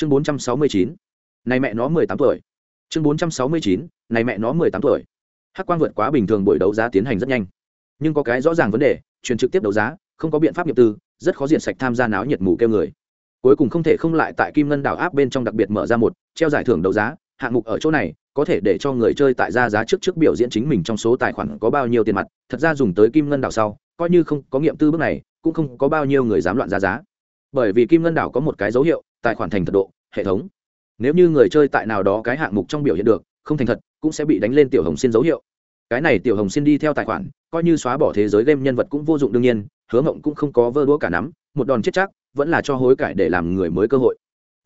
chương bốn trăm sáu mươi chín. Này mẹ nó mười tám tuổi. Chương bốn trăm sáu mươi chín, này mẹ nó mười tám tuổi. Hắc quang vượt quá bình thường buổi đấu giá tiến hành rất nhanh. Nhưng có cái rõ ràng vấn đề, truyền trực tiếp đấu giá, không có biện pháp nghiệp tư, rất khó diện sạch tham gia náo nhiệt mù kêu người. Cuối cùng không thể không lại tại kim ngân đảo áp bên trong đặc biệt mở ra một, treo giải thưởng đấu giá, hạng mục ở chỗ này, có thể để cho người chơi tại ra giá trước trước biểu diễn chính mình trong số tài khoản có bao nhiêu tiền mặt, thật ra dùng tới kim ngân đảo sau, coi như không có nghiệm tư bước này, cũng không có bao nhiêu người dám loạn ra giá. Bởi vì kim ngân đảo có một cái dấu hiệu tài khoản thành thật độ, hệ thống. Nếu như người chơi tại nào đó cái hạng mục trong biểu hiện được, không thành thật, cũng sẽ bị đánh lên tiểu hồng xin dấu hiệu. Cái này tiểu hồng xin đi theo tài khoản, coi như xóa bỏ thế giới game nhân vật cũng vô dụng đương nhiên, hứa mộng cũng không có vơ đũa cả nắm, một đòn chết chắc, vẫn là cho hối cải để làm người mới cơ hội.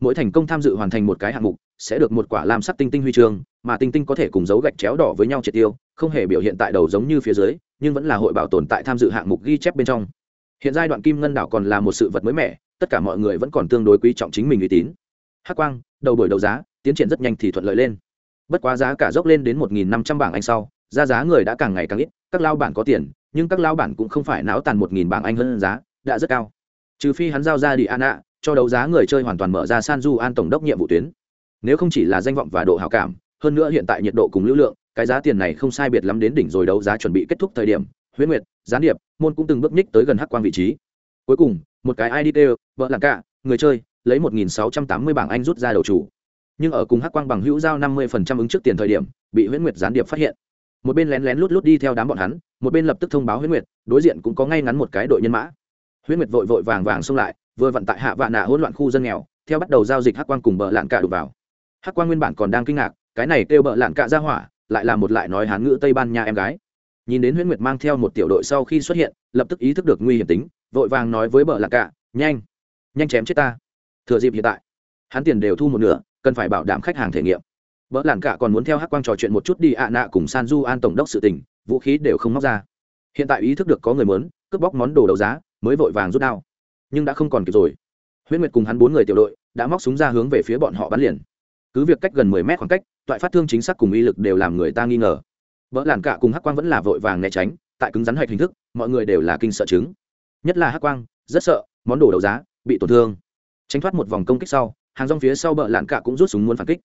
Mỗi thành công tham dự hoàn thành một cái hạng mục, sẽ được một quả lam sắc tinh tinh huy chương, mà tinh tinh có thể cùng dấu gạch chéo đỏ với nhau triệt tiêu, không hề biểu hiện tại đầu giống như phía dưới, nhưng vẫn là hội bảo tồn tại tham dự hạng mục ghi chép bên trong hiện giai đoạn kim ngân đảo còn là một sự vật mới mẻ, tất cả mọi người vẫn còn tương đối quý trọng chính mình uy tín. Hắc quang, đầu buổi đấu giá, tiến triển rất nhanh thì thuận lợi lên. Bất quá giá cả dốc lên đến một nghìn năm trăm bảng anh sau ra giá người đã càng ngày càng ít, các lao bản có tiền, nhưng các lao bản cũng không phải náo tàn một nghìn bảng anh hơn giá, đã rất cao. Trừ phi hắn giao ra đi an ạ cho đấu giá người chơi hoàn toàn mở ra san du an tổng đốc nhiệm vụ tuyến. Nếu không chỉ là danh vọng và độ hào cảm, hơn nữa hiện tại nhiệt độ cùng lưu lượng, cái giá tiền này không sai biệt lắm đến đỉnh rồi đấu giá chuẩn bị kết thúc thời điểm huyết nguyệt, gián điệp, môn cũng từng bước nhích tới gần hắc quang vị trí. Cuối cùng, một cái id kêu, vợ là cả, người chơi, lấy một nghìn sáu trăm tám mươi bảng anh rút ra đầu chủ. Nhưng ở cùng hắc quang bằng hữu giao năm mươi phần trăm ứng trước tiền thời điểm, bị huyễn nguyệt gián điệp phát hiện. Một bên lén lén lút lút đi theo đám bọn hắn, một bên lập tức thông báo huyễn nguyệt, đối diện cũng có ngay ngắn một cái đội nhân mã. Huyễn nguyệt vội vội vàng vàng xông lại, vừa vận tại hạ vạn nạ hỗn loạn khu dân nghèo, theo bắt đầu giao dịch hắc quang cùng bờ lạng cạ đục vào. Hắc quang nguyên bản còn đang kinh ngạc, cái này kêu bờ lạn cạ ra hỏa, lại là một lại nói hán ngữ tây ban nha em gái nhìn đến huyễn nguyệt mang theo một tiểu đội sau khi xuất hiện, lập tức ý thức được nguy hiểm tính, vội vàng nói với bợ lạc cạ, nhanh nhanh chém chết ta. Thừa dịp hiện tại, hắn tiền đều thu một nửa, cần phải bảo đảm khách hàng thể nghiệm. Vợ làn cả còn muốn theo hắc quang trò chuyện một chút đi ạ nạ cùng san du an tổng đốc sự tình, vũ khí đều không móc ra. Hiện tại ý thức được có người muốn, cướp bóc món đồ đấu giá, mới vội vàng rút đao. Nhưng đã không còn kịp rồi. Huyễn nguyệt cùng hắn bốn người tiểu đội, đã móc súng ra hướng về phía bọn họ bắn liền. Cứ việc cách gần mười mét khoảng cách, toại phát thương chính xác cùng uy lực đều làm người ta nghi ngờ vợ làn cả cùng hắc quang vẫn là vội vàng né tránh, tại cứng rắn hạch hình thức, mọi người đều là kinh sợ chứng. Nhất là hắc quang, rất sợ, món đồ đấu giá, bị tổn thương. Tránh thoát một vòng công kích sau, hàng rong phía sau bờ lạn cạ cũng rút súng muốn phản kích.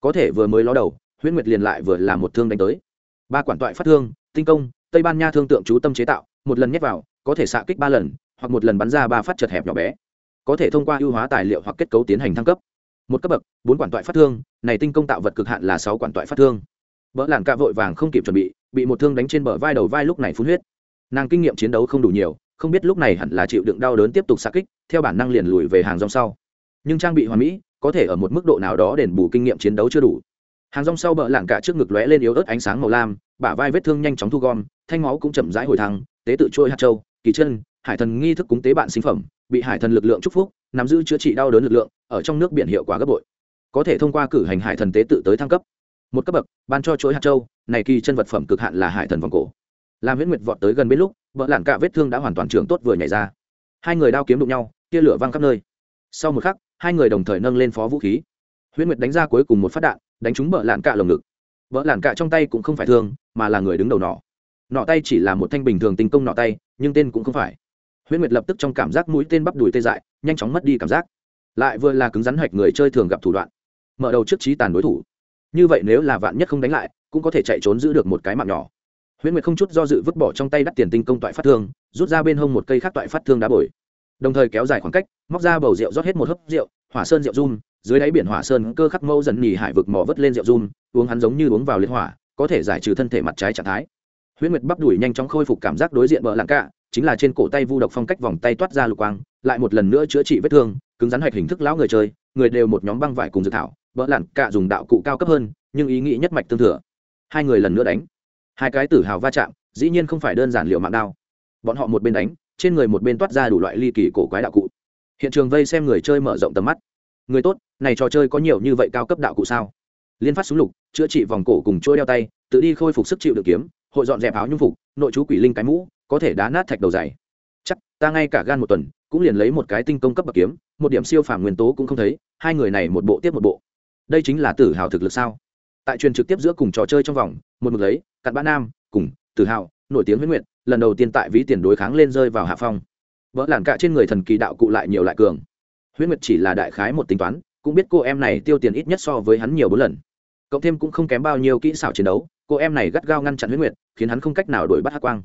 Có thể vừa mới ló đầu, huyễn nguyệt liền lại vừa làm một thương đánh tới. Ba quản toại phát thương, tinh công, tây ban nha thương tượng chú tâm chế tạo, một lần nhét vào, có thể xạ kích ba lần, hoặc một lần bắn ra ba phát chật hẹp nhỏ bé. Có thể thông qua ưu hóa tài liệu hoặc kết cấu tiến hành thăng cấp. Một cấp bậc, bốn quản toại phát thương, này tinh công tạo vật cực hạn là sáu quản toại phát thương vợ làn cạ vội vàng không kịp chuẩn bị bị một thương đánh trên bờ vai đầu vai lúc này phun huyết. Nàng kinh nghiệm chiến đấu không đủ nhiều, không biết lúc này hẳn là chịu đựng đau đớn tiếp tục xa kích, theo bản năng liền lùi về hàng rong sau. Nhưng trang bị hoàn mỹ, có thể ở một mức độ nào đó đền bù kinh nghiệm chiến đấu chưa đủ. Hàng rong sau bờ lạng cả trước ngực lóe lên yếu ớt ánh sáng màu lam, bả vai vết thương nhanh chóng thu gom, thanh máu cũng chậm rãi hồi thăng, tế tự trôi hạt châu, kỳ chân, hải thần nghi thức cúng tế bạn sinh phẩm, bị hải thần lực lượng chúc phúc, nắm giữ chữa trị đau đớn lực lượng, ở trong nước biển hiệu quả gấp bội. Có thể thông qua cử hành hải thần tế tự tới thăng cấp một cấp bậc, ban cho chuỗi hạt châu, này kỳ chân vật phẩm cực hạn là hải thần vòng cổ. Làm huyễn nguyệt vọt tới gần bên lúc, vợ lản cả vết thương đã hoàn toàn trưởng tốt vừa nhảy ra. Hai người đao kiếm đụng nhau, tia lửa văng khắp nơi. Sau một khắc, hai người đồng thời nâng lên phó vũ khí. Huyễn nguyệt đánh ra cuối cùng một phát đạn, đánh trúng vợ lản cả lồng ngực. Vợ lản cả trong tay cũng không phải thương, mà là người đứng đầu nọ. Nọ tay chỉ là một thanh bình thường tình công nọ tay, nhưng tên cũng không phải. Huyễn nguyệt lập tức trong cảm giác mũi tên bắp đùi tê dại, nhanh chóng mất đi cảm giác. Lại vừa là cứng rắn hoạch người chơi thường gặp thủ đoạn. Mở đầu trước trí tàn đối thủ như vậy nếu là vạn nhất không đánh lại, cũng có thể chạy trốn giữ được một cái mạng nhỏ. Huyễn nguyệt không chút do dự vứt bỏ trong tay đắt tiền tinh công toại phát thương, rút ra bên hông một cây khác toại phát thương đá bồi. Đồng thời kéo dài khoảng cách, móc ra bầu rượu rót hết một hớp rượu, hỏa sơn rượu run, dưới đáy biển hỏa sơn cơ khắc mẫu dần nhì hải vực mò vớt lên rượu run, uống hắn giống như uống vào liên hỏa, có thể giải trừ thân thể mặt trái trạng thái. Huyễn nguyệt bắp đùi nhanh chóng khôi phục cảm giác đối diện bờ lạng cạ, chính là trên cổ tay vu độc phong cách vòng tay toát ra lục quang, lại một lần nữa chữa trị vết thương, cứng rắn hạch hình thức lão người chơi, người đều một nhóm băng vải cùng dự thảo vợ lặn cạ dùng đạo cụ cao cấp hơn, nhưng ý nghĩ nhất mạch tương thừa. Hai người lần nữa đánh. Hai cái tử hào va chạm, dĩ nhiên không phải đơn giản liệu mạng đao. Bọn họ một bên đánh, trên người một bên toát ra đủ loại ly kỳ cổ quái đạo cụ. Hiện trường vây xem người chơi mở rộng tầm mắt. Người tốt, này trò chơi có nhiều như vậy cao cấp đạo cụ sao? Liên phát súng lục, chữa trị vòng cổ cùng trôi đeo tay, tự đi khôi phục sức chịu được kiếm, hội dọn dẹp áo nhung phục, nội chú quỷ linh cái mũ, có thể đá nát thạch đầu dày. Chắc, ta ngay cả gan một tuần, cũng liền lấy một cái tinh công cấp bậc kiếm, một điểm siêu phàm nguyên tố cũng không thấy, hai người này một bộ tiếp một bộ đây chính là tử hào thực lực sao? Tại truyền trực tiếp giữa cùng trò chơi trong vòng, một mực lấy, cặn bã nam, cùng, tử hào, nổi tiếng huyết nguyện lần đầu tiên tại ví tiền đối kháng lên rơi vào hạ phong. Vỡ làn cạ trên người thần kỳ đạo cụ lại nhiều lại cường. Huyết nguyệt chỉ là đại khái một tính toán, cũng biết cô em này tiêu tiền ít nhất so với hắn nhiều bốn lần. Cộng thêm cũng không kém bao nhiêu kỹ xảo chiến đấu, cô em này gắt gao ngăn chặn huyết nguyệt, khiến hắn không cách nào đuổi bắt hắc quang.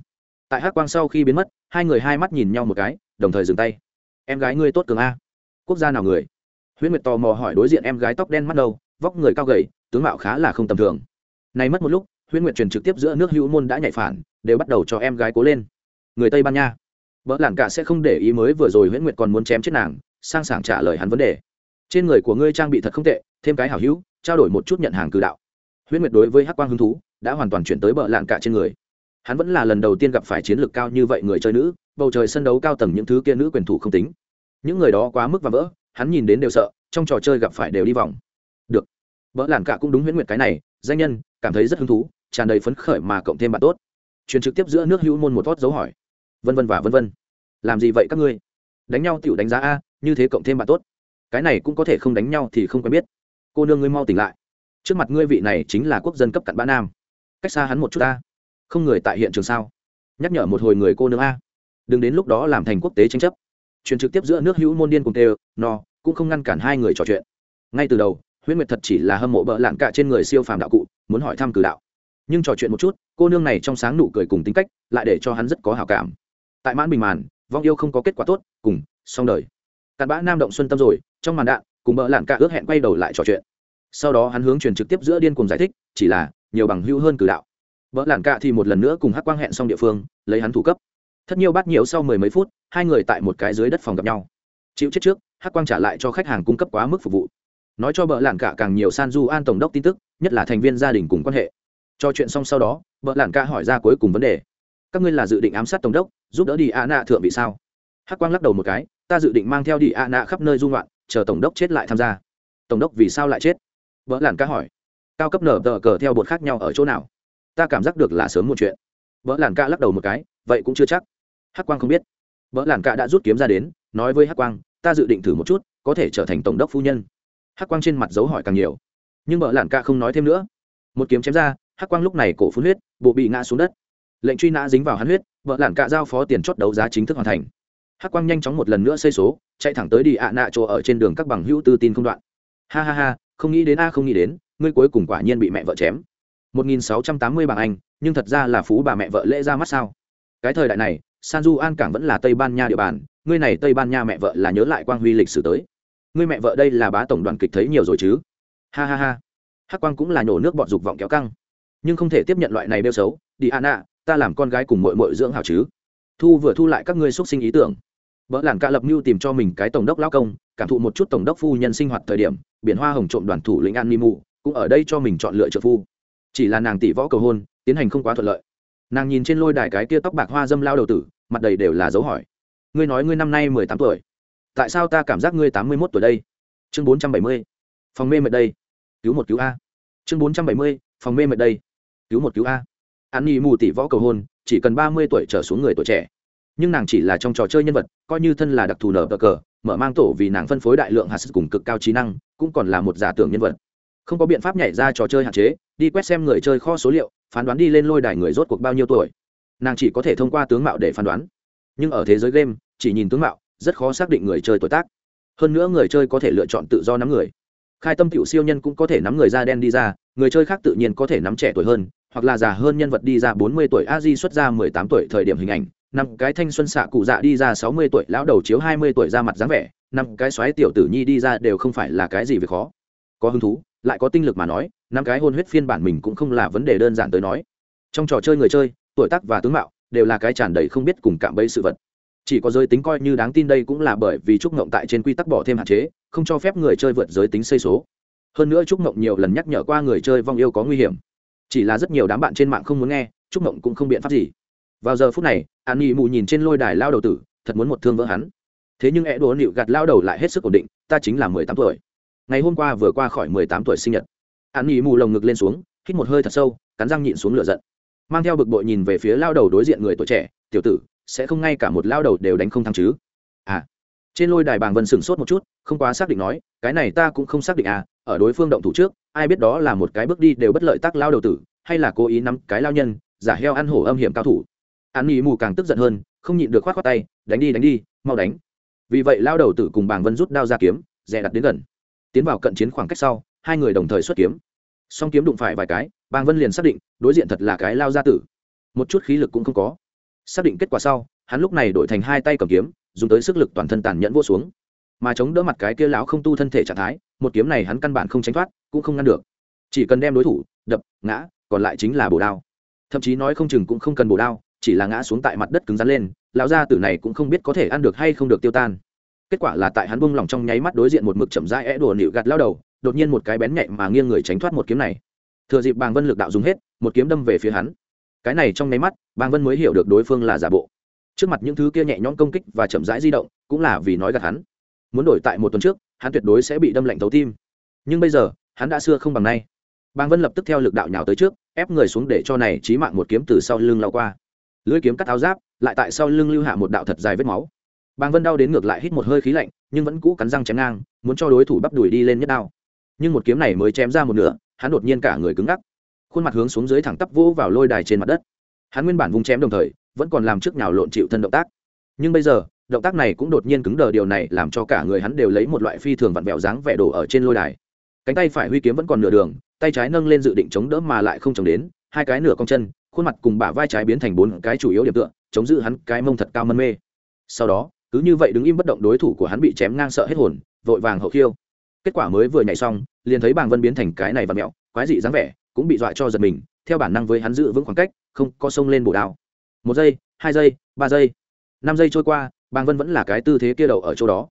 Tại hắc quang sau khi biến mất, hai người hai mắt nhìn nhau một cái, đồng thời dừng tay. Em gái ngươi tốt cường a. Quốc gia nào người? Huyết nguyệt tò mò hỏi đối diện em gái tóc đen mắt đâu, vóc người cao gầy, tướng mạo khá là không tầm thường. Nay mất một lúc huyết nguyệt truyền trực tiếp giữa nước hữu môn đã nhảy phản, đều bắt đầu cho em gái cố lên. Người tây ban nha, vợ làn cả sẽ không để ý mới vừa rồi huyết nguyệt còn muốn chém chết nàng, sang sảng trả lời hắn vấn đề. Trên người của ngươi trang bị thật không tệ, thêm cái hảo hữu, trao đổi một chút nhận hàng cử đạo. Huyết nguyệt đối với hắc quang hứng thú, đã hoàn toàn chuyển tới bờ lạn cả trên người. Hắn vẫn là lần đầu tiên gặp phải chiến lược cao như vậy người chơi nữ, bầu trời sân đấu cao tầng những thứ kia nữ quyền thủ không tính. Những người đó quá mức và vỡ hắn nhìn đến đều sợ, trong trò chơi gặp phải đều đi vòng. Được. Vợ làn cả cũng đúng huyễn nguyệt cái này, danh nhân, cảm thấy rất hứng thú, tràn đầy phấn khởi mà cộng thêm bạn tốt. Truyền trực tiếp giữa nước hữu môn một tốt dấu hỏi. Vân vân và vân vân. Làm gì vậy các ngươi? Đánh nhau tiểu đánh giá a, như thế cộng thêm bạn tốt. Cái này cũng có thể không đánh nhau thì không quen biết. Cô nương ngươi mau tỉnh lại. Trước mặt ngươi vị này chính là quốc dân cấp cặn bã nam. Cách xa hắn một chút ta không người tại hiện trường sao? Nhắc nhở một hồi người cô nương a. Đừng đến lúc đó làm thành quốc tế tranh chấp. Truyền trực tiếp giữa nước hữu môn điên cùng tê no cũng không ngăn cản hai người trò chuyện. Ngay từ đầu huyết nguyệt thật chỉ là hâm mộ bợ lạn cả trên người siêu phàm đạo cụ, muốn hỏi thăm cử đạo. Nhưng trò chuyện một chút, cô nương này trong sáng nụ cười cùng tính cách, lại để cho hắn rất có hào cảm. Tại mãn bình màn, vong yêu không có kết quả tốt, cùng, xong đời. Cặn bã nam động xuân tâm rồi, trong màn đạn, cùng bợ lạn cả ước hẹn quay đầu lại trò chuyện. Sau đó hắn hướng truyền trực tiếp giữa điên cùng giải thích, chỉ là, nhiều bằng hữu hơn cử đạo. Vợ làn cạ thì một lần nữa cùng hắc quang hẹn xong địa phương, lấy hắn thủ cấp. Thất nhiêu bát nhiều sau mười mấy phút, hai người tại một cái dưới đất phòng gặp nhau. Chịu chết trước hắc quang trả lại cho khách hàng cung cấp quá mức phục vụ. Nói cho vợ lạn cả càng nhiều san du an tổng đốc tin tức, nhất là thành viên gia đình cùng quan hệ. Cho chuyện xong sau đó vợ lạn cả hỏi ra cuối cùng vấn đề. Các ngươi là dự định ám sát tổng đốc, giúp đỡ đi a nạ thượng vị sao? Hắc quang lắc đầu một cái, ta dự định mang theo đi a nạ khắp nơi dung loạn chờ tổng đốc chết lại tham gia. Tổng đốc vì sao lại chết? Vợ lạn cả hỏi. Cao cấp nở tờ cờ theo bột khác nhau ở chỗ nào? Ta cảm giác được là sớm một chuyện. Vợ làn ca lắc đầu một cái, vậy cũng chưa chắc. Hắc quang không biết. Vợ làn ca đã rút kiếm ra đến, nói với hắc quang ta dự định thử một chút có thể trở thành tổng đốc phu nhân. Hắc quang trên mặt dấu hỏi càng nhiều. Nhưng vợ lạn ca không nói thêm nữa. Một kiếm chém ra hắc quang lúc này cổ phun huyết bộ bị ngã xuống đất. Lệnh truy nã dính vào hắn huyết vợ lạn ca giao phó tiền chót đấu giá chính thức hoàn thành. Hắc quang nhanh chóng một lần nữa xây số chạy thẳng tới đi ạ nạ chỗ ở trên đường các bằng hữu tư tin không đoạn. Ha ha ha không nghĩ đến a không nghĩ đến ngươi cuối cùng quả nhiên bị mẹ vợ chém. 1680 bảng Anh, nhưng thật ra là phú bà mẹ vợ lễ ra mắt sao? Cái thời đại này, San Du An cảng vẫn là Tây Ban Nha địa bàn, ngươi này Tây Ban Nha mẹ vợ là nhớ lại quang huy lịch sử tới. Ngươi mẹ vợ đây là bá tổng đoàn kịch thấy nhiều rồi chứ? Ha ha ha. Hắc Quang cũng là nhổ nước bọn dục vọng kéo căng, nhưng không thể tiếp nhận loại này đeo xấu, đi an ạ, ta làm con gái cùng muội muội dưỡng hảo chứ? Thu vừa thu lại các ngươi xúc sinh ý tưởng. Bỡ làng cả lập mưu tìm cho mình cái tổng đốc lão công, cảm thụ một chút tổng đốc phu nhân sinh hoạt thời điểm, biển hoa hồng trộm đoàn thủ lĩnh An mi Nimu, cũng ở đây cho mình chọn lựa trợ phu chỉ là nàng tỷ võ cầu hôn tiến hành không quá thuận lợi nàng nhìn trên lôi đài cái kia tóc bạc hoa dâm lao đầu tử mặt đầy đều là dấu hỏi ngươi nói ngươi năm nay mười tám tuổi. Tại sao ta cảm giác ngươi tám mươi mốt tuổi đây? Chương bốn trăm bảy mươi, phòng mê mệt đây. Cứu một cứu a. Chương bốn trăm bảy mươi, phòng mê mệt đây. Cứu một cứu a. An nhi mù tỷ võ cầu hôn, chỉ cần ba mươi tuổi trở xuống người tuổi trẻ. Nhưng nàng chỉ là trong trò chơi nhân vật, coi như thân là đặc thù nở bờ cờ, mở mang tổ vì nàng phân phối đại lượng hạt sức cùng cực cao trí năng, cũng còn là một giả tưởng nhân vật. Không có biện pháp nhảy ra trò chơi hạn chế, đi quét xem người chơi kho số liệu, phán đoán đi lên lôi đài người rốt cuộc bao nhiêu tuổi. Nàng chỉ có thể thông qua tướng mạo để phán đoán. Nhưng ở thế giới game chỉ nhìn tướng mạo, rất khó xác định người chơi tuổi tác. Hơn nữa người chơi có thể lựa chọn tự do nắm người. Khai tâm cựu siêu nhân cũng có thể nắm người da đen đi ra, người chơi khác tự nhiên có thể nắm trẻ tuổi hơn, hoặc là già hơn nhân vật đi ra bốn mươi tuổi, a di xuất ra mười tám tuổi thời điểm hình ảnh, năm cái thanh xuân xạ cụ dạ đi ra sáu mươi tuổi, lão đầu chiếu hai mươi tuổi ra mặt dáng vẻ, năm cái xoáy tiểu tử nhi đi ra đều không phải là cái gì việc khó. Có hứng thú, lại có tinh lực mà nói, năm cái hôn huyết phiên bản mình cũng không là vấn đề đơn giản tới nói. Trong trò chơi người chơi, tuổi tác và tướng mạo đều là cái tràn đầy không biết cùng cạm bẫy sự vật chỉ có giới tính coi như đáng tin đây cũng là bởi vì trúc ngộng tại trên quy tắc bỏ thêm hạn chế, không cho phép người chơi vượt giới tính xây số. Hơn nữa trúc ngộng nhiều lần nhắc nhở qua người chơi vong yêu có nguy hiểm. Chỉ là rất nhiều đám bạn trên mạng không muốn nghe, trúc ngộng cũng không biện pháp gì. Vào giờ phút này, an nghị mù nhìn trên lôi đài lao đầu tử, thật muốn một thương vỡ hắn. Thế nhưng e đồ nịu gạt lao đầu lại hết sức ổn định, ta chính là mười tám tuổi. Ngày hôm qua vừa qua khỏi mười tám tuổi sinh nhật. An nghỉ mù lồng ngực lên xuống, hít một hơi thật sâu, cắn răng nhịn xuống lửa giận. Mang theo bực bội nhìn về phía lao đầu đối diện người tuổi trẻ, tiểu tử sẽ không ngay cả một lao đầu đều đánh không thắng chứ? À trên lôi đài bàng vân sửng sốt một chút, không quá xác định nói, cái này ta cũng không xác định à ở đối phương động thủ trước, ai biết đó là một cái bước đi đều bất lợi tác lao đầu tử, hay là cố ý nắm cái lao nhân, giả heo ăn hổ âm hiểm cao thủ. An nghỉ mù càng tức giận hơn, không nhịn được khoát khoát tay, đánh đi đánh đi, mau đánh. Vì vậy lao đầu tử cùng bàng vân rút đao ra kiếm, dè đặt đến gần. Tiến vào cận chiến khoảng cách sau, hai người đồng thời xuất kiếm. Song kiếm đụng phải vài cái, bàng vân liền xác định, đối diện thật là cái lao gia tử. Một chút khí lực cũng không có xác định kết quả sau, hắn lúc này đổi thành hai tay cầm kiếm, dùng tới sức lực toàn thân tàn nhẫn vô xuống. Mà chống đỡ mặt cái kia lão không tu thân thể trạng thái, một kiếm này hắn căn bản không tránh thoát, cũng không ngăn được. Chỉ cần đem đối thủ, đập, ngã, còn lại chính là bổ đao. Thậm chí nói không chừng cũng không cần bổ đao, chỉ là ngã xuống tại mặt đất cứng rắn lên, lão gia tử này cũng không biết có thể ăn được hay không được tiêu tan. Kết quả là tại hắn bung lòng trong nháy mắt đối diện một mực chậm rãi é đùa nịu gạt lao đầu, đột nhiên một cái bén nhạy mà nghiêng người tránh thoát một kiếm này. Thừa dịp bàng vân lực đạo dùng hết, một kiếm đâm về phía hắn cái này trong nháy mắt bang vân mới hiểu được đối phương là giả bộ. Trước mặt những thứ kia nhẹ nhõm công kích và chậm rãi di động, cũng là vì nói gạt hắn. Muốn đổi tại một tuần trước, hắn tuyệt đối sẽ bị đâm lạnh thấu tim. Nhưng bây giờ, hắn đã xưa không bằng nay. Bang vân lập tức theo lực đạo nhào tới trước, ép người xuống để cho này trí mạng một kiếm từ sau lưng lao qua. Lưỡi kiếm cắt áo giáp, lại tại sau lưng lưu hạ một đạo thật dài vết máu. Bang vân đau đến ngược lại hít một hơi khí lạnh, nhưng vẫn cũ cắn răng chém ngang, muốn cho đối thủ bắp đùi đi lên nhất đao. Nhưng một kiếm này mới chém ra một nửa, hắn đột nhiên cả người cứng ngắc khuôn mặt hướng xuống dưới thẳng tắp vỗ vào lôi đài trên mặt đất. Hắn nguyên bản vung chém đồng thời, vẫn còn làm trước nhào lộn chịu thân động tác. Nhưng bây giờ, động tác này cũng đột nhiên cứng đờ, điều này làm cho cả người hắn đều lấy một loại phi thường vặn vẹo dáng vẻ đổ ở trên lôi đài. Cánh tay phải huy kiếm vẫn còn nửa đường, tay trái nâng lên dự định chống đỡ mà lại không chống đến, hai cái nửa cong chân, khuôn mặt cùng bả vai trái biến thành bốn cái chủ yếu điểm tựa, chống giữ hắn cái mông thật cao mân mê. Sau đó, cứ như vậy đứng im bất động đối thủ của hắn bị chém ngang sợ hết hồn, vội vàng hậu khiêu. Kết quả mới vừa nhảy xong, liền thấy bàng vân biến thành cái này và mẹo, quái dị dáng vẻ cũng bị dọa cho giật mình, theo bản năng với hắn giữ vững khoảng cách, không có sông lên bổ đao. Một giây, hai giây, ba giây. Năm giây trôi qua, bàng vân vẫn là cái tư thế kia đầu ở chỗ đó.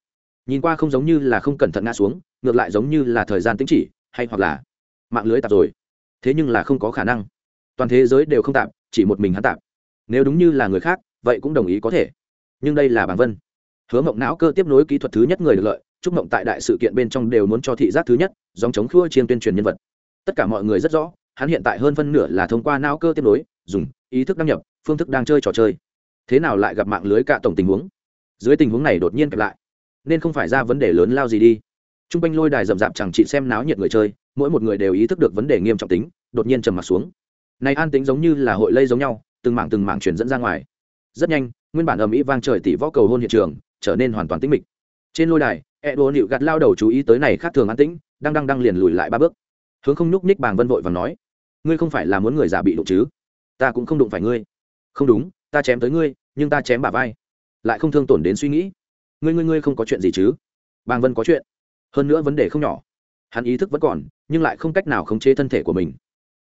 Nhìn qua không giống như là không cẩn thận ngã xuống, ngược lại giống như là thời gian tính chỉ, hay hoặc là mạng lưới tạp rồi. Thế nhưng là không có khả năng. Toàn thế giới đều không tạp, chỉ một mình hắn tạp. Nếu đúng như là người khác, vậy cũng đồng ý có thể. Nhưng đây là bàng vân. Hứa mộng não cơ tiếp nối kỹ thuật thứ nhất người được lợi, chúc mộng tại đại sự kiện bên trong đều muốn cho thị giác thứ nhất dòng chống khua chiên tuyên truyền nhân vật tất cả mọi người rất rõ, hắn hiện tại hơn phân nửa là thông qua não cơ tiếp nối, dùng ý thức đăng nhập, phương thức đang chơi trò chơi. Thế nào lại gặp mạng lưới cả tổng tình huống? Dưới tình huống này đột nhiên kẹp lại. Nên không phải ra vấn đề lớn lao gì đi. T r u n g quanh lôi đài rậm rạp chẳng chị xem náo nhiệt người chơi, mỗi một người đều ý thức được vấn đề nghiêm trọng tính, đột nhiên trầm m ặ t xuống. Này an tính giống như là hội lây giống nhau, từng mảng từng mảng truyền dẫn ra ngoài. Rất nhanh, nguyên bản ầm ĩ vang trời tỷ võ cầu hôn hiện trường, trở nên hoàn toàn tĩnh mịch. Trên lôi đài e đô nịu gạt lao đầu chú ý tới này khác thường an tĩnh, đang đang đang liền lùi lại ba bước hướng không nhúc ních bàng vân vội và nói, ngươi không phải là muốn người già bị đụng chứ? Ta cũng không đụng phải ngươi. Không đúng, ta chém tới ngươi, nhưng ta chém bả vai. Lại không thương tổn đến suy nghĩ. Ngươi ngươi ngươi không có chuyện gì chứ? Bàng vân có chuyện. Hơn nữa vấn đề không nhỏ. Hắn ý thức vẫn còn, nhưng lại không cách nào khống chế thân thể của mình.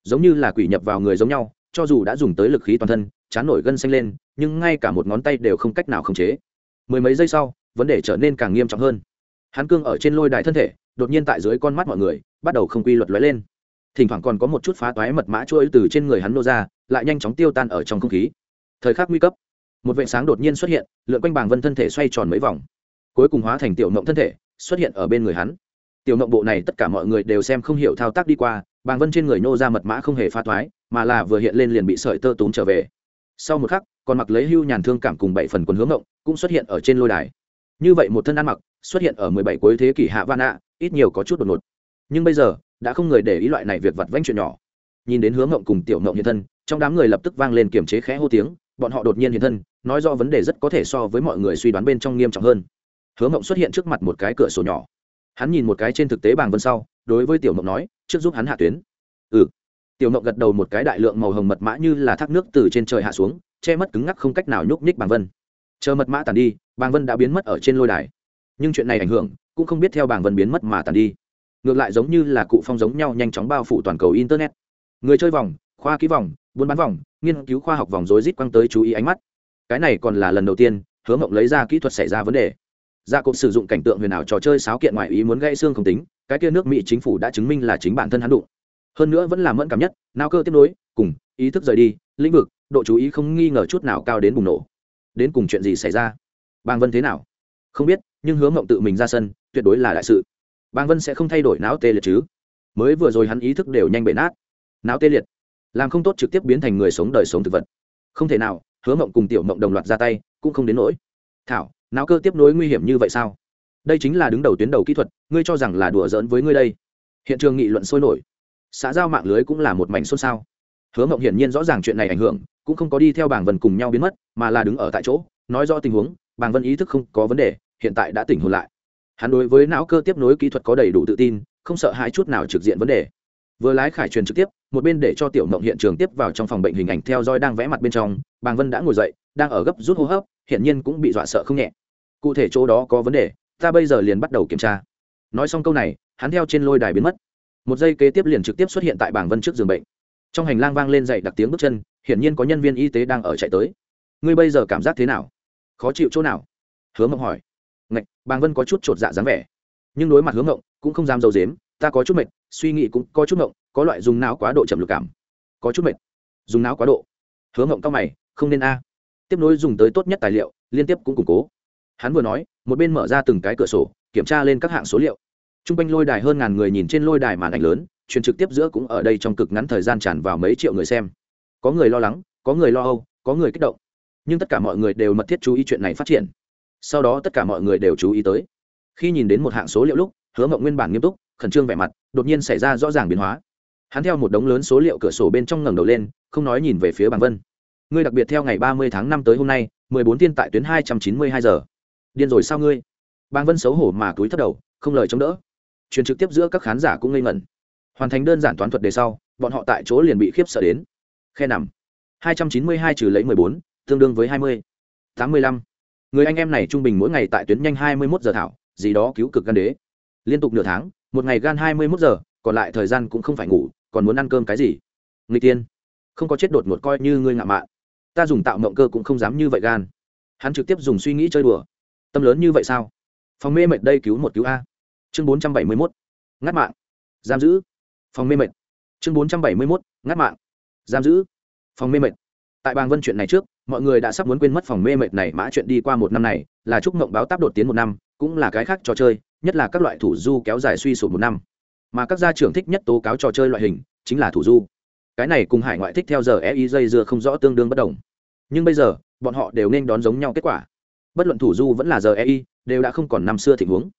Giống như là quỷ nhập vào người giống nhau, cho dù đã dùng tới lực khí toàn thân, chán nổi gân xanh lên, nhưng ngay cả một ngón tay đều không cách nào khống chế. Mười mấy giây sau, vấn đề trở nên càng nghiêm trọng hơn. Hắn cương ở trên lôi đài thân thể, đột nhiên tại dưới con mắt mọi người bắt đầu không quy luật lóe lên. Thỉnh thoảng còn có một chút phá toái mật mã trôi từ trên người hắn nô ra, lại nhanh chóng tiêu tan ở trong không khí. Thời khắc nguy cấp, một vệ sáng đột nhiên xuất hiện, lượn quanh bàng vân thân thể xoay tròn mấy vòng. Cuối cùng hóa thành tiểu mộng thân thể, xuất hiện ở bên người hắn. Tiểu mộng bộ này tất cả mọi người đều xem không hiểu thao tác đi qua bàng vân trên người nô ra mật mã không hề phá thoái mà là vừa hiện lên liền bị sợi tơ tốn trở về. Sau một khắc, còn mặc lấy hưu nhàn thương cảm cùng bảy phần quần hướng ngộng, cũng xuất hiện ở trên lôi đài. Như vậy một thân ăn mặc, xuất hiện ở mười bảy cuối thế kỷ hạ van ạ ít nhiều có chút đột ngột nhưng bây giờ, đã không người để ý loại này việc vặt vãnh chuyện nhỏ. Nhìn đến hướng ngộng cùng tiểu ngộng hiện thân, trong đám người lập tức vang lên kiềm chế khẽ hô tiếng, bọn họ đột nhiên hiện thân, nói do vấn đề rất có thể so với mọi người suy đoán bên trong nghiêm trọng hơn. Hứa mộng xuất hiện trước mặt một cái cửa sổ nhỏ. Hắn nhìn một cái trên thực tế bảng vân sau, đối với tiểu mộng nói, trước giúp hắn hạ tuyến. Ừ. Tiểu mộng gật đầu một cái đại lượng màu hồng mật mã như là thác nước từ trên trời hạ xuống, che mất cứng ngắc không cách nào nhúc nhích bảng vân. Chờ mật mã tàn đi, bảng vân đã biến mất ở trên lôi đài. Nhưng chuyện này ảnh hưởng, cũng không biết theo bảng vân biến mất mà tàn đi ngược lại giống như là cụ phong giống nhau nhanh chóng bao phủ toàn cầu internet. Người chơi vòng, khoa ký vòng, buôn bán vòng, nghiên cứu khoa học vòng rối rít quăng tới chú ý ánh mắt. Cái này còn là lần đầu tiên, hứa mộng lấy ra kỹ thuật xảy ra vấn đề. Dạ Gia cộp sử dụng cảnh tượng huyền ảo trò chơi sáo kiện ngoại ý muốn gãy xương không tính, cái kia nước mỹ chính phủ đã chứng minh là chính bản thân hắn đụng. Hơn nữa vẫn là mẫn cảm nhất, nao cơ tiếp nối, cùng, ý thức rời đi, lĩnh vực, độ chú ý không nghi ngờ chút nào cao đến bùng nổ. Đến cùng chuyện gì xảy ra? Bang vân thế nào? Không biết, nhưng hứa mộng tự mình ra sân, tuyệt đối là đại sự bang vân sẽ không thay đổi não tê liệt chứ? Mới vừa rồi hắn ý thức đều nhanh bể nát. Não tê liệt? Làm không tốt trực tiếp biến thành người sống đời sống thực vật. Không thể nào, hứa mộng cùng tiểu mộng đồng loạt ra tay, cũng không đến nỗi. Thảo, não cơ tiếp nối nguy hiểm như vậy sao? Đây chính là đứng đầu tuyến đầu kỹ thuật, ngươi cho rằng là đùa giỡn với ngươi đây. Hiện trường nghị luận sôi nổi. Xã giao mạng lưới cũng là một mảnh xôn xao. Hứa mộng hiển nhiên rõ ràng chuyện này ảnh hưởng, cũng không có đi theo bảng vân cùng nhau biến mất, mà là đứng ở tại chỗ, nói rõ tình huống bảng vân ý thức không có vấn đề, hiện tại đã tỉnh hồn lại hắn đối với não cơ tiếp nối kỹ thuật có đầy đủ tự tin, không sợ hãi chút nào trực diện vấn đề. Vừa lái khải truyền trực tiếp, một bên để cho tiểu mộng hiện trường tiếp vào trong phòng bệnh hình ảnh theo dõi đang vẽ mặt bên trong, bàng vân đã ngồi dậy, đang ở gấp rút hô hấp hiện nhiên cũng bị dọa sợ không nhẹ. Cụ thể chỗ đó có vấn đề, ta bây giờ liền bắt đầu kiểm tra. Nói xong câu này, hắn theo trên lôi đài biến mất. Một giây kế tiếp liền trực tiếp xuất hiện tại bảng vân trước giường bệnh. Trong hành lang vang lên dậy đặc tiếng bước chân, hiển nhiên có nhân viên y tế đang ở chạy tới. Ngươi bây giờ cảm giác thế nào? Khó chịu chỗ nào? Hứa mộng hỏi ngạch, bàng vân có chút chột dạ dáng vẻ. Nhưng đối mặt hướng ngộng, cũng không dám dầu dếm, ta có chút mệt, suy nghĩ cũng có chút ngộng, có loại dùng não quá độ chậm lực cảm. Có chút mệt. Dùng não quá độ. Hướng ngộng cao mày, không nên a. Tiếp nối dùng tới tốt nhất tài liệu, liên tiếp cũng củng cố. Hắn vừa nói, một bên mở ra từng cái cửa sổ, kiểm tra lên các hạng số liệu. T r u n g quanh lôi đài hơn ngàn người nhìn trên lôi đài màn ảnh lớn, truyền trực tiếp giữa cũng ở đây trong cực ngắn thời gian tràn vào mấy triệu người xem. Có người lo lắng, có người lo âu, có người kích động. Nhưng tất cả mọi người đều mật thiết chú ý chuyện này phát triển sau đó tất cả mọi người đều chú ý tới. Khi nhìn đến một hạng số liệu lúc, hứa mộng nguyên bản nghiêm túc, khẩn trương vẻ mặt, đột nhiên xảy ra rõ ràng biến hóa. Hắn theo một đống lớn số liệu cửa sổ bên trong ngẩng đầu lên, không nói nhìn về phía bàn vân. Ngươi đặc biệt theo ngày ba mươi tháng năm tới hôm nay, mười bốn tiên tại tuyến hai trăm chín mươi hai giờ. Điên rồi sao ngươi? Bang vân xấu hổ mà túi thất đầu, không lời chống đỡ. Truyền trực tiếp giữa các khán giả cũng ngây ngẩn. Hoàn thành đơn giản toán thuật đề sau, bọn họ tại chỗ liền bị khiếp sợ đến. Khe nằm. hai trăm chín mươi hai trừ lấy mười bốn, tương đương với hai mươi. tám mươi lăm người anh em này trung bình mỗi ngày tại tuyến nhanh hai mươi mốt giờ thảo, gì đó cứu cực gan đế. Liên tục nửa tháng, một ngày gan hai mươi mốt giờ, còn lại thời gian cũng không phải ngủ, còn muốn ăn cơm cái gì? Người tiên không có chết đột ngột coi như ngươi ngạo mạn. Ta dùng tạo mộng cơ cũng không dám như vậy gan. Hắn trực tiếp dùng suy nghĩ chơi đùa. Tâm lớn như vậy sao? Phòng mê mệt đây cứu một cứu a. Chương bốn trăm bảy mươi mốt, ngắt mạng. Giam giữ. Phòng mê mệt. Chương bốn trăm bảy mươi mốt, ngắt mạng. Giam giữ. Phòng mê mệt tại bang vân chuyện này trước, mọi người đã sắp muốn quên mất phòng mê mệt này mã chuyện đi qua một năm này, là chúc mộng báo táp đột tiến một năm, cũng là cái khác trò chơi, nhất là các loại thủ du kéo dài suy sụp một năm. Mà các gia trưởng thích nhất tố cáo trò chơi loại hình, chính là thủ du. Cái này cùng hải ngoại thích theo giờ eiz dây dưa không rõ tương đương bất đồng. Nhưng bây giờ, bọn họ đều nên đón giống nhau kết quả. Bất luận thủ du vẫn là giờ ei đều đã không còn năm xưa tình huống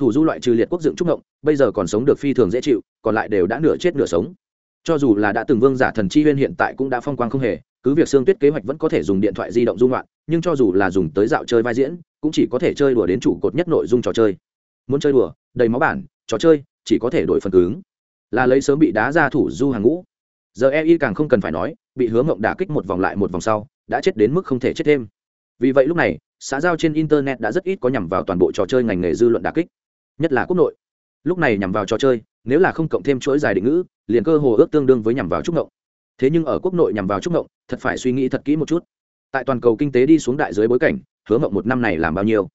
thủ du loại trừ liệt quốc dựng trúc ngộng bây giờ còn sống được phi thường dễ chịu, còn lại đều đã nửa chết nửa sống. Cho dù là đã từng vương giả thần chi huyên hiện tại cũng đã phong quang không hề cứ việc xương tuyết kế hoạch vẫn có thể dùng điện thoại di động dung loạn, nhưng cho dù là dùng tới dạo chơi vai diễn, cũng chỉ có thể chơi đùa đến trụ cột nhất nội dung trò chơi. Muốn chơi đùa, đầy máu bản, trò chơi, chỉ có thể đổi phần cứng. Là lấy sớm bị đá ra thủ du hàng ngũ. Giờ ei càng không cần phải nói, bị hứa mộng đả kích một vòng lại một vòng sau, đã chết đến mức không thể chết thêm. Vì vậy lúc này, xã giao trên internet đã rất ít có nhằm vào toàn bộ trò chơi ngành nghề dư luận đả kích, nhất là quốc nội. Lúc này nhằm vào trò chơi, nếu là không cộng thêm chuỗi dài định ngữ, liền cơ hồ ước tương đương với nhằm vào trúc ngộng. Thế nhưng ở quốc nội nhằm vào trúc ngộng thật phải suy nghĩ thật kỹ một chút. Tại toàn cầu kinh tế đi xuống đại dưới bối cảnh, hứa mộng một năm này làm bao nhiêu?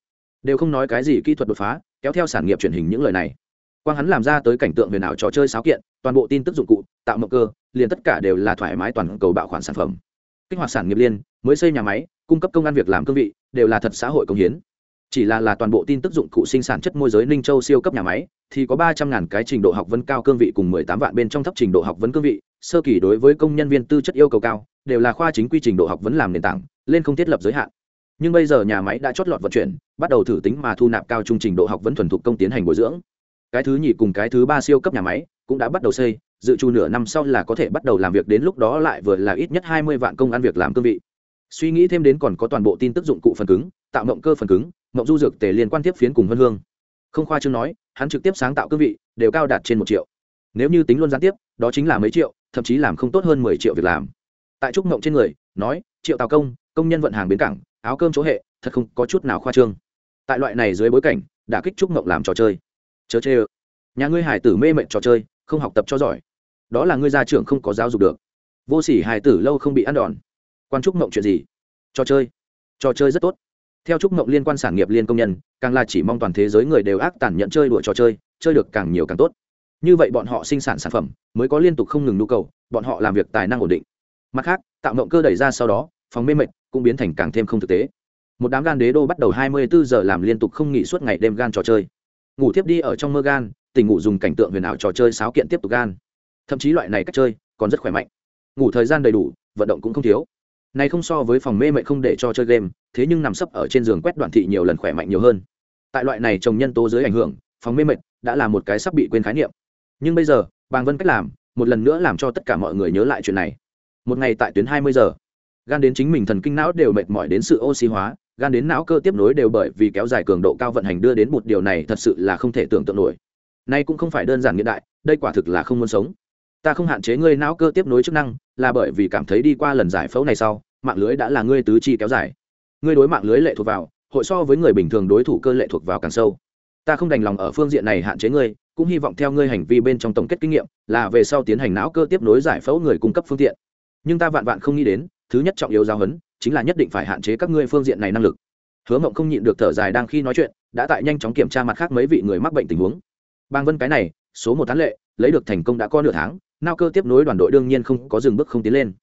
Đều không nói cái gì kỹ thuật đột phá, kéo theo sản nghiệp truyền hình những lời này. Quang hắn làm ra tới cảnh tượng về nào trò chơi sáo kiện, toàn bộ tin tức dụng cụ, tạo mộng cơ, liền tất cả đều là thoải mái toàn cầu bạo khoản sản phẩm. Kích hoạt sản nghiệp liên, mới xây nhà máy, cung cấp công an việc làm cương vị, đều là thật xã hội công hiến. Chỉ là là toàn bộ tin tức dụng cụ sinh sản chất môi giới ninh châu siêu cấp nhà máy, thì có ba trăm ngàn cái trình độ học vấn cao cương vị cùng mười tám vạn bên trong thấp trình độ học vấn cương vị sơ kỳ đối với công nhân viên tư chất yêu cầu cao, đều là khoa chính quy trình độ học vấn làm nền tảng, lên không thiết lập giới hạn. Nhưng bây giờ nhà máy đã chót lọt vận chuyển, bắt đầu thử tính mà thu nạp cao trung trình độ học vấn thuần thục công tiến hành bồi dưỡng. Cái thứ nhì cùng cái thứ ba siêu cấp nhà máy cũng đã bắt đầu xây, dự trù nửa năm sau là có thể bắt đầu làm việc, đến lúc đó lại vừa là ít nhất hai mươi vạn công ăn việc làm cương vị. Suy nghĩ thêm đến còn có toàn bộ tin tức dụng cụ phần cứng, tạo mộng cơ phần cứng, mộng du dược tề liên quan tiếp phiến cùng vân hương. Không khoa chương nói, hắn trực tiếp sáng tạo cương vị, đều cao đạt trên một triệu. Nếu như tính luôn gián tiếp đó chính là mấy triệu, thậm chí làm không tốt hơn mười triệu việc làm. Tại trúc mộng trên người, nói, triệu tào công công nhân vận hàng bến cảng, áo cơm chỗ hệ, thật không có chút nào khoa trương. Tại loại này dưới bối cảnh, đã kích trúc mộng làm trò chơi. Chớ chê ơ, nhà ngươi hải tử mê mệnh trò chơi, không học tập cho giỏi. Đó là ngươi gia trưởng không có giáo dục được. Vô s ỉ hải tử lâu không bị ăn đòn. Quan trúc mộng chuyện gì? Trò chơi trò chơi rất tốt. Theo trúc mộng liên quan sản nghiệp liên công nhân, càng là chỉ mong toàn thế giới người đều ác tản nhận chơi đùa trò chơi chơi được càng nhiều càng tốt như vậy bọn họ sinh sản sản phẩm mới có liên tục không ngừng nhu cầu, bọn họ làm việc tài năng ổn định. Mặt khác, tạo mộng cơ đẩy ra sau đó, phòng mê mệt cũng biến thành càng thêm không thực tế. Một đám gan đế đô bắt đầu hai mươi bốn giờ làm liên tục không nghỉ suốt ngày đêm gan trò chơi. Ngủ tiếp đi ở trong mơ gan, tỉnh ngủ dùng cảnh tượng huyền ảo trò chơi sáo kiện tiếp tục gan. Thậm chí loại này cách chơi còn rất khỏe mạnh. Ngủ thời gian đầy đủ, vận động cũng không thiếu. Này không so với phòng mê mệt không để cho chơi game, thế nhưng nằm sấp ở trên giường quét đoạn thị nhiều lần khỏe mạnh nhiều hơn. Tại loại này trồng nhân tố dưới ảnh hưởng, phòng mê mệt đã là một cái sắp bị quên khái niệm nhưng bây giờ, bàng vân cách làm, một lần nữa làm cho tất cả mọi người nhớ lại chuyện này. Một ngày tại tuyến hai mươi giờ, gan đến chính mình thần kinh não đều mệt mỏi đến sự oxy hóa, gan đến não cơ tiếp nối đều bởi vì kéo dài cường độ cao vận hành đưa đến một điều này thật sự là không thể tưởng tượng nổi. Nay cũng không phải đơn giản hiện đại, đây quả thực là không muốn sống. Ta không hạn chế ngươi não cơ tiếp nối chức năng, là bởi vì cảm thấy đi qua lần giải phẫu này sau, mạng lưới đã là ngươi tứ chi kéo dài. Ngươi đối mạng lưới lệ thuộc vào, hội so với người bình thường đối thủ cơ lệ thuộc vào càng sâu. Ta không đành lòng ở phương diện này hạn chế ngươi cũng hy vọng theo ngươi hành vi bên trong tổng kết kinh nghiệm, là về sau tiến hành não cơ tiếp nối giải phẫu người cung cấp phương tiện. Nhưng ta vạn vạn không nghĩ đến, thứ nhất trọng yếu giáo huấn, chính là nhất định phải hạn chế các ngươi phương diện này năng lực. Hứa mộng không nhịn được thở dài đang khi nói chuyện, đã tại nhanh chóng kiểm tra mặt khác mấy vị người mắc bệnh tình huống. Bang vân cái này, số một tán lệ, lấy được thành công đã có nửa tháng nao cơ tiếp nối đoàn đội đương nhiên không có dừng bước không tiến lên.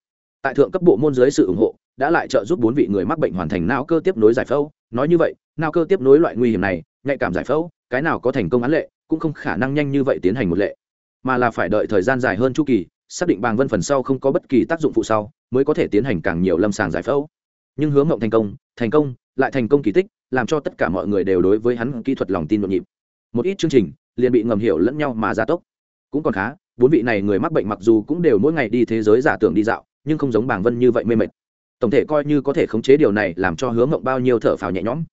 Tại thượng cấp bộ môn dưới sự ủng hộ, đã lại trợ giúp bốn vị người mắc bệnh hoàn thành nao cơ tiếp nối giải phẫu. Nói như vậy nao cơ tiếp nối loại nguy hiểm này, nhạy cảm giải phẫu, cái nào có thành công án lệ cũng không khả năng nhanh như vậy tiến hành một lệ, mà là phải đợi thời gian dài hơn chu kỳ, xác định bàng vân phần sau không có bất kỳ tác dụng phụ sau, mới có thể tiến hành càng nhiều lâm sàng giải phẫu. Nhưng hướng mộng thành công thành công, lại thành công kỳ tích, làm cho tất cả mọi người đều đối với hắn kỹ thuật lòng tin nhộn nhịp. Một ít chương trình liền bị ngầm hiểu lẫn nhau mà gia tốc. Cũng còn khá, bốn vị này người mắc bệnh mặc dù cũng đều mỗi ngày đi thế giới giả tưởng đi dạo, nhưng không giống bàng vân như vậy mê mệt. Tổng thể coi như có thể khống chế điều này làm cho hướng mộng bao nhiêu thở phào nhẹ nhõm.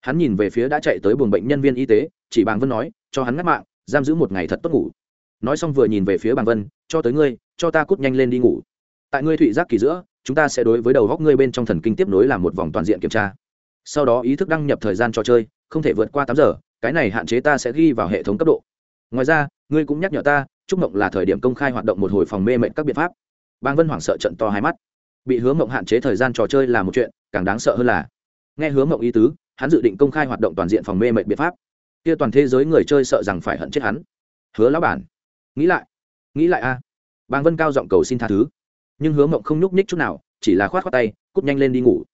Hắn nhìn về phía đã chạy tới buồng bệnh nhân viên y tế, chỉ bàng vân nói cho hắn ngắt mạng, giam giữ một ngày thật tốt ngủ. Nói xong vừa nhìn về phía bàng vân, cho tới ngươi, cho ta cút nhanh lên đi ngủ. Tại ngươi thụy giác kỳ giữa, chúng ta sẽ đối với đầu góc ngươi bên trong thần kinh tiếp nối làm một vòng toàn diện kiểm tra. Sau đó ý thức đăng nhập thời gian trò chơi, không thể vượt qua tám giờ, cái này hạn chế ta sẽ ghi vào hệ thống cấp độ. Ngoài ra, ngươi cũng nhắc nhở ta, chúc mộng là thời điểm công khai hoạt động một hồi phòng mê mệnh các biện pháp. Bang vân hoảng sợ trận to hai mắt. Bị hướng mộng hạn chế thời gian trò chơi là một chuyện, càng đáng sợ hơn là, nghe hướng mộng ý tứ, hắn dự định công khai hoạt động toàn diện phòng mê mệnh biện pháp kia toàn thế giới người chơi sợ rằng phải hận chết hắn. Hứa lão bản. Nghĩ lại. Nghĩ lại a. Bang vân cao giọng cầu xin tha thứ. Nhưng hứa mộng không nhúc nhích chút nào, chỉ là khoát khoát tay cúp nhanh lên đi ngủ.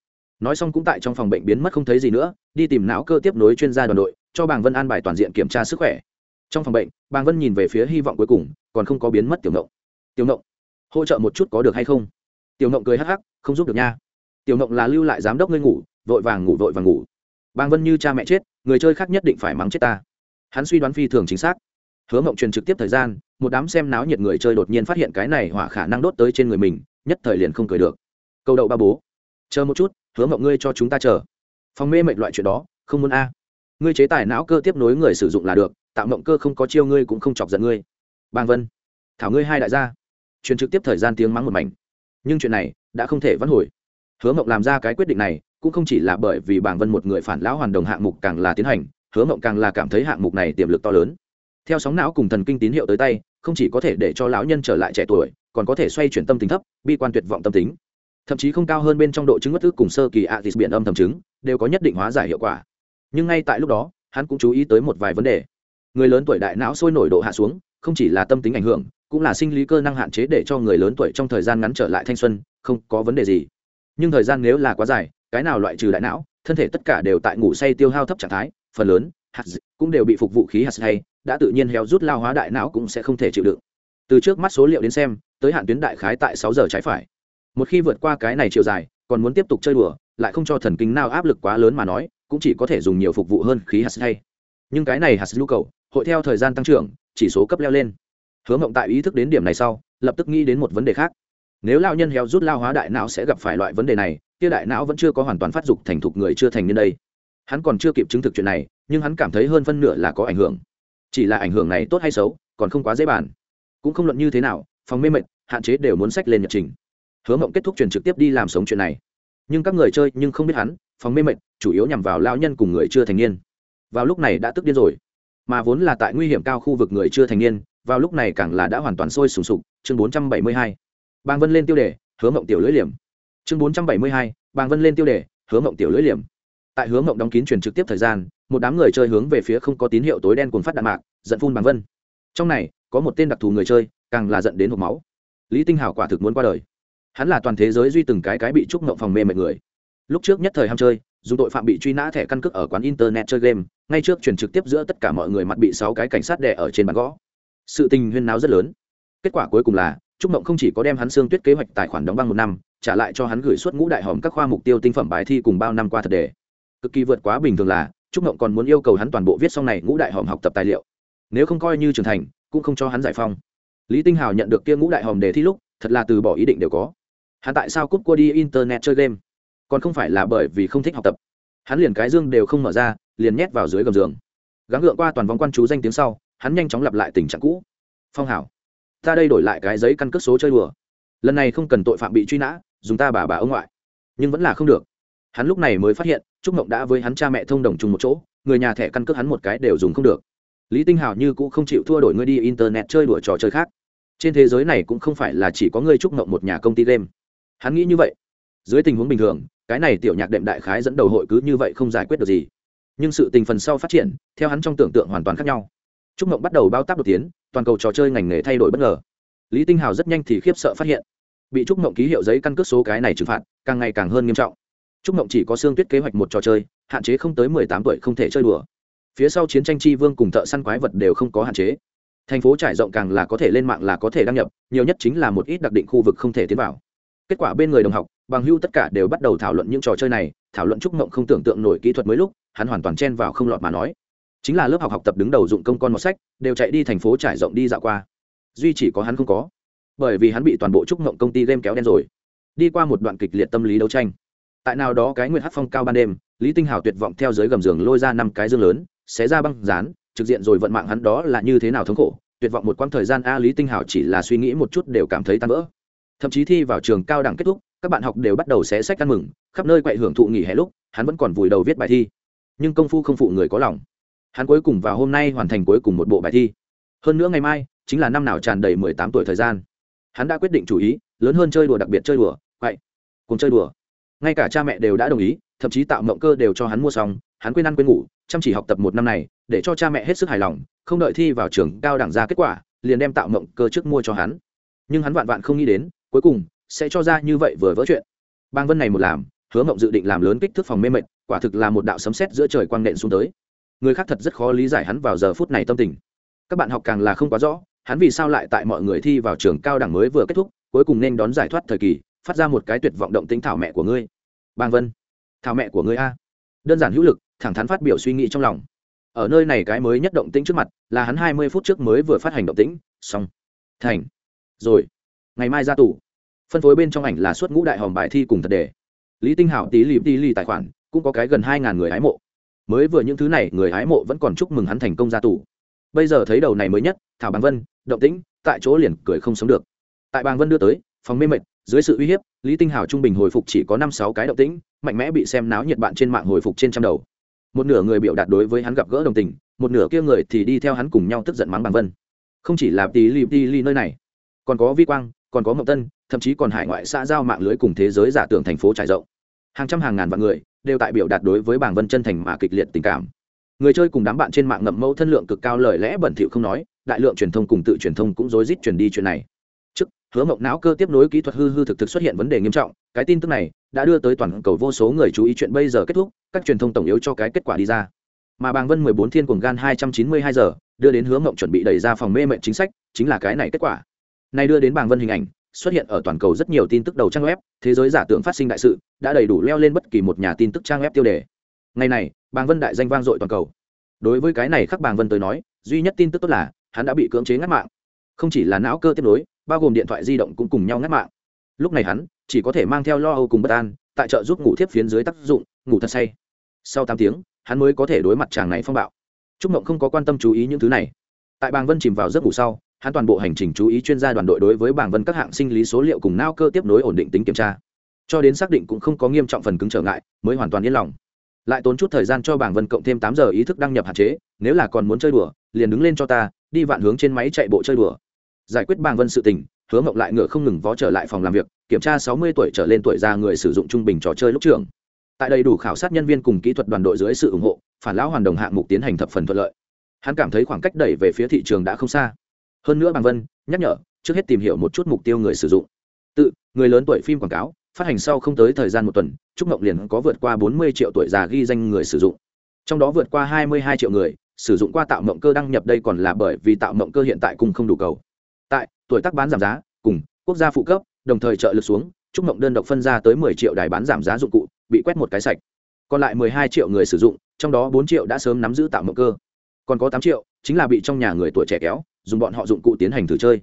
Nói xong cũng tại trong phòng bệnh biến mất không thấy gì nữa, đi tìm não cơ tiếp nối chuyên gia đoàn đội, cho bàng vân an bài toàn diện kiểm tra sức khỏe. Trong phòng bệnh, bàng vân nhìn về phía hy vọng cuối cùng, còn không có biến mất tiểu ngộng. Tiểu ngộng, hỗ trợ một chút có được hay không? Tiểu ngộng cười hắc hắc, không giúp được nha. Tiểu ngộng là lưu lại giám đốc ngươi ngủ, vội vàng ngủ vội vàng ngủ. Bàng vân như cha mẹ chết người chơi khác nhất định phải mắng chết ta. Hắn suy đoán phi thường chính xác. Hứa mộng truyền trực tiếp thời gian, một đám xem náo nhiệt người chơi đột nhiên phát hiện cái này hỏa khả năng đốt tới trên người mình, nhất thời liền không cười được. Câu đậu ba bố. Chờ một chút, hứa mộng ngươi cho chúng ta chờ. Phòng mê mệnh loại chuyện đó, không muốn a. Ngươi chế tài não cơ tiếp nối người sử dụng là được, tạo mộng cơ không có chiêu ngươi cũng không chọc giận ngươi. Bang vân. Thảo ngươi hai đại gia. Truyền trực tiếp thời gian tiếng mắng một mảnh. Nhưng chuyện này, đã không thể vãn hồi. Hứa mộng làm ra cái quyết định này cũng không chỉ là bởi vì bảng vân một người phản lão hoàn đồng hạng mục càng là tiến hành, hứa mộng càng là cảm thấy hạng mục này tiềm lực to lớn. Theo sóng não cùng thần kinh tín hiệu tới tay, không chỉ có thể để cho lão nhân trở lại trẻ tuổi, còn có thể xoay chuyển tâm tính thấp, bi quan tuyệt vọng tâm tính. Thậm chí không cao hơn bên trong độ chứng bất thức cùng sơ kỳ atis biển âm thầm chứng, đều có nhất định hóa giải hiệu quả. Nhưng ngay tại lúc đó, hắn cũng chú ý tới một vài vấn đề. Người lớn tuổi đại não sôi nổi độ hạ xuống, không chỉ là tâm tính ảnh hưởng, cũng là sinh lý cơ năng hạn chế để cho người lớn tuổi trong thời gian ngắn trở lại thanh xuân, không có vấn đề gì. Nhưng thời gian nếu là quá dài cái nào loại trừ đại não, thân thể tất cả đều tại ngủ say tiêu hao thấp trạng thái, phần lớn, hạt cũng đều bị phục vụ khí hạt hay, đã tự nhiên héo rút lao hóa đại não cũng sẽ không thể chịu đựng. Từ trước mắt số liệu đến xem, tới hạn tuyến đại khái tại sáu giờ trái phải. Một khi vượt qua cái này chiều dài, còn muốn tiếp tục chơi đùa, lại không cho thần kinh nào áp lực quá lớn mà nói, cũng chỉ có thể dùng nhiều phục vụ hơn khí hạt hay. Nhưng cái này hạt nhu cầu, hội theo thời gian tăng trưởng, chỉ số cấp leo lên. Hướng mộng tại ý thức đến điểm này sau, lập tức nghĩ đến một vấn đề khác nếu lao nhân héo rút lao hóa đại não sẽ gặp phải loại vấn đề này, kia đại não vẫn chưa có hoàn toàn phát dục thành thục người chưa thành niên đây. Hắn còn chưa kịp chứng thực chuyện này, nhưng hắn cảm thấy hơn phân nửa là có ảnh hưởng. Chỉ là ảnh hưởng này tốt hay xấu, còn không quá dễ bàn. Cũng không luận như thế nào, phòng mê mệt, hạn chế đều muốn sách lên nhật trình. Hứa mộng kết thúc truyền trực tiếp đi làm sống chuyện này. Nhưng các người chơi nhưng không biết hắn, phòng mê mệt, chủ yếu nhằm vào lao nhân cùng người chưa thành niên. Vào lúc này đã tức điên rồi. Mà vốn là tại nguy hiểm cao khu vực người chưa thành niên, vào lúc này càng là đã hoàn toàn sôi sùng sục. Chương bốn trăm bảy mươi hai bàng vân lên tiêu đề, hứa mộng tiểu lưỡi liềm. Chương bốn trăm bảy mươi hai, bàng vân lên tiêu đề, hứa mộng tiểu lưỡi liềm. Tại hướng mộng đóng kín truyền trực tiếp thời gian, một đám người chơi hướng về phía không có tín hiệu tối đen cuốn phát đạn mạc, giận phun Bàng vân. Trong này, có một tên đặc thù người chơi, càng là giận đến hộp máu. Lý tinh hảo quả thực muốn qua đời. Hắn là toàn thế giới duy từng cái cái bị trúc mộng phòng mê mệt người. Lúc trước nhất thời ham chơi dù tội phạm bị truy nã thẻ căn cước ở quán internet chơi game, ngay trước truyền trực tiếp giữa tất cả mọi người mặt bị sáu cái cảnh sát đè ở trên bàn gõ. Sự tình huyên náo rất lớn. Kết quả cuối cùng là trúc mộng không chỉ có đem hắn xương tuyết kế hoạch tài khoản đóng băng một năm, trả lại cho hắn gửi suốt ngũ đại hòm các khoa mục tiêu tinh phẩm bài thi cùng bao năm qua thật đề. Cực kỳ vượt quá bình thường là, trúc mộng còn muốn yêu cầu hắn toàn bộ viết xong này ngũ đại hòm học tập tài liệu. Nếu không coi như trưởng thành, cũng không cho hắn giải phong. Lý tinh hào nhận được kia ngũ đại hòm đề thi lúc, thật là từ bỏ ý định đều có. Hắn tại sao cúp qua đi internet chơi game? Còn không phải là bởi vì không thích học tập. Hắn liền cái dương đều không mở ra, liền nhét vào dưới gầm giường. Gắng gượng qua toàn vòng quan chú danh tiếng sau, hắn nhanh chóng lặp lại tình trạng cũ. Phong hảo ta đây đổi lại cái giấy căn cước số chơi đùa. Lần này không cần tội phạm bị truy nã, dùng ta bà bà ông ngoại. Nhưng vẫn là không được. Hắn lúc này mới phát hiện, trúc mộng đã với hắn cha mẹ thông đồng chung một chỗ, người nhà thẻ căn cước hắn một cái đều dùng không được. Lý tinh hào như cũng không chịu thua đổi ngươi đi internet chơi đùa trò chơi khác. Trên thế giới này cũng không phải là chỉ có ngươi trúc mộng một nhà công ty game. Hắn nghĩ như vậy. Dưới tình huống bình thường, cái này tiểu nhạc đệm đại khái dẫn đầu hội cứ như vậy không giải quyết được gì. Nhưng sự tình phần sau phát triển, theo hắn trong tưởng tượng hoàn toàn khác nhau trúc mộng bắt đầu bao tác đột tiến, toàn cầu trò chơi ngành nghề thay đổi bất ngờ. Lý tinh hào rất nhanh thì khiếp sợ phát hiện, bị trúc mộng ký hiệu giấy căn cước số cái này trừng phạt, càng ngày càng hơn nghiêm trọng. Trúc mộng chỉ có xương tuyết kế hoạch một trò chơi, hạn chế không tới mười tám tuổi không thể chơi đùa. Phía sau chiến tranh chi vương cùng thợ săn quái vật đều không có hạn chế. Thành phố trải rộng càng là có thể lên mạng là có thể đăng nhập, nhiều nhất chính là một ít đặc định khu vực không thể tiến vào. Kết quả bên người đồng học, bằng hưu tất cả đều bắt đầu thảo luận những trò chơi này, thảo luận trúc mộng không tưởng tượng nổi kỹ thuật mới lúc, hắn hoàn toàn chen vào không lọt mà nói chính là lớp học học tập đứng đầu dụng công con một sách, đều chạy đi thành phố trải rộng đi dạo qua. Duy chỉ có hắn không có, bởi vì hắn bị toàn bộ trúc ngộng công ty game kéo đen rồi. Đi qua một đoạn kịch liệt tâm lý đấu tranh. Tại nào đó cái nguyệt hát phong cao ban đêm, lý tinh hào tuyệt vọng theo dưới gầm giường lôi ra năm cái dương lớn, xé ra băng dán, trực diện rồi vận mạng hắn đó là như thế nào thống khổ, tuyệt vọng một quãng thời gian a lý tinh hào chỉ là suy nghĩ một chút đều cảm thấy tan vỡ. Thậm chí thi vào trường cao đẳng kết thúc, các bạn học đều bắt đầu xé sách ăn mừng, khắp nơi quậy hưởng thụ nghỉ hè lúc, hắn vẫn còn vùi đầu viết bài thi. Nhưng công phu không phụ người có lòng hắn cuối cùng vào hôm nay hoàn thành cuối cùng một bộ bài thi. Hơn nữa ngày mai chính là năm nào tràn đầy mười tám tuổi thời gian. Hắn đã quyết định chủ ý, lớn hơn chơi đùa đặc biệt chơi đùa vậy cùng chơi đùa. Ngay cả cha mẹ đều đã đồng ý, thậm chí tạo mộng cơ đều cho hắn mua xong, hắn quên ăn quên ngủ, chăm chỉ học tập một năm này, để cho cha mẹ hết sức hài lòng, không đợi thi vào trường cao đẳng ra kết quả, liền đem tạo mộng cơ trước mua cho hắn. Nhưng hắn vạn vạn không nghĩ đến, cuối cùng sẽ cho ra như vậy vừa vỡ chuyện. Bang vân này một làm, hứa mộng dự định làm lớn kích thước phòng mê mệt, quả thực là một đạo sấm sét giữa trời quang nện xuống tới người khác thật rất khó lý giải hắn vào giờ phút này tâm tình. Các bạn học càng là không quá rõ, hắn vì sao lại tại mọi người thi vào trường cao đẳng mới vừa kết thúc, cuối cùng nên đón giải thoát thời kỳ, phát ra một cái tuyệt vọng động tính thảo mẹ của ngươi. Bang vân, thảo mẹ của ngươi a. Đơn giản hữu lực, thẳng thắn phát biểu suy nghĩ trong lòng. Ở nơi này cái mới nhất động tĩnh trước mặt, là hắn hai mươi phút trước mới vừa phát hành động tĩnh, xong. Thành. Rồi. Ngày mai ra tù. Phân phối bên trong ảnh là suốt ngũ đại hòm bài thi cùng thật đề. Lý tinh hảo tí lì tí lì tài khoản, cũng có cái gần hai ngàn người hái mộ mới vừa những thứ này người hái mộ vẫn còn chúc mừng hắn thành công ra tù. Bây giờ thấy đầu này mới nhất, thảo bàng vân, động tĩnh, tại chỗ liền cười không sống được. Tại bàng vân đưa tới, phòng mê mệt, dưới sự uy hiếp, lý tinh hảo trung bình hồi phục chỉ có năm sáu cái động tĩnh, mạnh mẽ bị xem náo nhiệt bạn trên mạng hồi phục trên trăm đầu. Một nửa người biểu đạt đối với hắn gặp gỡ đồng tình, một nửa kia người thì đi theo hắn cùng nhau tức giận mắng bàng vân. Không chỉ là tí li tí li nơi này, còn có vi quang, còn có mậu tân, thậm chí còn hải ngoại xã giao mạng lưới cùng thế giới giả tưởng thành phố trải rộng. Hàng trăm hàng ngàn vạn người đều tại biểu đạt đối với bảng vân chân thành mà kịch liệt tình cảm. Người chơi cùng đám bạn trên mạng ngậm mẫu thân lượng cực cao lời lẽ bẩn thỉu không nói, đại lượng truyền thông cùng tự truyền thông cũng rối rít truyền đi chuyện này. Trước, hứa mộng não cơ tiếp nối kỹ thuật hư hư thực thực xuất hiện vấn đề nghiêm trọng, cái tin tức này đã đưa tới toàn cầu vô số người chú ý chuyện bây giờ kết thúc, các truyền thông tổng yếu cho cái kết quả đi ra. Mà bàng vân mười bốn thiên cùng gan hai trăm chín mươi hai giờ, đưa đến hứa mộng chuẩn bị đẩy ra phòng mê mệnh chính sách, chính là cái này kết quả. Nay đưa đến bàng vân hình ảnh xuất hiện ở toàn cầu rất nhiều tin tức đầu trang web, thế giới giả tưởng phát sinh đại sự, đã đầy đủ leo lên bất kỳ một nhà tin tức trang web tiêu đề. Ngày này, bàng vân đại danh vang dội toàn cầu. Đối với cái này khắc bàng vân tới nói, duy nhất tin tức tốt là, hắn đã bị cưỡng chế ngắt mạng. Không chỉ là não cơ tiếp nối, bao gồm điện thoại di động cũng cùng nhau ngắt mạng. Lúc này hắn, chỉ có thể mang theo lo âu cùng bất an, tại chợ giúp ngủ thiếp phiến dưới tác dụng, ngủ thật say. Sau tám tiếng, hắn mới có thể đối mặt chàng này phong bạo. Trúc mộng không có quan tâm chú ý những thứ này. Tại bàng vân chìm vào giấc ngủ sau hắn toàn bộ hành trình chú ý chuyên gia đoàn đội đối với bảng vân các hạng sinh lý số liệu cùng nao cơ tiếp nối ổn định tính kiểm tra. Cho đến xác định cũng không có nghiêm trọng phần cứng trở ngại, mới hoàn toàn yên lòng. Lại tốn chút thời gian cho bảng vân cộng thêm tám giờ ý thức đăng nhập hạn chế, nếu là còn muốn chơi đùa, liền đứng lên cho ta, đi vạn hướng trên máy chạy bộ chơi đùa. Giải quyết bảng vân sự tình, hứa mộng lại ngựa không ngừng vó trở lại phòng làm việc, kiểm tra sáu mươi tuổi trở lên tuổi già người sử dụng trung bình trò chơi lúc trường. Tại đầy đủ khảo sát nhân viên cùng kỹ thuật đoàn đội dưới sự ủng hộ, phản lão hoàn đồng hạng mục tiến hành thập phần thuận lợi. Hắn cảm thấy khoảng cách đẩy về phía thị trường đã không xa hơn nữa bằng vân nhắc nhở, trước hết tìm hiểu một chút mục tiêu người sử dụng. Tự, người lớn tuổi phim quảng cáo, phát hành sau không tới thời gian một tuần, trúc mộng liền có vượt qua bốn mươi triệu tuổi già ghi danh người sử dụng. Trong đó vượt qua hai mươi hai triệu người sử dụng qua tạo mộng cơ đăng nhập đây còn là bởi vì tạo mộng cơ hiện tại cùng không đủ cầu. Tại, tuổi tác bán giảm giá, cùng quốc gia phụ cấp, đồng thời trợ lực xuống, trúc mộng đơn độc phân ra tới mười triệu đài bán giảm giá dụng cụ, bị quét một cái sạch. Còn lại mười hai triệu người sử dụng, trong đó bốn triệu đã sớm nắm giữ tạo mộng cơ. Còn có tám triệu chính là bị trong nhà người tuổi trẻ kéo dùng bọn họ dụng cụ tiến hành thử chơi.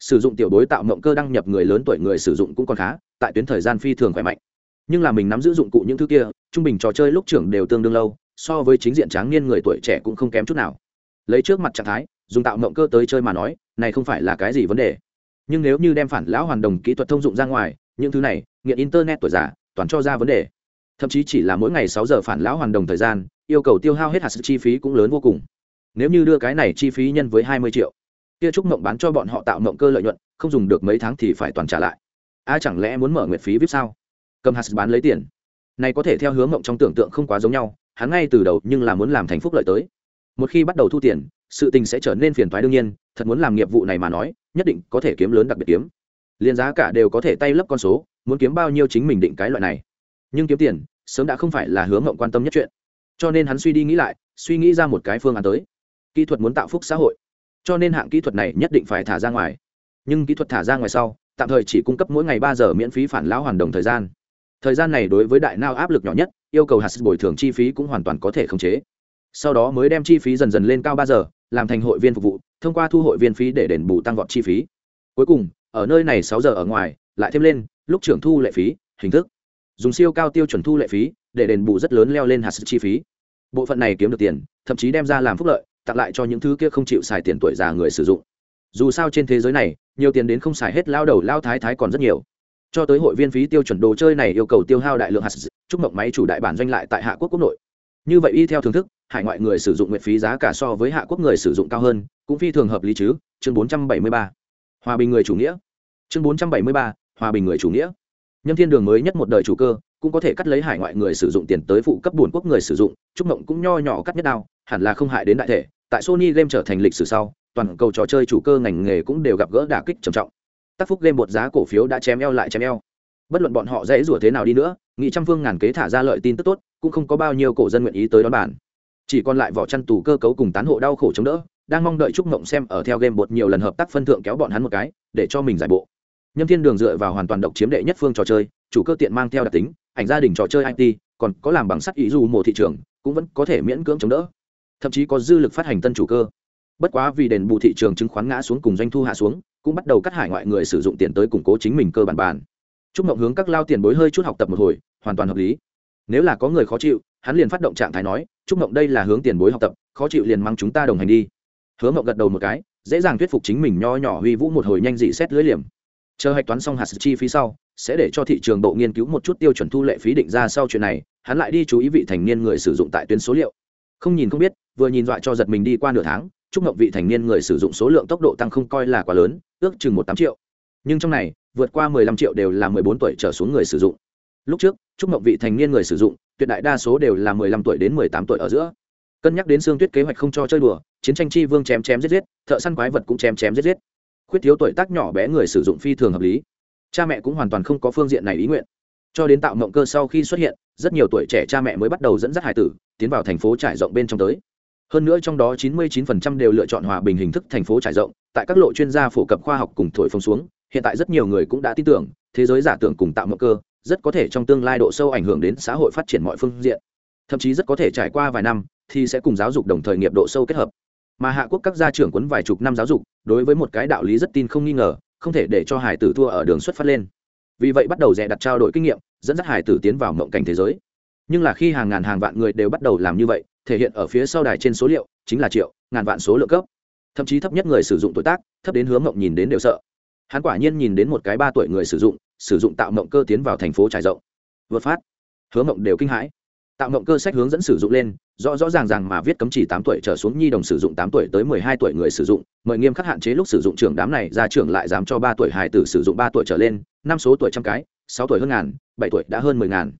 Sử dụng tiểu đối tạo mộng cơ đăng nhập người lớn tuổi người sử dụng cũng còn khá, tại tuyến thời gian phi thường khỏe mạnh. Nhưng là mình nắm giữ dụng cụ những thứ kia, trung bình trò chơi lúc trưởng đều tương đương lâu, so với chính diện tráng niên người tuổi trẻ cũng không kém chút nào. Lấy trước mặt trạng thái, dùng tạo mộng cơ tới chơi mà nói, này không phải là cái gì vấn đề. Nhưng nếu như đem phản lão hoàn đồng kỹ thuật thông dụng ra ngoài, những thứ này, nghiện internet tuổi già, toàn cho ra vấn đề. Thậm chí chỉ là mỗi ngày sáu giờ phản lão hoàn đồng thời gian, yêu cầu tiêu hao hết hạt sự chi phí cũng lớn vô cùng. Nếu như đưa cái này chi phí nhân với hai mươi triệu kia trúc mộng bán cho bọn họ tạo mộng cơ lợi nhuận, không dùng được mấy tháng thì phải toàn trả lại. A, chẳng lẽ muốn mở nguyện phí vip sao? Cầm hạt bán lấy tiền. Này có thể theo hướng mộng trong tưởng tượng không quá giống nhau, hắn ngay từ đầu nhưng là muốn làm thành phúc lợi tới. Một khi bắt đầu thu tiền, sự tình sẽ trở nên phiền toái đương nhiên, thật muốn làm nghiệp vụ này mà nói, nhất định có thể kiếm lớn đặc biệt kiếm. Liền giá cả đều có thể tay lấp con số, muốn kiếm bao nhiêu chính mình định cái loại này. Nhưng kiếm tiền, sớm đã không phải là hướng mộng quan tâm nhất chuyện. Cho nên hắn suy đi nghĩ lại, suy nghĩ ra một cái phương án tới. Kỹ thuật muốn tạo phúc xã hội cho nên hạng kỹ thuật này nhất định phải thả ra ngoài. Nhưng kỹ thuật thả ra ngoài sau, tạm thời chỉ cung cấp mỗi ngày ba giờ miễn phí phản lão hoàn đồng thời gian. Thời gian này đối với đại nao áp lực nhỏ nhất, yêu cầu hạt bồi thường chi phí cũng hoàn toàn có thể khống chế. Sau đó mới đem chi phí dần dần lên cao ba giờ, làm thành hội viên phục vụ, thông qua thu hội viên phí để đền bù tăng vọt chi phí. Cuối cùng, ở nơi này sáu giờ ở ngoài, lại thêm lên, lúc trưởng thu lệ phí, hình thức. Dùng siêu cao tiêu chuẩn thu lệ phí, để đền bù rất lớn leo lên hạt chi phí. Bộ phận này kiếm được tiền, thậm chí đem ra làm phúc lợi tặng lại cho những thứ kia không chịu xài tiền tuổi già người sử dụng dù sao trên thế giới này, nhiều tiền đến không xài hết lao đầu lao thái thái còn rất nhiều cho tới hội viên phí tiêu chuẩn đồ chơi này yêu cầu tiêu hao đại lượng hạt chúc mộng máy chủ đại bản doanh lại tại hạ quốc quốc nội như vậy y theo thưởng thức, hải ngoại người sử dụng nguyện phí giá cả so với hạ quốc người sử dụng cao hơn, cũng phi thường hợp lý chứ, chương 473. hòa bình người chủ nghĩa chương 473. hòa bình người chủ nghĩa nhâm thiên đường mới nhất một đời chủ cơ, cũng có thể cắt lấy hải ngoại người sử dụng tiền tới phụ cấp buồn quốc người sử dụng trúc mộng cũng nho nhỏ cắt nhất đao, hẳn là không hại đến đại thể tại sony game trở thành lịch sử sau, toàn cầu trò chơi chủ cơ ngành nghề cũng đều gặp gỡ đả kích trầm trọng. Tác phúc game một giá cổ phiếu đã chém eo lại chém eo. Bất luận bọn họ dễ rủa thế nào đi nữa, nghị trăm phương ngàn kế thả ra lợi tin tức tốt, cũng không có bao nhiêu cổ dân nguyện ý tới đón bản chỉ còn lại vỏ chăn tù cơ cấu cùng tán hộ đau khổ chống đỡ, đang mong đợi chúc mộng xem ở theo game bột nhiều lần hợp tác phân thượng kéo bọn hắn một cái, để cho mình giải bộ. Nhâm thiên đường dựa vào hoàn toàn độc chiếm đệ nhất phương trò chơi, chủ cơ tiện mang theo đặc tính, ảnh gia đình trò chơi it còn có làm bằng sắt ý dù mùa thị trường, cũng vẫn có thể miễn cưỡng chống đỡ thậm chí có dư lực phát hành tân chủ cơ. Bất quá vì đền bù thị trường chứng khoán ngã xuống cùng doanh thu hạ xuống, cũng bắt đầu cắt hải ngoại người sử dụng tiền tới củng cố chính mình cơ bản bản. Chúc mộng hướng các lao tiền bối hơi chút học tập một hồi, hoàn toàn hợp lý. Nếu là có người khó chịu, hắn liền phát động trạng thái nói chúc mộng đây là hướng tiền bối học tập, khó chịu liền mang chúng ta đồng hành đi. Hướng mộng gật đầu một cái, dễ dàng thuyết phục chính mình nho nhỏ huy vũ một hồi nhanh dị xét lưới liềm. Chờ hạch toán xong hạt chi phí sau, sẽ để cho thị trường bộ nghiên cứu một chút tiêu chuẩn thu lệ phí định ra sau chuyện này, hắn lại đi chú ý vị thành niên người sử dụng tại tuyến số liệu. Không nhìn không biết vừa nhìn dọa cho giật mình đi qua nửa tháng, chúc mộng vị thành niên người sử dụng số lượng tốc độ tăng không coi là quá lớn, ước chừng một tám triệu. Nhưng trong này, vượt qua mười lăm triệu đều là mười bốn tuổi trở xuống người sử dụng. Lúc trước, chúc mộng vị thành niên người sử dụng, tuyệt đại đa số đều là mười lăm tuổi đến mười tám tuổi ở giữa. Cân nhắc đến xương tuyết kế hoạch không cho chơi đùa, chiến tranh chi vương chém chém giết giết, thợ săn quái vật cũng chém chém giết giết. Khuyết thiếu tuổi tác nhỏ bé người sử dụng phi thường hợp lý. Cha mẹ cũng hoàn toàn không có phương diện này ý nguyện. Cho đến tạo mộng cơ sau khi xuất hiện, rất nhiều tuổi trẻ cha mẹ mới bắt đầu dẫn dắt hải tử, tiến vào thành phố trải rộng bên trong tới hơn nữa trong đó 99% đều lựa chọn hòa bình hình thức thành phố trải rộng, tại các lộ chuyên gia phổ cập khoa học cùng thổi phồng xuống, hiện tại rất nhiều người cũng đã tin tưởng, thế giới giả tưởng cùng tạo mộng cơ, rất có thể trong tương lai độ sâu ảnh hưởng đến xã hội phát triển mọi phương diện. Thậm chí rất có thể trải qua vài năm, thì sẽ cùng giáo dục đồng thời nghiệp độ sâu kết hợp. Mà hạ quốc các gia trưởng quấn vài chục năm giáo dục, đối với một cái đạo lý rất tin không nghi ngờ, không thể để cho hải tử thua ở đường xuất phát lên. Vì vậy bắt đầu dè đặt trao đổi kinh nghiệm, dẫn dắt hải tử tiến vào mộng cảnh thế giới. Nhưng là khi hàng ngàn hàng vạn người đều bắt đầu làm như vậy thể hiện ở phía sau đài trên số liệu, chính là triệu, ngàn vạn số lượng cấp. Thậm chí thấp nhất người sử dụng tuổi tác, thấp đến hướng mộng nhìn đến đều sợ. Hắn quả nhiên nhìn đến một cái ba tuổi người sử dụng sử dụng tạo mộng cơ tiến vào thành phố trải rộng. Vượt phát hướng mộng đều kinh hãi. Tạo mộng cơ sách hướng dẫn sử dụng lên, rõ rõ ràng ràng mà viết cấm chỉ tám tuổi trở xuống nhi đồng sử dụng, tám tuổi tới mười hai tuổi người sử dụng, mời nghiêm khắc hạn chế lúc sử dụng trường đám này ra trường lại dám cho ba tuổi hài tử sử dụng ba tuổi trở lên, năm số tuổi trăm cái, sáu tuổi hơn ngàn, bảy tuổi đã hơn mười ngàn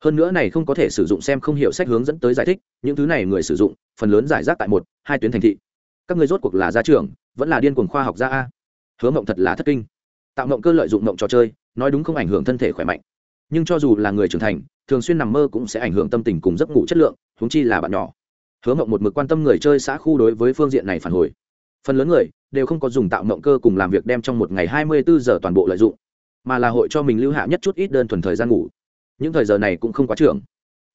hơn nữa này không có thể sử dụng xem không hiểu sách hướng dẫn tới giải thích, những thứ này người sử dụng, phần lớn giải rác tại một, hai tuyến thành thị. Các người rốt cuộc là gia trưởng, vẫn là điên cuồng khoa học gia a. Hứa mộng thật là thất kinh. Tạo mộng cơ lợi dụng mộng trò chơi, nói đúng không ảnh hưởng thân thể khỏe mạnh. Nhưng cho dù là người trưởng thành, thường xuyên nằm mơ cũng sẽ ảnh hưởng tâm tình cùng giấc ngủ chất lượng, huống chi là bạn nhỏ. Hứa mộng một mực quan tâm người chơi xã khu đối với phương diện này phản hồi. Phần lớn người đều không có dùng tạo mộng cơ cùng làm việc đem trong một ngày hai mươi bốn giờ toàn bộ lợi dụng, mà là hội cho mình lưu hạ nhất chút ít đơn thuần thời gian ngủ những thời giờ này cũng không quá trưởng.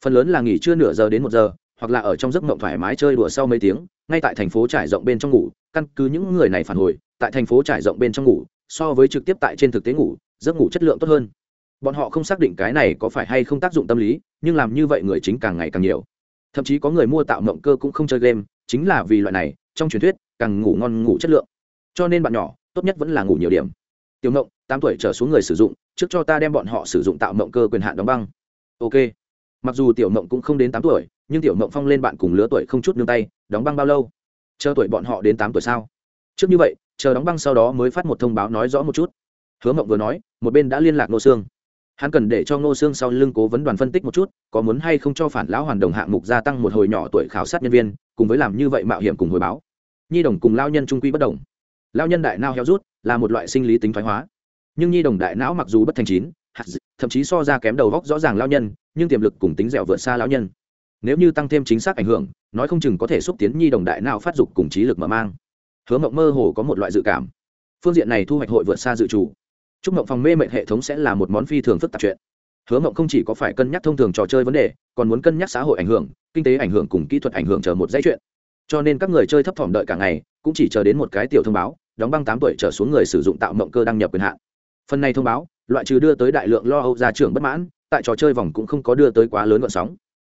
Phần lớn là nghỉ trưa nửa giờ đến một giờ, hoặc là ở trong giấc mộng thoải mái chơi đùa sau mấy tiếng, ngay tại thành phố trải rộng bên trong ngủ, căn cứ những người này phản hồi, tại thành phố trải rộng bên trong ngủ, so với trực tiếp tại trên thực tế ngủ, giấc ngủ chất lượng tốt hơn. Bọn họ không xác định cái này có phải hay không tác dụng tâm lý, nhưng làm như vậy người chính càng ngày càng nhiều. Thậm chí có người mua tạo mộng cơ cũng không chơi game, chính là vì loại này, trong truyền thuyết, càng ngủ ngon ngủ chất lượng. Cho nên bạn nhỏ, tốt nhất vẫn là ngủ nhiều điểm. Tiểu mộng tám tuổi trở xuống người sử dụng, trước cho ta đem bọn họ sử dụng tạo mộng cơ quyền hạn đóng băng. Ok. Mặc dù tiểu mộng cũng không đến tám tuổi, nhưng tiểu mộng phong lên bạn cùng lứa tuổi không chút nương tay, đóng băng bao lâu? Chờ tuổi bọn họ đến tám tuổi sao? Trước như vậy, chờ đóng băng sau đó mới phát một thông báo nói rõ một chút. Hứa mộng vừa nói, một bên đã liên lạc nô xương hắn cần để cho nô xương sau lưng cố vấn đoàn phân tích một chút, có muốn hay không cho phản lão hoàn đồng hạng mục gia tăng một hồi nhỏ tuổi khảo sát nhân viên, cùng với làm như vậy mạo hiểm cùng hồi báo. Nhi đồng cùng lao nhân trung quy bất đồng. Lao nhân đại nao heo rút, là một loại sinh lý tính thoái hóa nhưng nhi đồng đại não mặc dù bất thành chín thậm chí so ra kém đầu góc rõ ràng lao nhân, nhưng tiềm lực cùng tính dẻo vượt xa lao nhân. Nếu như tăng thêm chính xác ảnh hưởng, nói không chừng có thể xúc tiến nhi đồng đại não phát dục cùng trí lực mở mang. Hứa mộng mơ hồ có một loại dự cảm. Phương diện này thu hoạch hội vượt xa dự trù. Chúc mộng phòng mê mệnh hệ thống sẽ là một món phi thường phức tạp chuyện. Hứa mộng không chỉ có phải cân nhắc thông thường trò chơi vấn đề, còn muốn cân nhắc xã hội ảnh hưởng, kinh tế ảnh hưởng cùng kỹ thuật ảnh hưởng chờ một dãy chuyện. Cho nên các người chơi thấp thỏm đợi cả ngày, cũng chỉ chờ đến một cái tiểu thông báo, đóng băng tám tuổi trở xuống người sử dụng tạo mộng cơ đăng nhập quyền hạn phần này thông báo, loại trừ đưa tới đại lượng lo âu ra trường bất mãn, tại trò chơi vòng cũng không có đưa tới quá lớn gọn sóng.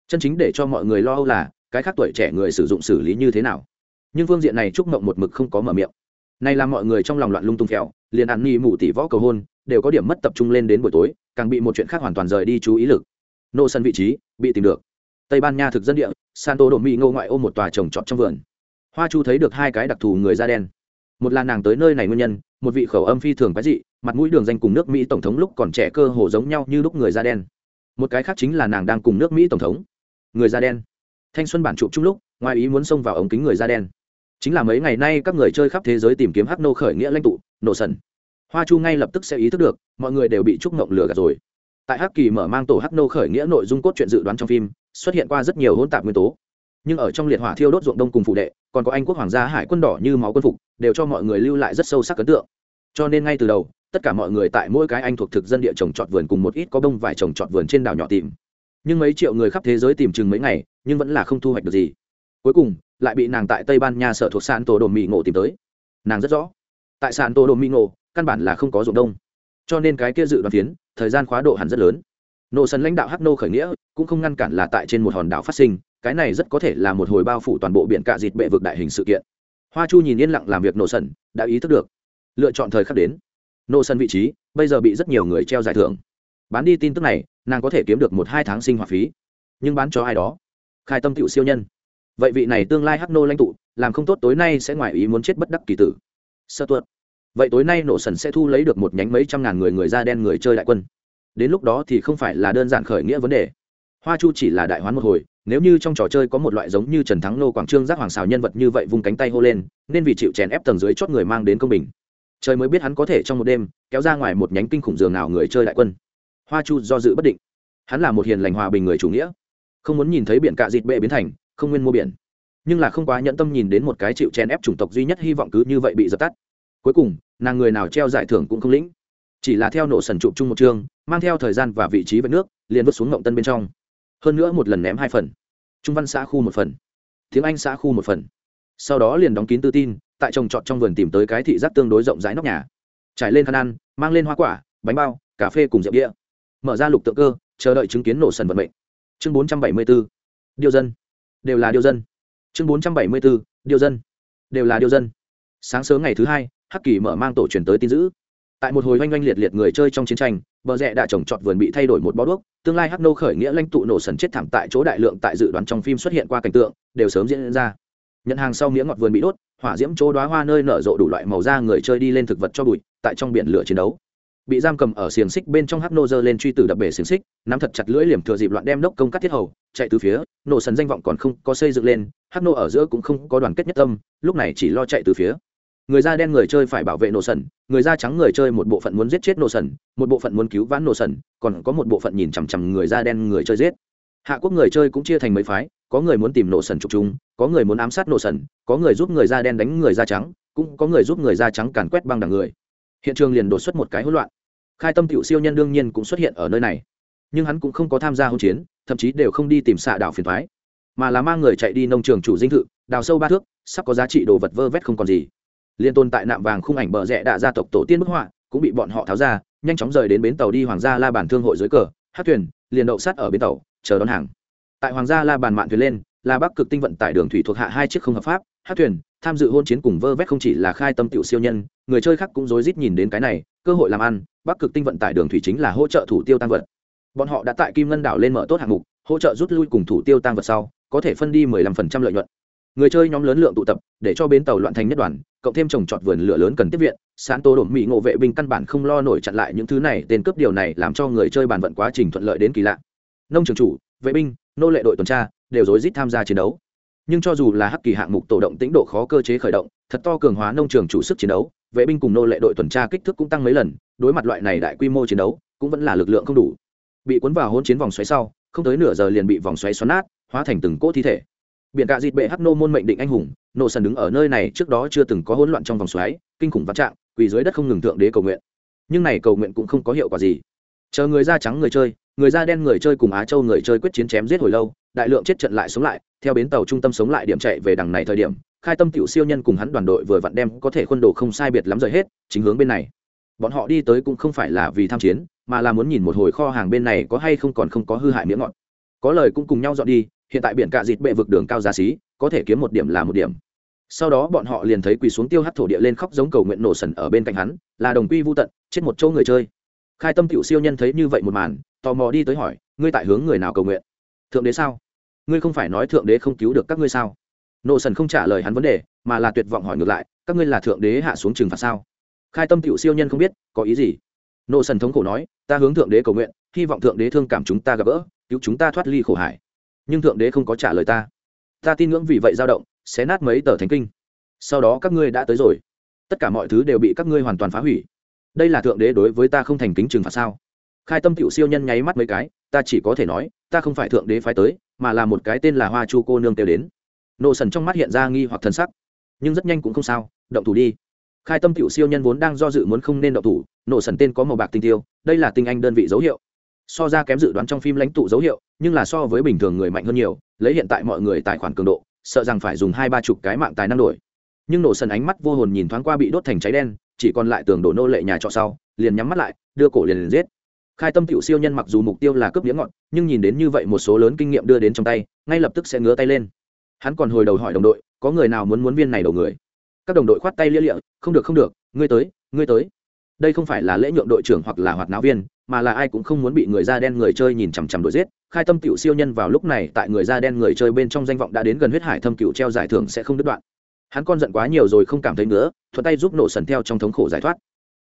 Chân chính để cho mọi người lo âu là, cái khác tuổi trẻ người sử dụng xử lý như thế nào. Nhưng phương diện này trúc mộng một mực không có mở miệng. Này làm mọi người trong lòng loạn lung tung kẹo, liền ăn nghi mù tỷ võ cầu hôn, đều có điểm mất tập trung lên đến buổi tối, càng bị một chuyện khác hoàn toàn rời đi chú ý lực. Nô sân vị trí, bị tìm được. Tây ban nha thực dân địa, santo đồ mỹ ngô ngoại ô một tòa trồng trọt trong vườn. Hoa chu thấy được hai cái đặc thù người da đen. Một là nàng tới nơi này nguyên nhân một vị khẩu âm phi thường quái dị, mặt mũi đường danh cùng nước mỹ tổng thống lúc còn trẻ cơ hồ giống nhau như lúc người da đen. Một cái khác chính là nàng đang cùng nước mỹ tổng thống. Người da đen. Thanh xuân bản chụp chung lúc, ngoài ý muốn xông vào ống kính người da đen. Chính là mấy ngày nay các người chơi khắp thế giới tìm kiếm hắc nô khởi nghĩa lãnh tụ, nổ sần. Hoa chu ngay lập tức sẽ ý thức được, mọi người đều bị trúc mộng lừa gạt rồi. Tại hắc kỳ mở mang tổ hắc nô khởi nghĩa nội dung cốt truyện dự đoán trong phim, xuất hiện qua rất nhiều hỗn tạp nguyên tố nhưng ở trong liệt hỏa thiêu đốt ruộng đông cùng phụ đệ, còn có anh quốc hoàng gia hải quân đỏ như máu quân phục, đều cho mọi người lưu lại rất sâu sắc ấn tượng. Cho nên ngay từ đầu, tất cả mọi người tại mỗi cái anh thuộc thực dân địa trồng trọt vườn cùng một ít có bông vài trồng trọt vườn trên đảo nhỏ tìm. Nhưng mấy triệu người khắp thế giới tìm chừng mấy ngày, nhưng vẫn là không thu hoạch được gì. Cuối cùng, lại bị nàng tại tây ban nha sở thuộc sàn tổ đồ mỹ ngộ tìm tới. Nàng rất rõ, tại sàn tổ đồ mỹ ngộ, căn bản là không có ruộng đông. Cho nên cái kia dự đoán phiến, thời gian khóa độ hẳn rất lớn. Nộ sân lãnh đạo hắc nô khởi nghĩa, cũng không ngăn cản là tại trên một hòn đảo phát sinh cái này rất có thể là một hồi bao phủ toàn bộ biển cạ dịt bệ vực đại hình sự kiện. Hoa chu nhìn yên lặng làm việc nổ sần, đã ý thức được. Lựa chọn thời khắc đến. Nổ sần vị trí, bây giờ bị rất nhiều người treo giải thưởng. Bán đi tin tức này, nàng có thể kiếm được một hai tháng sinh hoạt phí. Nhưng bán cho ai đó? Khai tâm cựu siêu nhân. Vậy vị này tương lai hắc nô lãnh tụ, làm không tốt tối nay sẽ ngoài ý muốn chết bất đắc kỳ tử. Sơ tuột. Vậy tối nay nổ sần sẽ thu lấy được một nhánh mấy trăm ngàn người người da đen người chơi đại quân. Đến lúc đó thì không phải là đơn giản khởi nghĩa vấn đề. Hoa chu chỉ là đại hoán một hồi nếu như trong trò chơi có một loại giống như trần thắng nô quảng trương giác hoàng xào nhân vật như vậy vung cánh tay hô lên, nên vì chịu chèn ép tầng dưới chót người mang đến công bình. Trời mới biết hắn có thể trong một đêm kéo ra ngoài một nhánh kinh khủng giường nào người chơi đại quân. Hoa chu do dự bất định. Hắn là một hiền lành hòa bình người chủ nghĩa. Không muốn nhìn thấy biển cạ dịt bệ biến thành, không nguyên mua biển. Nhưng là không quá nhẫn tâm nhìn đến một cái chịu chèn ép chủng tộc duy nhất hy vọng cứ như vậy bị dập tắt. Cuối cùng, nàng người nào treo giải thưởng cũng không lĩnh. Chỉ là theo nổ sần chụp chung một chương, mang theo thời gian và vị trí với nước, liền vứt xuống ngộng tân bên trong hơn nữa một lần ném hai phần. Trung văn xã khu một phần. Tiếng anh xã khu một phần. Sau đó liền đóng kín tư tin, tại trồng trọt trong vườn tìm tới cái thị giác tương đối rộng rãi nóc nhà. Trải lên khăn ăn, mang lên hoa quả, bánh bao, cà phê cùng rượu đĩa mở ra lục tượng cơ, chờ đợi chứng kiến nổ sần vận mệnh. Chương bốn trăm bảy mươi b ố điêu dân. Đều là điêu dân. Chương bốn trăm bảy mươi b ố điêu dân. Đều là điêu dân. Sáng sớm ngày thứ hai, hắc kỳ mở mang tổ truyền tới tin dữ tại một hồi oanh oanh liệt liệt người chơi trong chiến tranh, bờ rẽ đã trồng trọt vườn bị thay đổi một bó đuốc, tương lai hắc nô khởi nghĩa lãnh tụ nổ sần chết thảm tại chỗ đại lượng tại dự đoán trong phim xuất hiện qua cảnh tượng, đều sớm diễn ra. Nhận hàng sau miếng ngọt vườn bị đốt, hỏa diễm chỗ đoá hoa nơi nở rộ đủ loại màu da người chơi đi lên thực vật cho bụi, tại trong biển lửa chiến đấu. Bị giam cầm ở xiềng xích bên trong hắc nô dơ lên truy tử đập bể xiềng xích, nắm thật chặt lưỡi liềm thừa dịp loạn đem đốc công cắt thiết hầu, chạy từ phía, nổ sần danh vọng còn không có xây dựng lên, hắc nô ở giữa cũng không có đoàn kết nhất tâm, lúc này chỉ lo chạy từ phía người da đen người chơi phải bảo vệ nổ sần, người da trắng người chơi một bộ phận muốn giết chết nổ sần, một bộ phận muốn cứu vãn nổ sần, còn có một bộ phận nhìn chằm chằm người da đen người chơi giết. Hạ quốc người chơi cũng chia thành mấy phái, có người muốn tìm nổ sần trục chung, có người muốn ám sát nổ sần, có người giúp người da đen đánh người da trắng, cũng có người giúp người da trắng càn quét băng đằng người. Hiện trường liền đột xuất một cái hỗn loạn. Khai tâm cựu siêu nhân đương nhiên cũng xuất hiện ở nơi này. Nhưng hắn cũng không có tham gia hỗn chiến, thậm chí đều không đi tìm xạ đảo phiền thoái mà là mang người chạy đi nông trường chủ dinh thự, đào sâu ba thước, sắp có giá trị đồ vật vơ vét không còn gì liên tồn tại nạm vàng khung ảnh bờ rẽ đạ gia tộc tổ tiên bức họa, cũng bị bọn họ tháo ra, nhanh chóng rời đến bến tàu đi hoàng gia la bàn thương hội dưới cờ. Hát thuyền, liền đậu sát ở bến tàu, chờ đón hàng. Tại hoàng gia la bàn mạn thuyền lên là bắc cực tinh vận tải đường thủy thuộc hạ hai chiếc không hợp pháp, hát thuyền, tham dự hôn chiến cùng vơ vét không chỉ là khai tâm tiểu siêu nhân, người chơi khác cũng rối rít nhìn đến cái này, cơ hội làm ăn, bắc cực tinh vận tải đường thủy chính là hỗ trợ thủ tiêu tăng vật. Bọn họ đã tại kim ngân đảo lên mở tốt hạng mục, hỗ trợ rút lui cùng thủ tiêu tăng vật sau, có thể phân đi 15% lợi nhuận người chơi nhóm lớn lượng tụ tập, để cho bến tàu loạn thành nhất đoàn, cộng thêm trồng trọt vườn lửa lớn cần tiếp viện sán tô đổm mỹ ngộ vệ binh căn bản không lo nổi chặn lại những thứ này, tên cướp điều này làm cho người chơi bàn vận quá trình thuận lợi đến kỳ lạ. Nông trường chủ, vệ binh, nô lệ đội tuần tra, đều rối rít tham gia chiến đấu. Nhưng cho dù là hắc kỳ hạng mục tổ động tĩnh độ khó cơ chế khởi động, thật to cường hóa nông trường chủ sức chiến đấu, vệ binh cùng nô lệ đội tuần tra kích thước cũng tăng mấy lần, đối mặt loại này đại quy mô chiến đấu, cũng vẫn là lực lượng không đủ. Bị cuốn vào hôn chiến vòng xoáy sau, không tới nửa giờ liền bị vòng xoáy xoắn nát, hóa thành từng cỗ thi thể biển cả dịt bệ hắc nô môn mệnh định anh hùng, nô sần đứng ở nơi này trước đó chưa từng có hỗn loạn trong vòng xoáy, kinh khủng vạn trạng quỳ dưới đất không ngừng thượng đế cầu nguyện. Nhưng này cầu nguyện cũng không có hiệu quả gì. Chờ người da trắng người chơi, người da đen người chơi cùng á châu người chơi quyết chiến chém giết hồi lâu, đại lượng chết trận lại sống lại, theo bến tàu trung tâm sống lại điểm chạy về đằng này thời điểm, khai tâm tiểu siêu nhân cùng hắn đoàn đội vừa vặn đem có thể khuôn đồ không sai biệt lắm rời hết, chính hướng bên này. Bọn họ đi tới cũng không phải là vì tham chiến, mà là muốn nhìn một hồi kho hàng bên này có hay không còn không có hư hại miếng ngọt. Có lời cũng cùng nhau dọn đi hiện tại biển cạ dịt bệ vực đường cao giá xí, có thể kiếm một điểm là một điểm. Sau đó bọn họ liền thấy quỳ xuống tiêu hắt thổ địa lên khóc giống cầu nguyện nổ sần ở bên cạnh hắn, là đồng quy vô tận, chết một chỗ người chơi. Khai tâm cựu siêu nhân thấy như vậy một màn, tò mò đi tới hỏi, ngươi tại hướng người nào cầu nguyện? Thượng đế sao? Ngươi không phải nói thượng đế không cứu được các ngươi sao? Nổ sần không trả lời hắn vấn đề, mà là tuyệt vọng hỏi ngược lại, các ngươi là thượng đế hạ xuống trừng phạt sao? Khai tâm cựu siêu nhân không biết, có ý gì? Nổ sần thống khổ nói, ta hướng thượng đế cầu nguyện, hy vọng thượng đế thương cảm chúng ta gặp gỡ, cứu chúng ta thoát ly khổ hải nhưng thượng đế không có trả lời ta. Ta tin ngưỡng vì vậy dao động, xé nát mấy tờ thánh kinh. Sau đó các ngươi đã tới rồi. Tất cả mọi thứ đều bị các ngươi hoàn toàn phá hủy. Đây là thượng đế đối với ta không thành kính trừng phạt sao? Khai tâm cựu siêu nhân nháy mắt mấy cái, ta chỉ có thể nói, ta không phải thượng đế phái tới, mà là một cái tên là hoa chu cô nương kêu đến. Nộ sần trong mắt hiện ra nghi hoặc thân sắc. Nhưng rất nhanh cũng không sao, động thủ đi. Khai tâm cựu siêu nhân vốn đang do dự muốn không nên động thủ nộ sần tên có màu bạc tinh tiêu, đây là tinh anh đơn vị dấu hiệu so ra kém dự đoán trong phim lãnh tụ dấu hiệu, nhưng là so với bình thường người mạnh hơn nhiều, lấy hiện tại mọi người tài khoản cường độ, sợ rằng phải dùng hai ba chục cái mạng tài năng đổi. Nhưng nổ sần ánh mắt vô hồn nhìn thoáng qua bị đốt thành cháy đen, chỉ còn lại tường đổ nô lệ nhà trọ sau, liền nhắm mắt lại, đưa cổ liền liền giết. Khai tâm tiểu siêu nhân mặc dù mục tiêu là cướp miếng ngọn nhưng nhìn đến như vậy một số lớn kinh nghiệm đưa đến trong tay, ngay lập tức sẽ ngứa tay lên. Hắn còn hồi đầu hỏi đồng đội, có người nào muốn muốn viên này đầu người? Các đồng đội khoát tay lia lịa, không được không được, ngươi tới ngươi tới. Đây không phải là lễ nhượng đội trưởng hoặc là hoạt náo viên mà là ai cũng không muốn bị người da đen người chơi nhìn chằm chằm đuổi giết. Khai tâm cựu siêu nhân vào lúc này, tại người da đen người chơi bên trong danh vọng đã đến gần huyết hải thâm cựu treo giải thưởng sẽ không đứt đoạn. Hắn con giận quá nhiều rồi không cảm thấy nữa, thuận tay giúp nổ sần theo trong thống khổ giải thoát.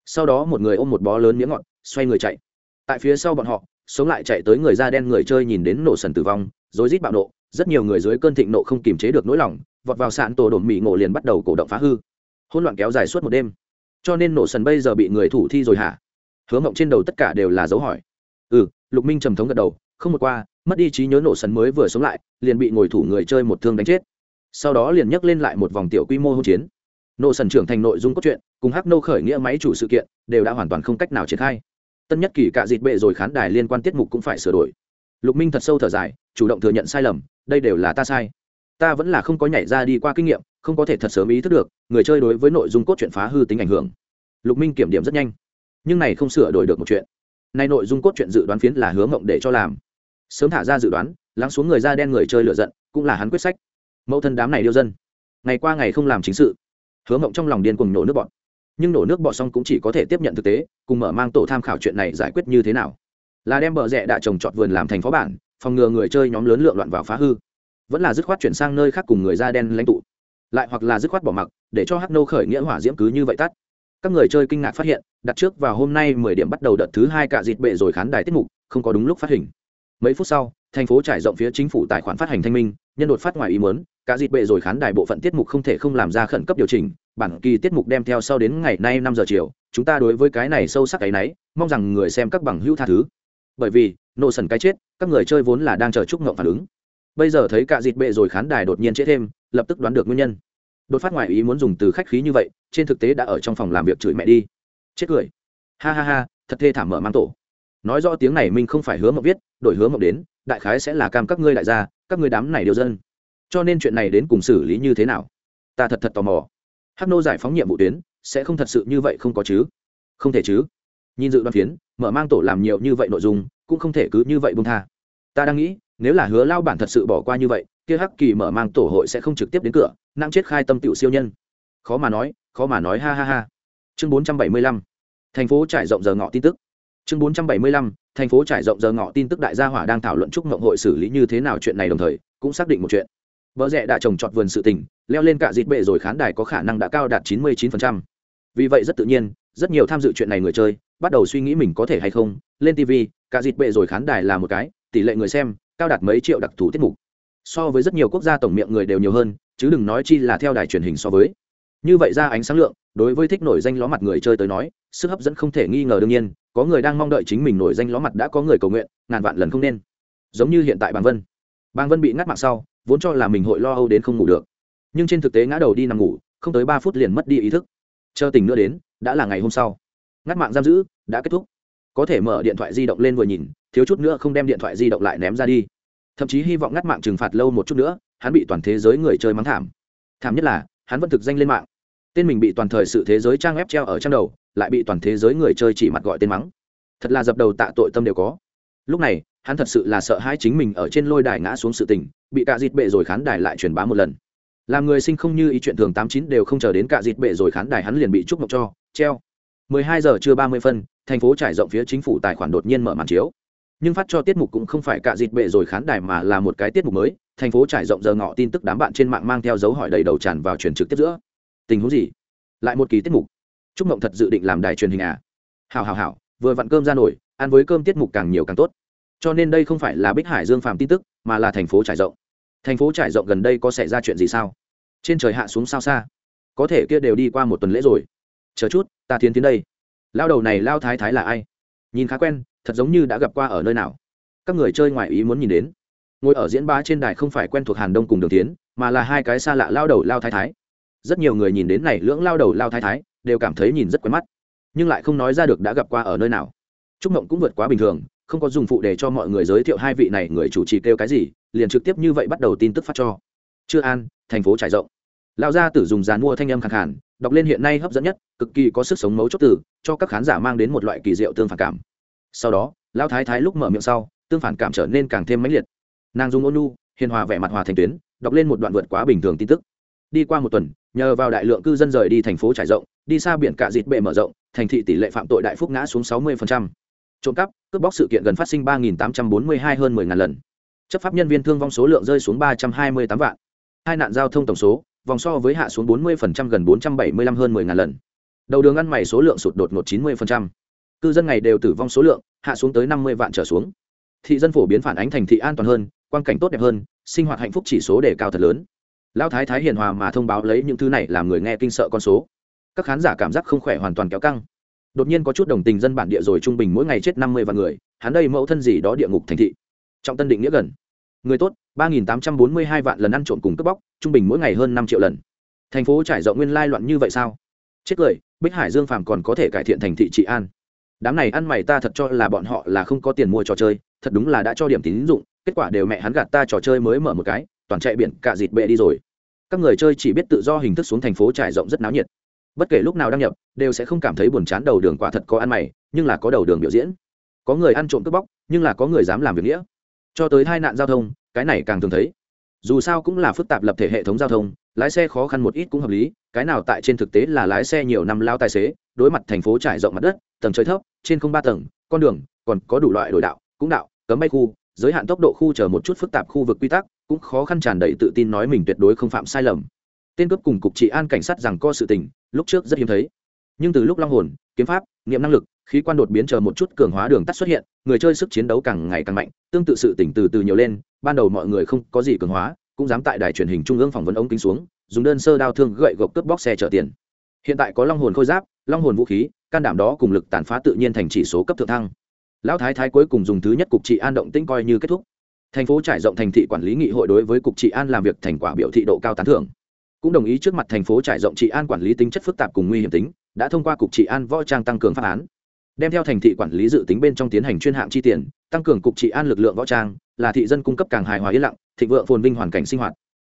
Sau đó một người ôm một bó lớn miếng ngọt xoay người chạy. Tại phía sau bọn họ, sống lại chạy tới người da đen người chơi nhìn đến nổ sần tử vong, rối rít bạo nộ, rất nhiều người dưới cơn thịnh nộ không kiềm chế được nỗi lòng, vọt vào sạn tổ đồn mỹ ngộ liền bắt đầu cổ động phá hư. Hỗn loạn kéo dài suốt một đêm. Cho nên nổ sần bây giờ bị người thủ thi rồi hả? Hứa mộng trên đầu tất cả đều là dấu hỏi. Ừ lục minh trầm thống gật đầu, không một qua, mất đi trí nhớ nổ sần mới vừa sống lại, liền bị ngồi thủ người chơi một thương đánh chết. Sau đó liền nhấc lên lại một vòng tiểu quy mô hỗn chiến. Nổ sần trưởng thành nội dung cốt truyện, cùng hắc nô khởi nghĩa máy chủ sự kiện, đều đã hoàn toàn không cách nào triển khai. Tân nhất kỳ cạ dịt bệ rồi khán đài liên quan tiết mục cũng phải sửa đổi. Lục minh thật sâu thở dài, chủ động thừa nhận sai lầm, đây đều là ta sai. Ta vẫn là không có nhảy ra đi qua kinh nghiệm, không có thể thật sớm ý thức được, người chơi đối với nội dung cốt truyện phá hư tính ảnh hưởng. Lục minh kiểm điểm rất nhanh nhưng này không sửa đổi được một chuyện. Nay nội dung cốt truyện dự đoán phiến là hứa mộng để cho làm. Sớm thả ra dự đoán, lắng xuống người da đen người chơi lựa giận, cũng là hắn quyết sách. Mẫu thân đám này điêu dân, ngày qua ngày không làm chính sự. Hứa mộng trong lòng điên cùng nổ nước bọn nhưng nổ nước bọn xong cũng chỉ có thể tiếp nhận thực tế, cùng mở mang tổ tham khảo chuyện này giải quyết như thế nào. Là đem bờ rẽ đã trồng trọt vườn làm thành phó bản, phòng ngừa người chơi nhóm lớn lượng loạn vào phá hư. Vẫn là dứt khoát chuyển sang nơi khác cùng người da đen lãnh tụ. Lại hoặc là dứt khoát bỏ mặc, để cho hắc nô khởi nghĩa hỏa diễm cứ như vậy tắt các người chơi kinh ngạc phát hiện, đặt trước vào hôm nay mười điểm bắt đầu đợt thứ hai cả dịt bệ rồi khán đài tiết mục, không có đúng lúc phát hình. Mấy phút sau, thành phố trải rộng phía chính phủ tài khoản phát hành thanh minh, nhân đột phát ngoài ý muốn, cả dịt bệ rồi khán đài bộ phận tiết mục không thể không làm ra khẩn cấp điều chỉnh, bản kỳ tiết mục đem theo sau đến ngày nay năm giờ chiều, chúng ta đối với cái này sâu sắc cái náy mong rằng người xem các bằng hữu tha thứ. Bởi vì nộ sần cái chết, các người chơi vốn là đang chờ chúc ngộng phản ứng. Bây giờ thấy cả dịt bệ rồi khán đài đột nhiên chết thêm, lập tức đoán được nguyên nhân đột phát ngoài ý muốn dùng từ khách khí như vậy, trên thực tế đã ở trong phòng làm việc chửi mẹ đi. Chết cười. Ha ha ha, thật thê thảm mở mang tổ. Nói rõ tiếng này mình không phải hứa mộng viết, đổi hứa mộng đến, đại khái sẽ là cam các ngươi đại gia, các ngươi đám này điều dân. Cho nên chuyện này đến cùng xử lý như thế nào? Ta thật thật tò mò. Hắc nô giải phóng nhiệm vụ tuyến, sẽ không thật sự như vậy không có chứ? Không thể chứ. Nhìn dự đoán phiến, mở mang tổ làm nhiều như vậy nội dung, cũng không thể cứ như vậy bung tha. Ta đang nghĩ, nếu là hứa lao bản thật sự bỏ qua như vậy, kia hắc kỳ mở mang tổ hội sẽ không trực tiếp đến cửa nặng chết khai tâm tiểu siêu nhân. Khó mà nói, khó mà nói, ha ha ha. Chương bốn trăm bảy mươi lăm, thành phố trải rộng giờ ngọ tin tức. Chương bốn trăm bảy mươi lăm, thành phố trải rộng giờ ngọ tin tức đại gia hỏa đang thảo luận chúc mộng hội xử lý như thế nào chuyện này đồng thời, cũng xác định một chuyện. Vợ rẽ đã trồng trọt vườn sự tình, leo lên cả dịt bệ rồi khán đài có khả năng đã cao đạt chín mươi 99%. vì vậy rất tự nhiên, rất nhiều tham dự chuyện này người chơi, bắt đầu suy nghĩ mình có thể hay không, lên tv cả dịt bệ rồi khán đài là một cái, tỷ lệ người xem, cao đạt mấy triệu đặc thù tiết mục. So với rất nhiều quốc gia tổng miệng người đều nhiều hơn chứ đừng nói chi là theo đài truyền hình so với. Như vậy ra ánh sáng lượng, đối với thích nổi danh ló mặt người chơi tới nói, sức hấp dẫn không thể nghi ngờ đương nhiên, có người đang mong đợi chính mình nổi danh ló mặt đã có người cầu nguyện, ngàn vạn lần không nên. Giống như hiện tại bàng vân. Bàng vân bị ngắt mạng sau, vốn cho là mình hội lo âu đến không ngủ được. Nhưng trên thực tế ngã đầu đi nằm ngủ, không tới ba phút liền mất đi ý thức. Chờ tỉnh nữa đến, đã là ngày hôm sau. Ngắt mạng giam giữ, đã kết thúc. Có thể mở điện thoại di động lên vừa nhìn, thiếu chút nữa không đem điện thoại di động lại ném ra đi. Thậm chí hy vọng ngắt mạng trừng phạt lâu một chút nữa hắn bị toàn thế giới người chơi mắng thảm. Thảm nhất là, hắn vẫn thực danh lên mạng. Tên mình bị toàn thời sự thế giới trang web treo ở trang đầu, lại bị toàn thế giới người chơi chỉ mặt gọi tên mắng. Thật là dập đầu tạ tội tâm đều có. Lúc này, hắn thật sự là sợ hai chính mình ở trên lôi đài ngã xuống sự tình, bị cạ dịt bệ rồi khán đài lại truyền bá một lần. Làm người sinh không như ý chuyện thường tám chín đều không chờ đến cạ dịt bệ rồi khán đài hắn liền bị trúc mộc cho, treo. 12 giờ trưa 30 phân, thành phố trải rộng phía chính phủ tài khoản đột nhiên mở màn chiếu nhưng phát cho tiết mục cũng không phải cả dịt bệ rồi khán đài mà là một cái tiết mục mới, thành phố trải rộng giờ ngọ tin tức đám bạn trên mạng mang theo dấu hỏi đầy đầu tràn vào truyền trực tiếp giữa. Tình huống gì? Lại một kỳ tiết mục. Trúc mộng thật dự định làm đài truyền hình à? Hào hào hào vừa vặn cơm ra nổi, ăn với cơm tiết mục càng nhiều càng tốt. Cho nên đây không phải là bích hải dương phàm tin tức, mà là thành phố trải rộng. Thành phố trải rộng gần đây có xảy ra chuyện gì sao? Trên trời hạ xuống sao xa? Có thể kia đều đi qua một tuần lễ rồi. Chờ chút, ta tiến tiến đây. Lao đầu này, lao thái thái là ai? Nhìn khá quen thật giống như đã gặp qua ở nơi nào. Các người chơi ngoài ý muốn nhìn đến. Ngồi ở diễn bá trên đài không phải quen thuộc hàn đông cùng đường tiến, mà là hai cái xa lạ lao đầu lao thái thái. Rất nhiều người nhìn đến này lưỡng lao đầu lao thái thái, đều cảm thấy nhìn rất quen mắt, nhưng lại không nói ra được đã gặp qua ở nơi nào. Trúc mộng cũng vượt quá bình thường, không có dùng phụ để cho mọi người giới thiệu hai vị này người chủ trì kêu cái gì, liền trực tiếp như vậy bắt đầu tin tức phát cho. Chưa an, thành phố trải rộng. Lao gia tử dùng dàn mua thanh âm khẳng hẳn đọc lên hiện nay hấp dẫn nhất, cực kỳ có sức sống mấu chốt từ, cho các khán giả mang đến một loại kỳ diệu tương phản cảm sau đó, Lão thái thái lúc mở miệng sau, tương phản cảm trở nên càng thêm mãnh liệt. Nàng dùng ôn nu hiền hòa vẻ mặt hòa thành tuyến, đọc lên một đoạn vượt quá bình thường tin tức. Đi qua một tuần, nhờ vào đại lượng cư dân rời đi thành phố trải rộng, đi xa biển cạ dịt bệ mở rộng, thành thị tỷ lệ phạm tội đại phúc ngã xuống 60%. trộm cắp, cướp bóc sự kiện gần phát sinh 3.842 hơn 10.000 lần. Chấp pháp nhân viên thương vong số lượng rơi xuống 328 vạn. Hai nạn giao thông tổng số, vòng so với hạ xuống 40% gần 475 hơn 10.000 lần. Đầu đường ăn mày số lượng sụt đột ngột 90% cư dân ngày đều tử vong số lượng, hạ xuống tới 50 vạn trở xuống. Thị dân phổ biến phản ánh thành thị an toàn hơn quan cảnh tốt đẹp hơn, sinh hoạt hạnh phúc chỉ số đề cao thật lớn. Lão thái thái hiền hòa mà thông báo lấy những thứ này làm người nghe kinh sợ con số. Các khán giả cảm giác không khỏe hoàn toàn kéo căng. Đột nhiên có chút đồng tình dân bản địa rồi trung bình mỗi ngày chết năm mươi vạn người, hắn đây mẫu thân gì đó địa ngục thành thị. Trọng tân định nghĩa gần. Người tốt, ba nghìn tám trăm bốn mươi hai vạn lần ăn trộm cùng cướp bóc, trung bình mỗi ngày hơn năm triệu lần. Thành phố trải rộng nguyên lai loạn như vậy sao? Chết cười, bích hải dương phàm còn có thể cải thiện thành thị trị an đám này ăn mày ta thật cho là bọn họ là không có tiền mua trò chơi, thật đúng là đã cho điểm tín dụng, kết quả đều mẹ hắn gạt ta trò chơi mới mở một cái, toàn chạy biển cả dịt bệ đi rồi. Các người chơi chỉ biết tự do hình thức xuống thành phố trải rộng rất náo nhiệt. Bất kể lúc nào đăng nhập, đều sẽ không cảm thấy buồn chán đầu đường quả thật có ăn mày, nhưng là có đầu đường biểu diễn. Có người ăn trộm cướp bóc, nhưng là có người dám làm việc nghĩa. Cho tới hai nạn giao thông, cái này càng thường thấy. Dù sao cũng là phức tạp lập thể hệ thống giao thông lái xe khó khăn một ít cũng hợp lý, cái nào tại trên thực tế là lái xe nhiều năm lao tài xế, đối mặt thành phố trải rộng mặt đất, tầng trời thấp, trên không ba tầng, con đường còn có đủ loại đổi đạo, cũng đạo, cấm bay khu, giới hạn tốc độ khu chờ một chút phức tạp khu vực quy tắc, cũng khó khăn tràn đầy tự tin nói mình tuyệt đối không phạm sai lầm. Tên cướp cùng cục trị an cảnh sát rằng co sự tình, lúc trước rất hiếm thấy. Nhưng từ lúc long hồn, kiếm pháp, nghiệm năng lực, khí quan đột biến chờ một chút cường hóa đường tắt xuất hiện, người chơi sức chiến đấu càng ngày càng mạnh, tương tự sự tỉnh từ từ nhiều lên, ban đầu mọi người không có gì cường hóa cũng dám tại đài truyền hình trung ương phỏng vấn ống kính xuống, dùng đơn sơ đao thương gậy gộc cướp bóc xe chở tiền. Hiện tại có long hồn khôi giáp, long hồn vũ khí, can đảm đó cùng lực tàn phá tự nhiên thành chỉ số cấp thượng thăng. Lão thái thái cuối cùng dùng thứ nhất cục trị an động tĩnh coi như kết thúc. Thành phố trải rộng thành thị quản lý nghị hội đối với cục trị an làm việc thành quả biểu thị độ cao tán thưởng. Cũng đồng ý trước mặt thành phố trải rộng trị an quản lý tính chất phức tạp cùng nguy hiểm tính, đã thông qua cục trị an võ trang tăng cường pháp án. Đem theo thành thị quản lý dự tính bên trong tiến hành chuyên hạng chi tiền, tăng cường cục trị an lực lượng võ trang là thị dân cung cấp càng hài hòa yên lặng, thịnh vượng phồn vinh hoàn cảnh sinh hoạt.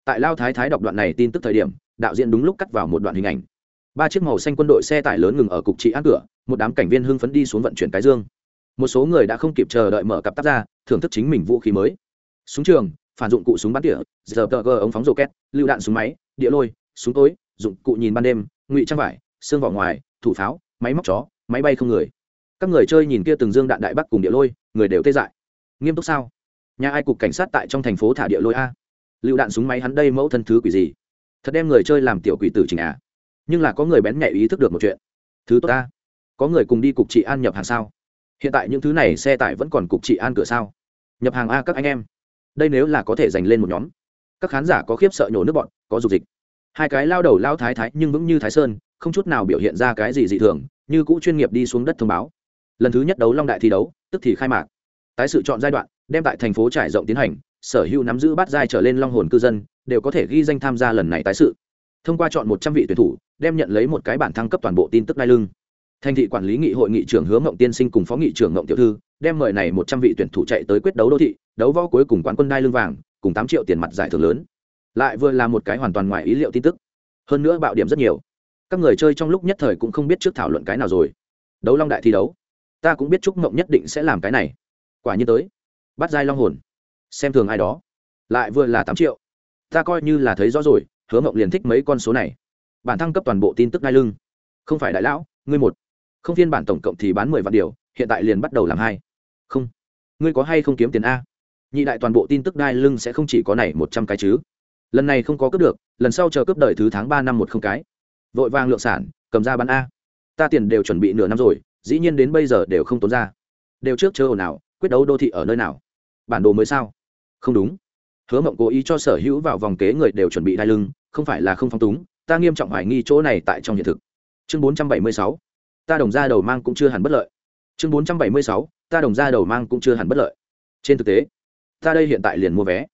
Tại lao thái thái đọc đoạn này tin tức thời điểm, đạo diễn đúng lúc cắt vào một đoạn hình ảnh. Ba chiếc màu xanh quân đội xe tải lớn ngừng ở cục trị án cửa, một đám cảnh viên hưng phấn đi xuống vận chuyển cái dương. Một số người đã không kịp chờ đợi mở cặp tắp ra, thưởng thức chính mình vũ khí mới. Súng trường, phản dụng cụ súng bắn tỉa giờ tờ gờ ống phóng rổ két lựu đạn súng máy, địa lôi, súng tối, dụng cụ nhìn ban đêm, ngụy trang vải, xương vỏ ngoài, thủ pháo, máy móc chó, máy bay không người. Các người chơi nhìn kia từng dương đạn đại bắc cùng địa lôi, người đều tê dại. Nghiêm túc sao? Nhà ai cục cảnh sát tại trong thành phố thả địa lôi a. Lựu đạn súng máy hắn đây mẫu thân thứ quỷ gì? Thật đem người chơi làm tiểu quỷ tử trình à? Nhưng là có người bén nhạy ý thức được một chuyện. Thứ tốt ta có người cùng đi cục trị an nhập hàng sao? Hiện tại những thứ này xe tải vẫn còn cục trị an cửa sao? Nhập hàng a các anh em. Đây nếu là có thể dành lên một nhóm. Các khán giả có khiếp sợ nhổ nước bọn, có dục dịch. Hai cái lao đầu lao thái thái nhưng vững như thái sơn, không chút nào biểu hiện ra cái gì dị thường, như cũ chuyên nghiệp đi xuống đất thông báo. Lần thứ nhất đấu long đại thi đấu, tức thì khai mạc. Tái sự chọn giai đoạn đem tại thành phố trải rộng tiến hành, sở hữu nắm giữ bát giai trở lên long hồn cư dân, đều có thể ghi danh tham gia lần này tái sự. Thông qua chọn một trăm vị tuyển thủ, đem nhận lấy một cái bản thăng cấp toàn bộ tin tức đai lưng. Thành thị quản lý nghị hội nghị trưởng hướng ngộng tiên sinh cùng phó nghị trưởng ngộng tiểu thư, đem mời này một trăm vị tuyển thủ chạy tới quyết đấu đô thị, đấu võ cuối cùng quán quân đai lưng vàng, cùng tám triệu tiền mặt giải thưởng lớn. Lại vừa là một cái hoàn toàn ngoài ý liệu tin tức. Hơn nữa bạo điểm rất nhiều. Các người chơi trong lúc nhất thời cũng không biết trước thảo luận cái nào rồi. Đấu long đại thi đấu. Ta cũng biết trúc ngộng nhất định sẽ làm cái này. Quả nhiên tới bắt giai long hồn. Xem thường ai đó. Lại vừa là tám triệu. Ta coi như là thấy rõ rồi, hứa mộng liền thích mấy con số này. Bản thăng cấp toàn bộ tin tức đai lưng. Không phải đại lão, ngươi một. Không phiên bản tổng cộng thì bán mười vạn điều, hiện tại liền bắt đầu làm hai. Không. Ngươi có hay không kiếm tiền a? Nhị đại toàn bộ tin tức đai lưng sẽ không chỉ có này một trăm cái chứ. Lần này không có cướp được, lần sau chờ cướp đợi thứ tháng ba năm một không cái. Vội vàng lượng sản, cầm ra bán a. Ta tiền đều chuẩn bị nửa năm rồi, dĩ nhiên đến bây giờ đều không tốn ra. Đều trước chơi ồn nào quyết đấu đô thị ở nơi nào? Bản đồ mới sao? Không đúng. Hứa mộng cố ý cho sở hữu vào vòng kế người đều chuẩn bị đai lưng, không phải là không phong túng, ta nghiêm trọng hoài nghi chỗ này tại trong hiện thực. Chương bốn trăm bảy mươi sáu, ta đồng ra đầu mang cũng chưa hẳn bất lợi. Chương bốn trăm bảy mươi sáu, ta đồng ra đầu mang cũng chưa hẳn bất lợi. Trên thực tế, ta đây hiện tại liền mua vé.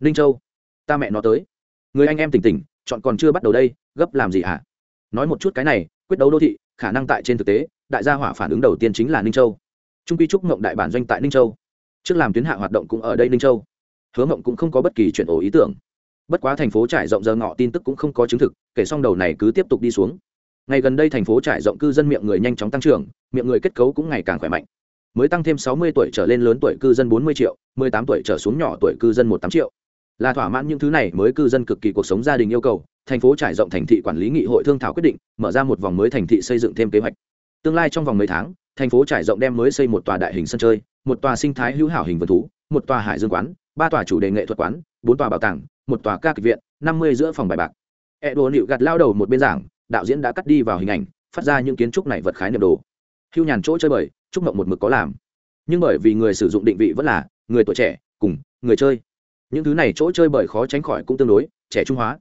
Ninh châu, ta mẹ nó tới. Người anh em tỉnh tỉnh, chọn còn chưa bắt đầu đây, gấp làm gì hả? Nói một chút cái này, quyết đấu đô thị, khả năng tại trên thực tế, đại gia hỏa phản ứng đầu tiên chính là ninh châu trung quy trúc mộng đại bản doanh tại ninh châu. Trước làm tuyến hạ hoạt động cũng ở đây ninh châu. Hứa mộng cũng không có bất kỳ chuyển ổ ý tưởng. Bất quá thành phố trải rộng giờ ngọ tin tức cũng không có chứng thực, kể xong đầu này cứ tiếp tục đi xuống. Ngày gần đây thành phố trải rộng cư dân miệng người nhanh chóng tăng trưởng, miệng người kết cấu cũng ngày càng khỏe mạnh. Mới tăng thêm sáu mươi tuổi trở lên lớn tuổi cư dân bốn mươi triệu, mười tám tuổi trở xuống nhỏ tuổi cư dân một tám triệu. Là thỏa mãn những thứ này mới cư dân cực kỳ cuộc sống gia đình yêu cầu, thành phố trải rộng thành thị quản lý nghị hội thương thảo quyết định, mở ra một vòng mới thành thị xây dựng thêm kế hoạch. Tương lai trong vòng mấy tháng thành phố trải rộng đem mới xây một tòa đại hình sân chơi, một tòa sinh thái hữu hảo hình vườn thú, một tòa hải dương quán, ba tòa chủ đề nghệ thuật quán, bốn tòa bảo tàng, một tòa ca kịch viện, năm mươi giữa phòng bài bạc. E đồ nịu gạt lao đầu một bên giảng, đạo diễn đã cắt đi vào hình ảnh, phát ra những kiến trúc này vật khái niệm đồ. Hưu nhàn chỗ chơi bời trúc mộng một mực có làm. Nhưng bởi vì người sử dụng định vị vẫn là người tuổi trẻ, cùng người chơi. Những thứ này chỗ chơi bời khó tránh khỏi cũng tương đối trẻ trung hóa.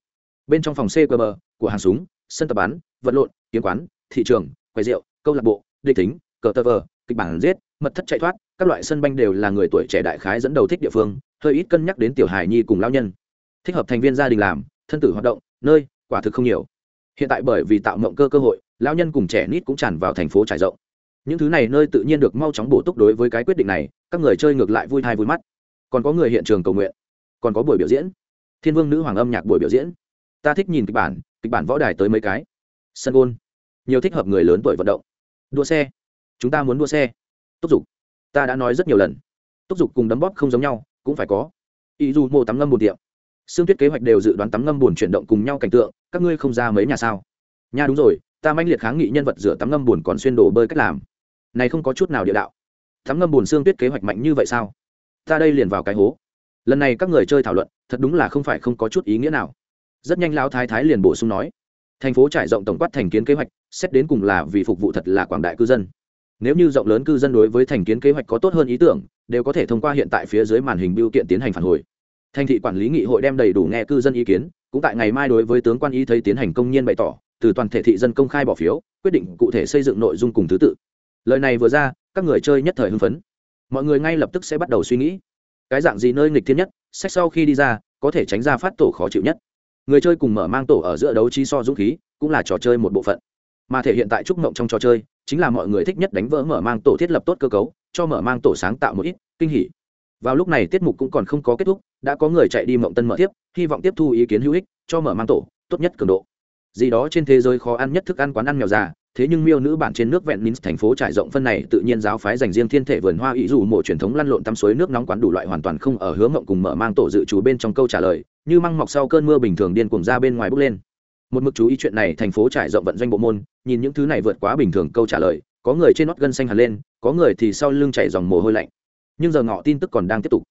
Bên trong phòng cqb của hàng súng, sân tập bắn, vật lộn, kiếm quán, thị trường, quầy rượu, câu lạc bộ, địch tính cờ tờ vờ, kịch bản giết, mật thất chạy thoát, các loại sân banh đều là người tuổi trẻ đại khái dẫn đầu thích địa phương, hơi ít cân nhắc đến tiểu hài nhi cùng lao nhân. Thích hợp thành viên gia đình làm, thân tử hoạt động, nơi, quả thực không nhiều. Hiện tại bởi vì tạo mộng cơ cơ hội lao nhân cùng trẻ nít cũng tràn vào thành phố trải rộng. Những thứ này nơi tự nhiên được mau chóng bổ túc đối với cái quyết định này, các người chơi ngược lại vui thai vui mắt. Còn có người hiện trường cầu nguyện, còn có buổi biểu diễn. Thiên vương nữ hoàng âm nhạc buổi biểu diễn. Ta thích nhìn kịch bản kịch bản võ đài tới mấy cái. Sân gôn. Nhiều thích hợp người lớn tuổi vận động. Đua xe chúng ta muốn đua xe. Túc dục, ta đã nói rất nhiều lần. Túc dục cùng đấm bóp không giống nhau, cũng phải có. Ý dù mô tắm ngâm bồn tiệm. Xương tuyết kế hoạch đều dự đoán tắm ngâm buồn chuyển động cùng nhau cảnh tượng, các ngươi không ra mấy nhà sao? Nha đúng rồi, ta manh liệt kháng nghị nhân vật rửa tắm ngâm buồn còn xuyên đổ bơi cách làm. Này không có chút nào địa đạo. Tắm ngâm buồn xương tuyết kế hoạch mạnh như vậy sao? Ta đây liền vào cái hố. Lần này các người chơi thảo luận, thật đúng là không phải không có chút ý nghĩa nào. Rất nhanh lão thái thái liền bổ sung nói. Thành phố trải rộng tổng quát thành kiến kế hoạch, xét đến cùng là vì phục vụ thật là quảng đại cư dân nếu như rộng lớn cư dân đối với thành kiến kế hoạch có tốt hơn ý tưởng, đều có thể thông qua hiện tại phía dưới màn hình biểu kiện tiến hành phản hồi. Thành thị quản lý nghị hội đem đầy đủ nghe cư dân ý kiến, cũng tại ngày mai đối với tướng quan ý thấy tiến hành công nhiên bày tỏ, từ toàn thể thị dân công khai bỏ phiếu, quyết định cụ thể xây dựng nội dung cùng thứ tự. Lời này vừa ra, các người chơi nhất thời hưng phấn. Mọi người ngay lập tức sẽ bắt đầu suy nghĩ. Cái dạng gì nơi nghịch thiên nhất, sách sau khi đi ra, có thể tránh ra phát tổ khó chịu nhất. Người chơi cùng mở mang tổ ở giữa đấu trí so dũng khí, cũng là trò chơi một bộ phận mà thể hiện tại trúc mộng trong trò chơi, chính là mọi người thích nhất đánh vỡ mở mang tổ thiết lập tốt cơ cấu, cho mở mang tổ sáng tạo một ít, kinh hỉ. Vào lúc này tiết mục cũng còn không có kết thúc, đã có người chạy đi mộng tân mở tiếp, hy vọng tiếp thu ý kiến hữu ích, cho mở mang tổ, tốt nhất cường độ. Gì đó trên thế giới khó ăn nhất thức ăn quán ăn mèo già, thế nhưng miêu nữ bản trên nước vẹn nín thành phố trải rộng phân này tự nhiên giáo phái dành riêng thiên thể vườn hoa ý dù mộ truyền thống lăn lộn tắm suối nước nóng quán đủ loại hoàn toàn không ở hướng mộng cùng mở mang tổ dự trù bên trong câu trả lời, như măng mọc sau cơn mưa bình thường điên cuồng ra bên ngoài bốc lên một mực chú ý chuyện này thành phố trải rộng vận doanh bộ môn, nhìn những thứ này vượt quá bình thường câu trả lời, có người trên nót gân xanh hẳn lên, có người thì sau lưng chảy dòng mồ hôi lạnh. Nhưng giờ ngọ tin tức còn đang tiếp tục.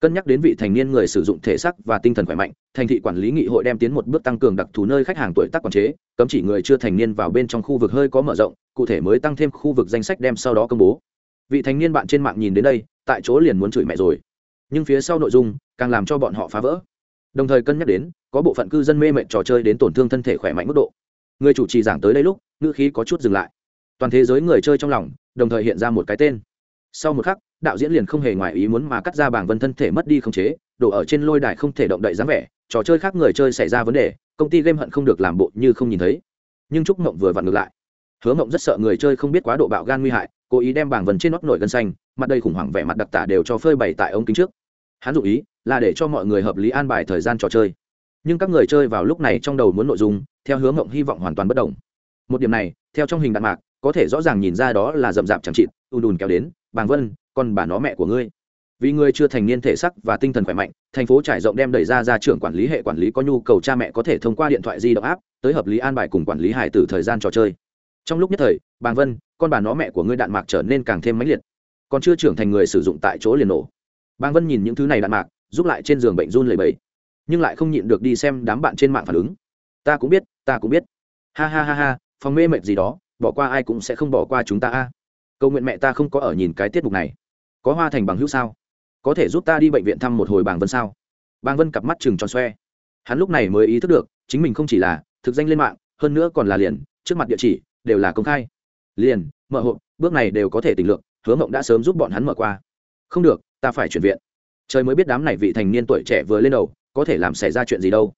Cân nhắc đến vị thành niên người sử dụng thể sắc và tinh thần khỏe mạnh, thành thị quản lý nghị hội đem tiến một bước tăng cường đặc thù nơi khách hàng tuổi tác quản chế, cấm chỉ người chưa thành niên vào bên trong khu vực hơi có mở rộng, cụ thể mới tăng thêm khu vực danh sách đem sau đó công bố. Vị thành niên bạn trên mạng nhìn đến đây, tại chỗ liền muốn chửi mẹ rồi. Nhưng phía sau nội dung, càng làm cho bọn họ phá vỡ đồng thời cân nhắc đến, có bộ phận cư dân mê mệt trò chơi đến tổn thương thân thể khỏe mạnh mức độ. Người chủ trì giảng tới đây lúc, ngữ khí có chút dừng lại. Toàn thế giới người chơi trong lòng, đồng thời hiện ra một cái tên. Sau một khắc, đạo diễn liền không hề ngoài ý muốn mà cắt ra bảng vân thân thể mất đi khống chế, đổ ở trên lôi đài không thể động đậy dáng vẻ, trò chơi khác người chơi xảy ra vấn đề, công ty game hận không được làm bộ như không nhìn thấy. Nhưng trúc mộng vừa vặn ngược lại. Hứa mộng rất sợ người chơi không biết quá độ bạo gan nguy hại, cố ý đem bảng vân trên nót nổi gân xanh, mặt đây khủng hoảng vẻ mặt đặc tả đều cho phơi bày tại ống kính trước hắn dụ ý là để cho mọi người hợp lý an bài thời gian trò chơi. Nhưng các người chơi vào lúc này trong đầu muốn nội dung, theo hướng mộng hy vọng hoàn toàn bất đồng một điểm này, theo trong hình đạn mạc, có thể rõ ràng nhìn ra đó là rậm rạp chẳng chịt, ùn ùn kéo đến, bàng vân, con bà nó mẹ của ngươi. Vì ngươi chưa thành niên thể sắc và tinh thần khỏe mạnh, thành phố trải rộng đem đẩy ra ra trưởng quản lý hệ quản lý có nhu cầu cha mẹ có thể thông qua điện thoại di động áp tới hợp lý an bài cùng quản lý hải tử thời gian trò chơi. Trong lúc nhất thời, bàng vân, con bà nó mẹ của ngươi đạn mạc trở nên càng thêm mãnh liệt, còn chưa trưởng thành người sử dụng tại chỗ liền nổ. Bang vân nhìn những thứ này đạn mạc giúp lại trên giường bệnh run lẩy bẩy, nhưng lại không nhịn được đi xem đám bạn trên mạng phản ứng. Ta cũng biết ta cũng biết. Ha ha ha ha phòng mê mệt gì đó bỏ qua ai cũng sẽ không bỏ qua chúng ta a. À. Cầu nguyện mẹ ta không có ở nhìn cái tiết mục này. Có hoa thành bằng hữu sao? Có thể giúp ta đi bệnh viện thăm một hồi bàng vân sao? Bàng vân cặp mắt chừng tròn xoe. Hắn lúc này mới ý thức được chính mình không chỉ là thực danh lên mạng hơn nữa còn là liền trước mặt địa chỉ đều là công khai. Liền mở hộp bước này đều có thể tình lượng hứa mộng đã sớm giúp bọn hắn mở qua. Không được ta phải chuyển viện. Trời mới biết đám này vị thành niên tuổi trẻ vừa lên đầu, có thể làm xảy ra chuyện gì đâu.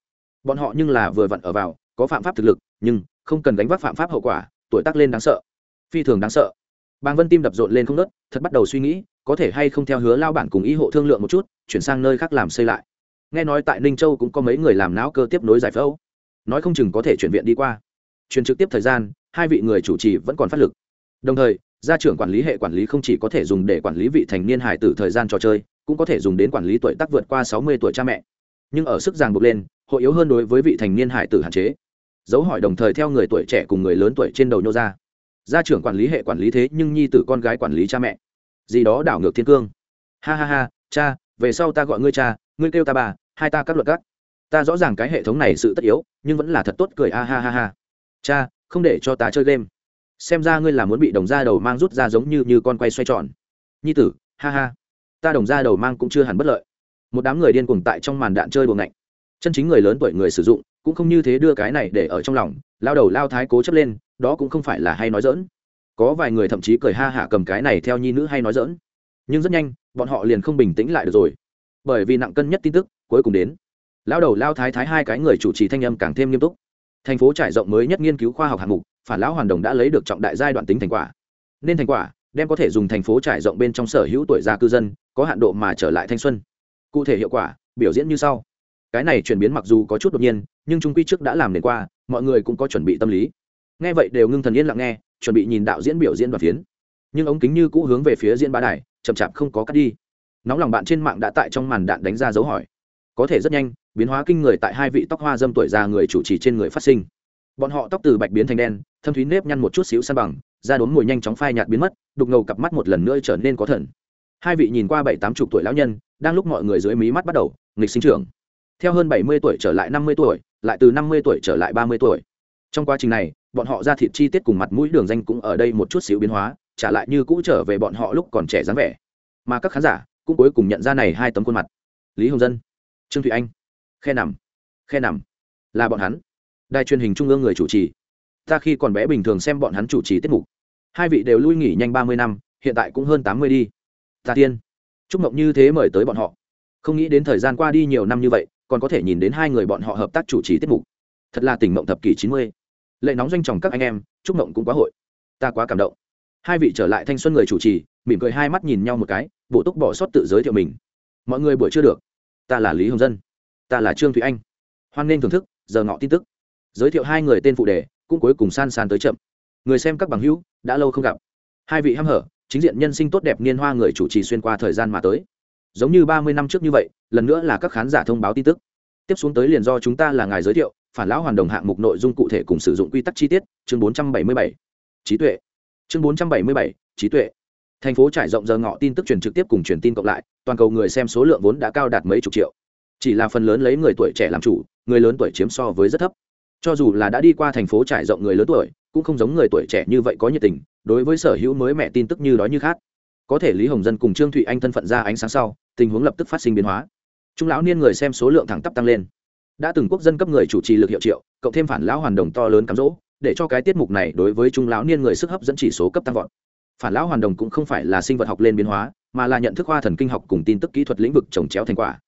Bọn họ nhưng là vừa vặn ở vào, có phạm pháp thực lực, nhưng không cần gánh vác phạm pháp hậu quả, tuổi tác lên đáng sợ. Phi thường đáng sợ. Bàng vân tim đập rộn lên không nớt thật bắt đầu suy nghĩ, có thể hay không theo hứa lao bản cùng ý hộ thương lượng một chút, chuyển sang nơi khác làm xây lại. Nghe nói tại ninh châu cũng có mấy người làm não cơ tiếp nối giải phẫu. Nói không chừng có thể chuyển viện đi qua. Chuyển trực tiếp thời gian, hai vị người chủ trì vẫn còn phát lực. Đồng thời gia trưởng quản lý hệ quản lý không chỉ có thể dùng để quản lý vị thành niên hải tử thời gian trò chơi, cũng có thể dùng đến quản lý tuổi tác vượt qua sáu mươi tuổi cha mẹ. Nhưng ở sức ràng buộc lên, hội yếu hơn đối với vị thành niên hải tử hạn chế. Dấu hỏi đồng thời theo người tuổi trẻ cùng người lớn tuổi trên đầu nhô ra. Gia trưởng quản lý hệ quản lý thế nhưng nhi tử con gái quản lý cha mẹ. Gì đó đảo ngược thiên cương. Ha ha ha, cha, về sau ta gọi ngươi cha, ngươi kêu ta bà, hai ta các luật các. Ta rõ ràng cái hệ thống này sự tất yếu, nhưng vẫn là thật tốt cười a ha ha ha. Cha, không để cho ta chơi game xem ra ngươi là muốn bị đồng ra đầu mang rút ra giống như như con quay xoay tròn. Nhi tử, ha ha. Ta đồng ra đầu mang cũng chưa hẳn bất lợi. Một đám người điên cuồng tại trong màn đạn chơi buồng ngạnh chân chính người lớn tuổi người sử dụng, cũng không như thế đưa cái này để ở trong lòng, lao đầu lao thái cố chấp lên, đó cũng không phải là hay nói dỡn có vài người thậm chí cười ha hả cầm cái này theo nhi nữ hay nói dỡn nhưng rất nhanh, bọn họ liền không bình tĩnh lại được rồi. Bởi vì nặng cân nhất tin tức, cuối cùng đến. Lao đầu, lao thái thái hai cái người chủ trì thanh âm càng thêm nghiêm túc. Thành phố trải rộng mới nhất nghiên cứu khoa học hạng mục phản lão hoàn đồng đã lấy được trọng đại giai đoạn tính thành quả. Nên thành quả, đem có thể dùng thành phố trải rộng bên trong sở hữu tuổi già cư dân, có hạn độ mà trở lại thanh xuân. Cụ thể hiệu quả, biểu diễn như sau. Cái này chuyển biến mặc dù có chút đột nhiên, nhưng trung quy trước đã làm nền qua, mọi người cũng có chuẩn bị tâm lý. Nghe vậy đều ngưng thần yên lặng nghe, chuẩn bị nhìn đạo diễn biểu diễn đoàn phiến. Nhưng ống kính như cũ hướng về phía diễn bá đài, chậm chạp không có cắt đi. Nóng lòng bạn trên mạng đã tại trong màn đạn đánh ra dấu hỏi. Có thể rất nhanh, biến hóa kinh người tại hai vị tóc hoa dâm tuổi già người chủ trì trên người phát sinh. Bọn họ tóc từ bạch biến thành đen thâm thúy nếp nhăn một chút xíu san bằng, da đốn mùi nhanh chóng phai nhạt biến mất, đục ngầu cặp mắt một lần nữa trở nên có thần. Hai vị nhìn qua bảy tám chục tuổi lão nhân, đang lúc mọi người dưới mí mắt bắt đầu, nghịch sinh trưởng. Theo hơn bảy mươi tuổi trở lại năm mươi tuổi, lại từ năm mươi tuổi trở lại ba mươi tuổi. Trong quá trình này, bọn họ ra thịt chi tiết cùng mặt mũi đường danh cũng ở đây một chút xíu biến hóa trả lại như cũ trở về bọn họ lúc còn trẻ dáng vẻ. Mà các khán giả cũng cuối cùng nhận ra này hai tấm khuôn mặt. Lý hồng dân, trương thụy anh, khe nằm khe nằm, là bọn hắn. Đài truyền hình trung ương người chủ trì ta khi còn bé bình thường xem bọn hắn chủ trì tiết mục. Hai vị đều lui nghỉ nhanh ba mươi năm, hiện tại cũng hơn tám mươi đi. Ta tiên. Chúc mộng như thế mời tới bọn họ. Không nghĩ đến thời gian qua đi nhiều năm như vậy, còn có thể nhìn đến hai người bọn họ hợp tác chủ trì tiết mục. Thật là tỉnh mộng thập kỷ chín mươi. Lệ nóng doanh tròng các anh em, chúc mộng cũng quá hội. Ta quá cảm động. Hai vị trở lại thanh xuân người chủ trì, mỉm cười hai mắt nhìn nhau một cái bộ túc bỏ sót tự giới thiệu mình. Mọi người buổi chưa được. Ta là lý hồng dân. Ta là trương thụy anh. Hoan nghênh thưởng thức, giờ ngọ tin tức. Giới thiệu hai người tên phụ đề cũng cuối cùng san san tới chậm. Người xem các bằng hữu, đã lâu không gặp. Hai vị hăm hở, chính diện nhân sinh tốt đẹp niên hoa người chủ trì xuyên qua thời gian mà tới. Giống như ba mươi năm trước như vậy, lần nữa là các khán giả thông báo tin tức. Tiếp xuống tới liền do chúng ta là ngài giới thiệu, phản lão hoàn đồng hạng mục nội dung cụ thể cùng sử dụng quy tắc chi tiết, chương bốn trăm bảy mươi bảy. Trí tuệ. Chương bốn trăm bảy mươi bảy, trí tuệ. Thành phố trải rộng giờ ngọ tin tức truyền trực tiếp cùng truyền tin cộng lại, toàn cầu người xem số lượng vốn đã cao đạt mấy chục triệu. Chỉ là phần lớn lấy người tuổi trẻ làm chủ, người lớn tuổi chiếm so với rất thấp cho dù là đã đi qua thành phố trải rộng người lớn tuổi, cũng không giống người tuổi trẻ như vậy có nhiệt tình, đối với sở hữu mới mẹ tin tức như đói như khác có thể lý hồng dân cùng trương thụy anh thân phận ra ánh sáng sau, tình huống lập tức phát sinh biến hóa. Trung lão niên người xem số lượng thẳng tắp tăng lên. Đã từng quốc dân cấp người chủ trì lực hiệu triệu, cộng thêm phản lão hoàn đồng to lớn cám dỗ, để cho cái tiết mục này đối với trung lão niên người sức hấp dẫn chỉ số cấp tăng vọt. Phản lão hoàn đồng cũng không phải là sinh vật học lên biến hóa, mà là nhận thức khoa thần kinh học cùng tin tức kỹ thuật lĩnh vực trồng chéo thành quả.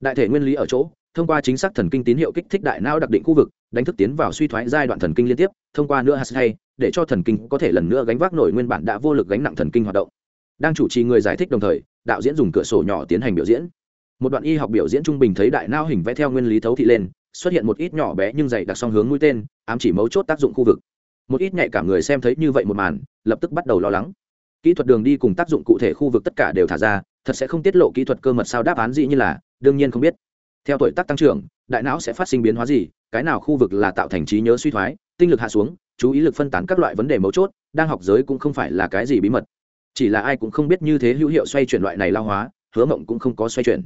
Đại thể nguyên lý ở chỗ thông qua chính xác thần kinh tín hiệu kích thích đại não đặc định khu vực, đánh thức tiến vào suy thoái giai đoạn thần kinh liên tiếp, thông qua nữa hay để cho thần kinh có thể lần nữa gánh vác nổi nguyên bản đã vô lực gánh nặng thần kinh hoạt động. Đang chủ trì người giải thích đồng thời, đạo diễn dùng cửa sổ nhỏ tiến hành biểu diễn. Một đoạn y học biểu diễn trung bình thấy đại não hình vẽ theo nguyên lý thấu thị lên, xuất hiện một ít nhỏ bé nhưng dày đặc song hướng mũi tên, ám chỉ mấu chốt tác dụng khu vực. Một ít nhạy cảm người xem thấy như vậy một màn, lập tức bắt đầu lo lắng. Kỹ thuật đường đi cùng tác dụng cụ thể khu vực tất cả đều thả ra, thật sẽ không tiết lộ kỹ thuật cơ mật sao đáp án gì như là, đương nhiên không biết theo tuổi tác tăng trưởng, đại não sẽ phát sinh biến hóa gì, cái nào khu vực là tạo thành trí nhớ suy thoái, tinh lực hạ xuống, chú ý lực phân tán các loại vấn đề mấu chốt, đang học giới cũng không phải là cái gì bí mật. Chỉ là ai cũng không biết như thế hữu hiệu xoay chuyển loại này lao hóa, hứa mộng cũng không có xoay chuyển.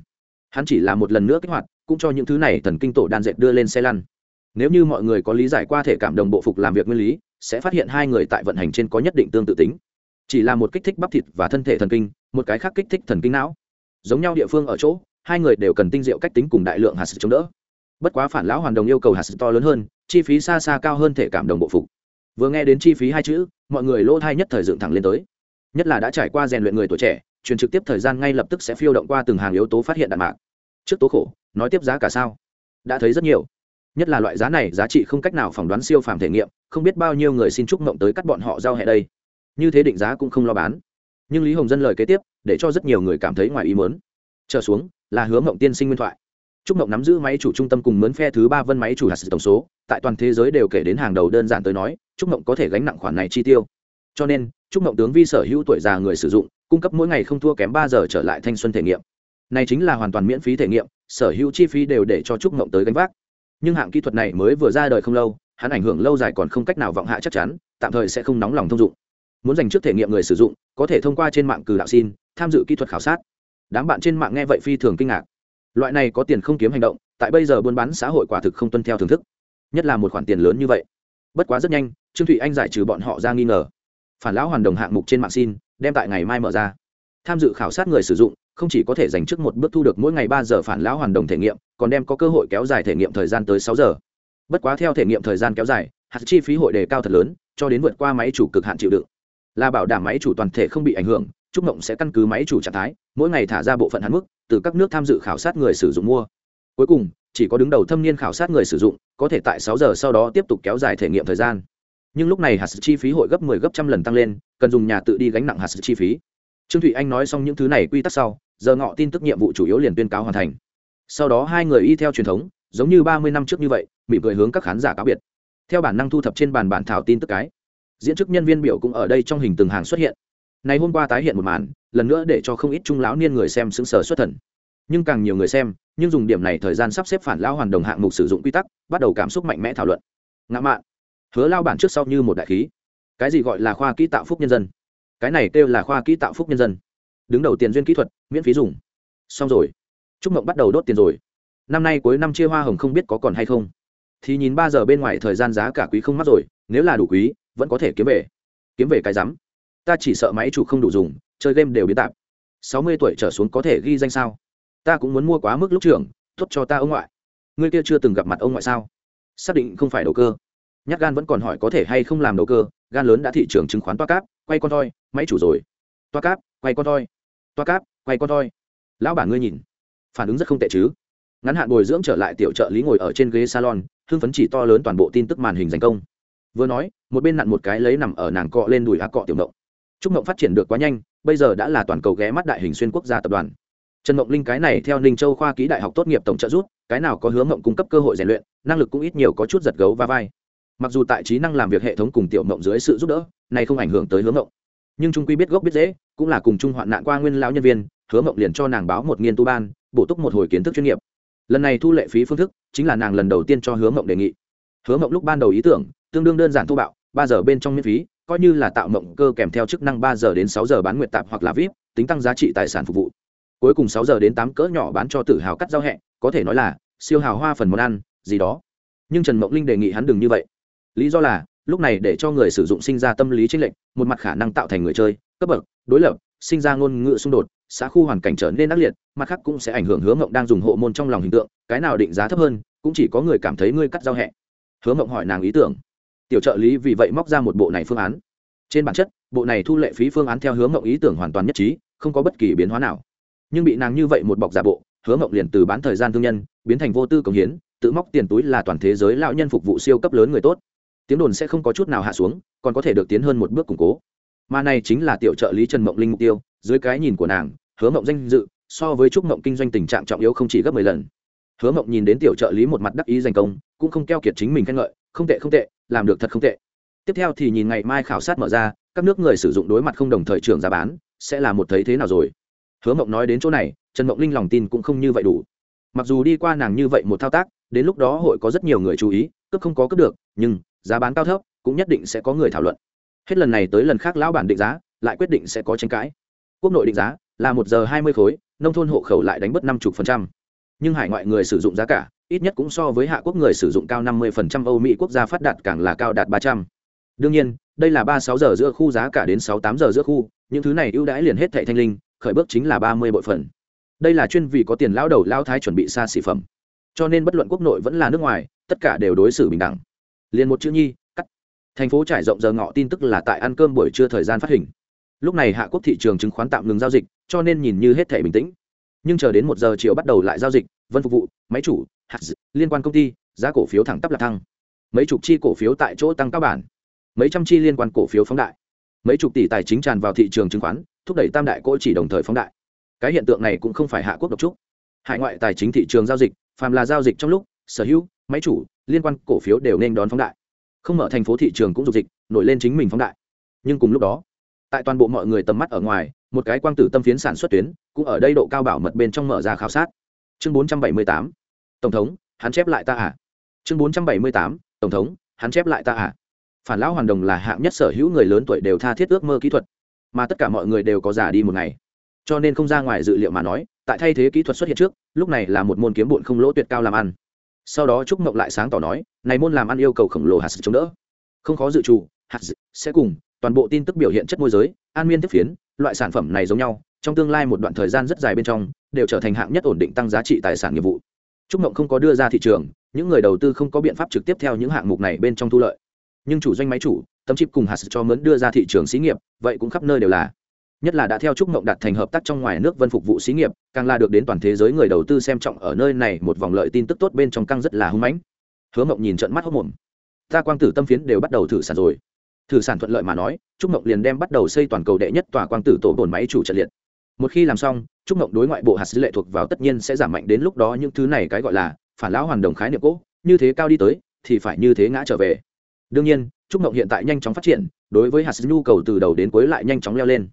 Hắn chỉ là một lần nữa kích hoạt, cũng cho những thứ này thần kinh tổ đan dệt đưa lên xe lăn. Nếu như mọi người có lý giải qua thể cảm đồng bộ phục làm việc nguyên lý, sẽ phát hiện hai người tại vận hành trên có nhất định tương tự tính. Chỉ là một kích thích bắp thịt và thân thể thần kinh, một cái khác kích thích thần kinh não. Giống nhau địa phương ở chỗ hai người đều cần tinh diệu cách tính cùng đại lượng hạt sự chống đỡ. Bất quá phản lão hoàn đồng yêu cầu hạt sự to lớn hơn, chi phí xa xa cao hơn thể cảm đồng bộ phục. Vừa nghe đến chi phí hai chữ, mọi người lỗ thai nhất thời dựng thẳng lên tới. Nhất là đã trải qua rèn luyện người tuổi trẻ, truyền trực tiếp thời gian ngay lập tức sẽ phiêu động qua từng hàng yếu tố phát hiện đạn mạc. Trước tố khổ, nói tiếp giá cả sao? Đã thấy rất nhiều. Nhất là loại giá này, giá trị không cách nào phỏng đoán siêu phàm thể nghiệm, không biết bao nhiêu người xin chúc mộng tới cắt bọn họ giao hẹ đây. Như thế định giá cũng không lo bán. Nhưng lý hồng dân lời kế tiếp, để cho rất nhiều người cảm thấy ngoài ý mớn trở xuống là hứa mộng tiên sinh nguyên thoại. Trúc mộng nắm giữ máy chủ trung tâm cùng mướn phe thứ ba vân máy chủ hạt sự tổng số, tại toàn thế giới đều kể đến hàng đầu đơn giản tới nói trúc mộng có thể gánh nặng khoản này chi tiêu. Cho nên trúc mộng tướng vi sở hữu tuổi già người sử dụng, cung cấp mỗi ngày không thua kém ba giờ trở lại thanh xuân thể nghiệm. Này chính là hoàn toàn miễn phí thể nghiệm, sở hữu chi phí đều để cho trúc mộng tới gánh vác. Nhưng hạng kỹ thuật này mới vừa ra đời không lâu, hắn ảnh hưởng lâu dài còn không cách nào vọng hạ chắc chắn, tạm thời sẽ không nóng lòng thông dụng. Muốn dành trước thể nghiệm người sử dụng, có thể thông qua trên mạng cử đạo xin, tham dự kỹ thuật khảo sát đám bạn trên mạng nghe vậy phi thường kinh ngạc. Loại này có tiền không kiếm hành động, tại bây giờ buôn bán xã hội quả thực không tuân theo thưởng thức. Nhất là một khoản tiền lớn như vậy. Bất quá rất nhanh, trương thụy anh giải trừ bọn họ ra nghi ngờ. Phản lão hoàn đồng hạng mục trên mạng xin, đem tại ngày mai mở ra. Tham dự khảo sát người sử dụng, không chỉ có thể dành trước một bước thu được mỗi ngày ba giờ phản lão hoàn đồng thể nghiệm, còn đem có cơ hội kéo dài thể nghiệm thời gian tới sáu giờ. Bất quá theo thể nghiệm thời gian kéo dài, hạt chi phí hội đề cao thật lớn, cho đến vượt qua máy chủ cực hạn chịu đựng. Là bảo đảm máy chủ toàn thể không bị ảnh hưởng trúc mộng sẽ căn cứ máy chủ trạng thái, mỗi ngày thả ra bộ phận hạn mức, từ các nước tham dự khảo sát người sử dụng mua. Cuối cùng, chỉ có đứng đầu thâm niên khảo sát người sử dụng, có thể tại sáu giờ sau đó tiếp tục kéo dài thể nghiệm thời gian. Nhưng lúc này hạt chi phí hội gấp 10 gấp trăm lần tăng lên, cần dùng nhà tự đi gánh nặng hạt chi phí. Trương thụy anh nói xong những thứ này quy tắc sau, giờ ngọ tin tức nhiệm vụ chủ yếu liền tuyên cáo hoàn thành. Sau đó hai người y theo truyền thống, giống như ba mươi năm trước như vậy, mỉm cười hướng các khán giả cáo biệt. Theo bản năng thu thập trên bàn bản thảo tin tức cái, diễn chức nhân viên biểu cũng ở đây trong hình từng hàng xuất hiện này hôm qua tái hiện một màn, lần nữa để cho không ít trung lão niên người xem xứng sở xuất thần. Nhưng càng nhiều người xem, nhưng dùng điểm này thời gian sắp xếp phản lão hoàn đồng hạng mục sử dụng quy tắc, bắt đầu cảm xúc mạnh mẽ thảo luận. Ngã mạn. Hứa lao bản trước sau như một đại khí. Cái gì gọi là khoa kỹ tạo phúc nhân dân? Cái này kêu là khoa kỹ tạo phúc nhân dân. Đứng đầu tiền duyên kỹ thuật, miễn phí dùng. Xong rồi. Trúc mộng bắt đầu đốt tiền rồi. Năm nay cuối năm chia hoa hồng không biết có còn hay không. Thì nhìn ba giờ bên ngoài thời gian giá cả quý không mắc rồi, nếu là đủ quý, vẫn có thể kiếm về. Kiếm về cái rắm ta chỉ sợ máy chủ không đủ dùng, chơi game đều biến tạp. Sáu mươi tuổi trở xuống có thể ghi danh sao? Ta cũng muốn mua quá mức lúc trưởng, tốt cho ta ông ngoại. Ngươi kia chưa từng gặp mặt ông ngoại sao? Xác định không phải đầu cơ. Nhắc gan vẫn còn hỏi có thể hay không làm đầu cơ, gan lớn đã thị trường chứng khoán toa cáp, quay con thoi, máy chủ rồi. Toa cáp, quay con thoi. Toa cáp, quay con thoi. Lão bản ngươi nhìn. Phản ứng rất không tệ chứ. Ngắn hạn bồi dưỡng trở lại tiểu trợ lý ngồi ở trên ghế salon, hưng phấn chỉ to lớn toàn bộ tin tức màn hình thành công. Vừa nói, một bên nặn một cái lấy nằm ở nàng cọ lên đùi á cọ tiểu động trúc mộng phát triển được quá nhanh, bây giờ đã là toàn cầu ghé mắt đại hình xuyên quốc gia tập đoàn. Trần mộng linh cái này theo ninh châu khoa ký đại học tốt nghiệp tổng trợ rút cái nào có hướng mộng cung cấp cơ hội rèn luyện, năng lực cũng ít nhiều có chút giật gấu và vai. Mặc dù tại trí năng làm việc hệ thống cùng tiểu mộng dưới sự giúp đỡ, này không ảnh hưởng tới hướng mộng. Nhưng trung quy biết gốc biết dễ cũng là cùng chung hoạn nạn qua nguyên lão nhân viên hứa mộng liền cho nàng báo một nghiên tu ban, bổ túc một hồi kiến thức chuyên nghiệp. Lần này thu lệ phí phương thức, chính là nàng lần đầu tiên cho hứa mộng đề nghị. Hứa mộng lúc ban đầu ý tưởng, tương đương đơn giản thu bạo, ba giờ bên trong miễn phí coi như là tạo mộng cơ kèm theo chức năng ba giờ đến sáu giờ bán nguyện tạp hoặc là vip, tính tăng giá trị tài sản phục vụ. Cuối cùng sáu giờ đến tám cỡ nhỏ bán cho tự hào cắt giao hẹ, có thể nói là siêu hào hoa phần món ăn, gì đó. Nhưng trần mộng linh đề nghị hắn đừng như vậy. Lý do là, lúc này để cho người sử dụng sinh ra tâm lý tranh lệch, một mặt khả năng tạo thành người chơi, cấp bậc, đối lập, sinh ra ngôn ngữ xung đột, xã khu hoàn cảnh trở nên ác liệt, mặt khác cũng sẽ ảnh hưởng hướng mộng đang dùng hộ môn trong lòng hình tượng, cái nào định giá thấp hơn, cũng chỉ có người cảm thấy ngươi cắt giao hẹ. Hứa mộng hỏi nàng ý tưởng tiểu trợ lý vì vậy móc ra một bộ này phương án. Trên bản chất, bộ này thu lệ phí phương án theo hướng mộng ý tưởng hoàn toàn nhất trí, không có bất kỳ biến hóa nào. Nhưng bị nàng như vậy một bọc giả bộ hứa mộng liền từ bán thời gian thương nhân, biến thành vô tư cống hiến, tự móc tiền túi là toàn thế giới lão nhân phục vụ siêu cấp lớn người tốt. Tiếng đồn sẽ không có chút nào hạ xuống, còn có thể được tiến hơn một bước củng cố. Mà này chính là tiểu trợ lý trần mộng linh mục tiêu, dưới cái nhìn của nàng hứa mộng danh dự, so với trúc mộng kinh doanh tình trạng trọng yếu không chỉ gấp mười lần. Hứa mộng nhìn đến tiểu trợ lý một mặt đắc ý danh công, cũng không keo kiệt chính mình khen ngợi không tệ không tệ, làm được thật không tệ. Tiếp theo thì nhìn ngày mai khảo sát mở ra, các nước người sử dụng đối mặt không đồng thời trường giá bán, sẽ là một thấy thế nào rồi? Hứa mộng nói đến chỗ này, trần mộng linh lòng tin cũng không như vậy đủ. Mặc dù đi qua nàng như vậy một thao tác, đến lúc đó hội có rất nhiều người chú ý, cướp không có cướp được, nhưng giá bán cao thấp, cũng nhất định sẽ có người thảo luận. Hết lần này tới lần khác lão bản định giá, lại quyết định sẽ có tranh cãi. Quốc nội định giá là một giờ hai mươi khối, nông thôn hộ khẩu lại đánh bớt năm mươi nhưng hải ngoại người sử dụng giá cả, ít nhất cũng so với hạ quốc người sử dụng cao năm mươi âu mỹ quốc gia phát đạt càng là cao đạt ba trăm. Đương nhiên, đây là ba sáu giờ giữa khu giá cả đến sáu tám giờ giữa khu, những thứ này ưu đãi liền hết thệ thanh linh, khởi bước chính là ba mươi bội phần. Đây là chuyên vì có tiền lao đầu lao thái chuẩn bị xa xỉ phẩm. Cho nên bất luận quốc nội vẫn là nước ngoài, tất cả đều đối xử bình đẳng. Liền một chữ nhi, cắt. Thành phố trải rộng giờ ngọ tin tức là tại ăn cơm buổi trưa thời gian phát hình. Lúc này hạ quốc thị trường chứng khoán tạm ngừng giao dịch, cho nên nhìn như hết thảy bình tĩnh nhưng chờ đến một giờ chiều bắt đầu lại giao dịch, vân phục vụ, máy chủ, hạt liên quan công ty, giá cổ phiếu thẳng tắp lạc thăng. Mấy chục chi cổ phiếu tại chỗ tăng các bản. Mấy trăm chi liên quan cổ phiếu phóng đại. Mấy chục tỷ tài chính tràn vào thị trường chứng khoán, thúc đẩy tam đại cỗ chỉ đồng thời phóng đại. Cái hiện tượng này cũng không phải hạ quốc độc trúc. Hải ngoại tài chính thị trường giao dịch, phàm là giao dịch trong lúc, sở hữu, máy chủ, liên quan cổ phiếu đều nên đón phóng đại. Không mở thành phố thị trường cũng dục dịch, nổi lên chính mình phóng đại. Nhưng cùng lúc đó, tại toàn bộ mọi người tầm mắt ở ngoài một cái quang tử tâm phiến sản xuất tuyến, cũng ở đây độ cao bảo mật bên trong mở ra khảo sát. Chương 478 tổng thống, hắn chép lại ta à? Chương 478 tổng thống, hắn chép lại ta à? Phản lão hoàn đồng là hạng nhất sở hữu người lớn tuổi đều tha thiết ước mơ kỹ thuật, mà tất cả mọi người đều có giả đi một ngày. Cho nên không ra ngoài dự liệu mà nói, tại thay thế kỹ thuật xuất hiện trước, lúc này là một môn kiếm bụn không lỗ tuyệt cao làm ăn. Sau đó trúc mộng lại sáng tỏ nói, này môn làm ăn yêu cầu khổng lồ hạt chống đỡ. Không khó dự trù, hạt sẽ cùng toàn bộ tin tức biểu hiện chất môi giới, an miên tiếp phiến loại sản phẩm này giống nhau, trong tương lai một đoạn thời gian rất dài bên trong, đều trở thành hạng nhất ổn định tăng giá trị tài sản nghiệp vụ. Trúc mộng không có đưa ra thị trường, những người đầu tư không có biện pháp trực tiếp theo những hạng mục này bên trong thu lợi. Nhưng chủ doanh máy chủ tấm chip cùng hạt cho mướn đưa ra thị trường xí nghiệp, vậy cũng khắp nơi đều là. Nhất là đã theo trúc mộng đạt thành hợp tác trong ngoài nước vân phục vụ xí nghiệp, càng là được đến toàn thế giới người đầu tư xem trọng ở nơi này một vòng lợi tin tức tốt bên trong căng rất là hưng mãnh. Hứa mộng nhìn trận mắt hốc mồm ta quang tử tâm phiến đều bắt đầu thử sản rồi thử sản thuận lợi mà nói, trúc mộng liền đem bắt đầu xây toàn cầu đệ nhất tòa quang tử tổ bồn máy chủ trận liệt. Một khi làm xong, trúc mộng đối ngoại bộ hạt sứ lệ thuộc vào tất nhiên sẽ giảm mạnh đến lúc đó những thứ này cái gọi là phản lão hoàn đồng khái niệm cỗ như thế cao đi tới, thì phải như thế ngã trở về. Đương nhiên, trúc mộng hiện tại nhanh chóng phát triển, đối với hạt nhu cầu từ đầu đến cuối lại nhanh chóng leo lên.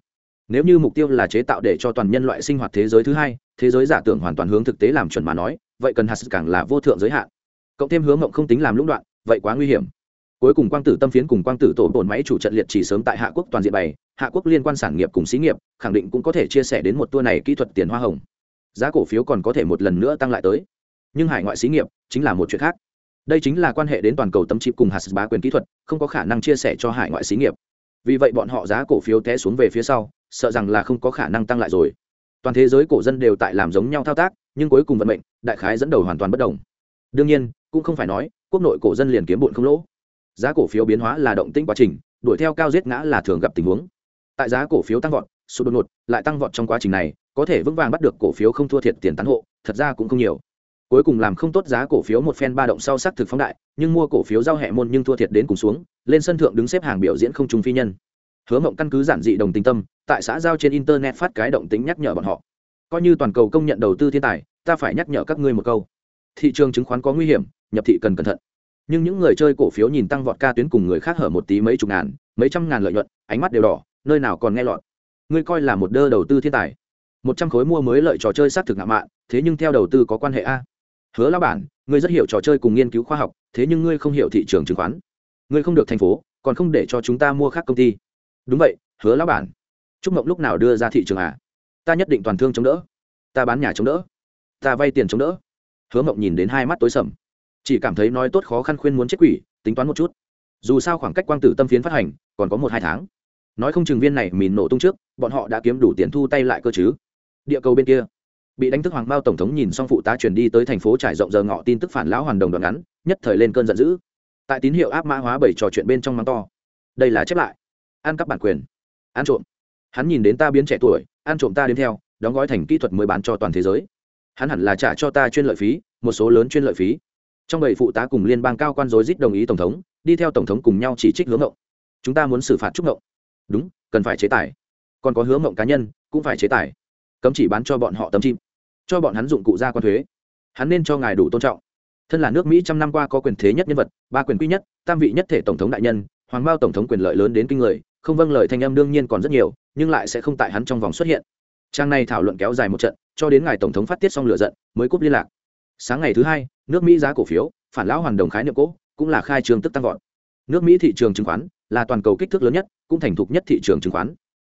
Nếu như mục tiêu là chế tạo để cho toàn nhân loại sinh hoạt thế giới thứ hai, thế giới giả tưởng hoàn toàn hướng thực tế làm chuẩn mà nói, vậy cần hạt càng là vô thượng giới hạn. Cộng thêm hướng mộng không tính làm lũng đoạn, vậy quá nguy hiểm cuối cùng quang tử tâm phiến cùng quang tử tổ bồn máy chủ trận liệt chỉ sớm tại hạ quốc toàn diện bày, hạ quốc liên quan sản nghiệp cùng xí nghiệp, khẳng định cũng có thể chia sẻ đến một tour này kỹ thuật tiền hoa hồng. Giá cổ phiếu còn có thể một lần nữa tăng lại tới. Nhưng hải ngoại xí nghiệp chính là một chuyện khác. Đây chính là quan hệ đến toàn cầu tấm chip cùng hạt bá quyền kỹ thuật, không có khả năng chia sẻ cho hải ngoại xí nghiệp. Vì vậy bọn họ giá cổ phiếu té xuống về phía sau, sợ rằng là không có khả năng tăng lại rồi. Toàn thế giới cổ dân đều tại làm giống nhau thao tác, nhưng cuối cùng vận mệnh, đại khái dẫn đầu hoàn toàn bất đồng. Đương nhiên, cũng không phải nói, quốc nội cổ dân liền kiếm bụn không lỗ giá cổ phiếu biến hóa là động tĩnh quá trình, đuổi theo cao giết ngã là thường gặp tình huống. Tại giá cổ phiếu tăng vọt số đột ngột, lại tăng vọt trong quá trình này, có thể vững vàng bắt được cổ phiếu không thua thiệt tiền tán hộ, thật ra cũng không nhiều. Cuối cùng làm không tốt giá cổ phiếu một phen ba động sau sắc thực phóng đại, nhưng mua cổ phiếu giao hẹ môn nhưng thua thiệt đến cùng xuống, lên sân thượng đứng xếp hàng biểu diễn không trung phi nhân. Hứa mộng căn cứ giản dị đồng tình tâm, tại xã giao trên internet phát cái động tính nhắc nhở bọn họ. Coi như toàn cầu công nhận đầu tư thiên tài, ta phải nhắc nhở các ngươi một câu. Thị trường chứng khoán có nguy hiểm, nhập thị cần cẩn thận nhưng những người chơi cổ phiếu nhìn tăng vọt ca tuyến cùng người khác hở một tí mấy chục ngàn, mấy trăm ngàn lợi nhuận, ánh mắt đều đỏ, nơi nào còn nghe lọt. Ngươi coi là một đơ đầu tư thiên tài. Một trăm khối mua mới lợi trò chơi xác thực ngạo mạn, thế nhưng theo đầu tư có quan hệ a? Hứa lao bản, ngươi rất hiểu trò chơi cùng nghiên cứu khoa học, thế nhưng ngươi không hiểu thị trường chứng khoán. Ngươi không được thành phố, còn không để cho chúng ta mua khác công ty. Đúng vậy, hứa lão bản. Trúc mộng lúc nào đưa ra thị trường à? Ta nhất định toàn thương chống đỡ. Ta bán nhà chống đỡ. Ta vay tiền chống đỡ. Hứa mộng nhìn đến hai mắt tối sầm chỉ cảm thấy nói tốt khó khăn khuyên muốn chết quỷ, tính toán một chút. Dù sao khoảng cách quang tử tâm phiến phát hành, còn có một hai tháng. Nói không chừng viên này mìn nổ tung trước, bọn họ đã kiếm đủ tiền thu tay lại cơ chứ. Địa cầu bên kia, bị đánh thức hoàng bao tổng thống nhìn xong phụ tá chuyển đi tới thành phố trải rộng giờ ngọ tin tức phản lão hoàn đồng đoạn ngắn, nhất thời lên cơn giận dữ. Tại tín hiệu áp mã hóa bảy trò chuyện bên trong mắng to. Đây là chép lại. Ăn cắp bản quyền. Ăn trộm. Hắn nhìn đến ta biến trẻ tuổi, ăn trộm ta đến theo, đóng gói thành kỹ thuật mới bán cho toàn thế giới. Hắn hẳn là trả cho ta chuyên lợi phí, một số lớn chuyên lợi phí trong bảy phụ tá cùng liên bang cao quan dối dít đồng ý tổng thống, đi theo tổng thống cùng nhau chỉ trích hướng ngộng chúng ta muốn xử phạt trúc ngộng đúng, cần phải chế tài. Còn có hướng ngộng cá nhân, cũng phải chế tài. Cấm chỉ bán cho bọn họ tấm chim, cho bọn hắn dụng cụ ra quan thuế. Hắn nên cho ngài đủ tôn trọng. Thân là nước mỹ trăm năm qua có quyền thế nhất nhân vật, ba quyền quý nhất, tam vị nhất thể tổng thống đại nhân, hoàng mao tổng thống quyền lợi lớn đến kinh người, không vâng lời thanh âm đương nhiên còn rất nhiều, nhưng lại sẽ không tại hắn trong vòng xuất hiện. Trang này thảo luận kéo dài một trận, cho đến ngài tổng thống phát tiết xong lửa giận, mới cúp liên lạc sáng ngày thứ hai, nước mỹ giá cổ phiếu, phản lão hoàn đồng khái niệm cỗ, cũng là khai trường tức tăng vọt. Nước mỹ thị trường chứng khoán là toàn cầu kích thước lớn nhất, cũng thành thục nhất thị trường chứng khoán.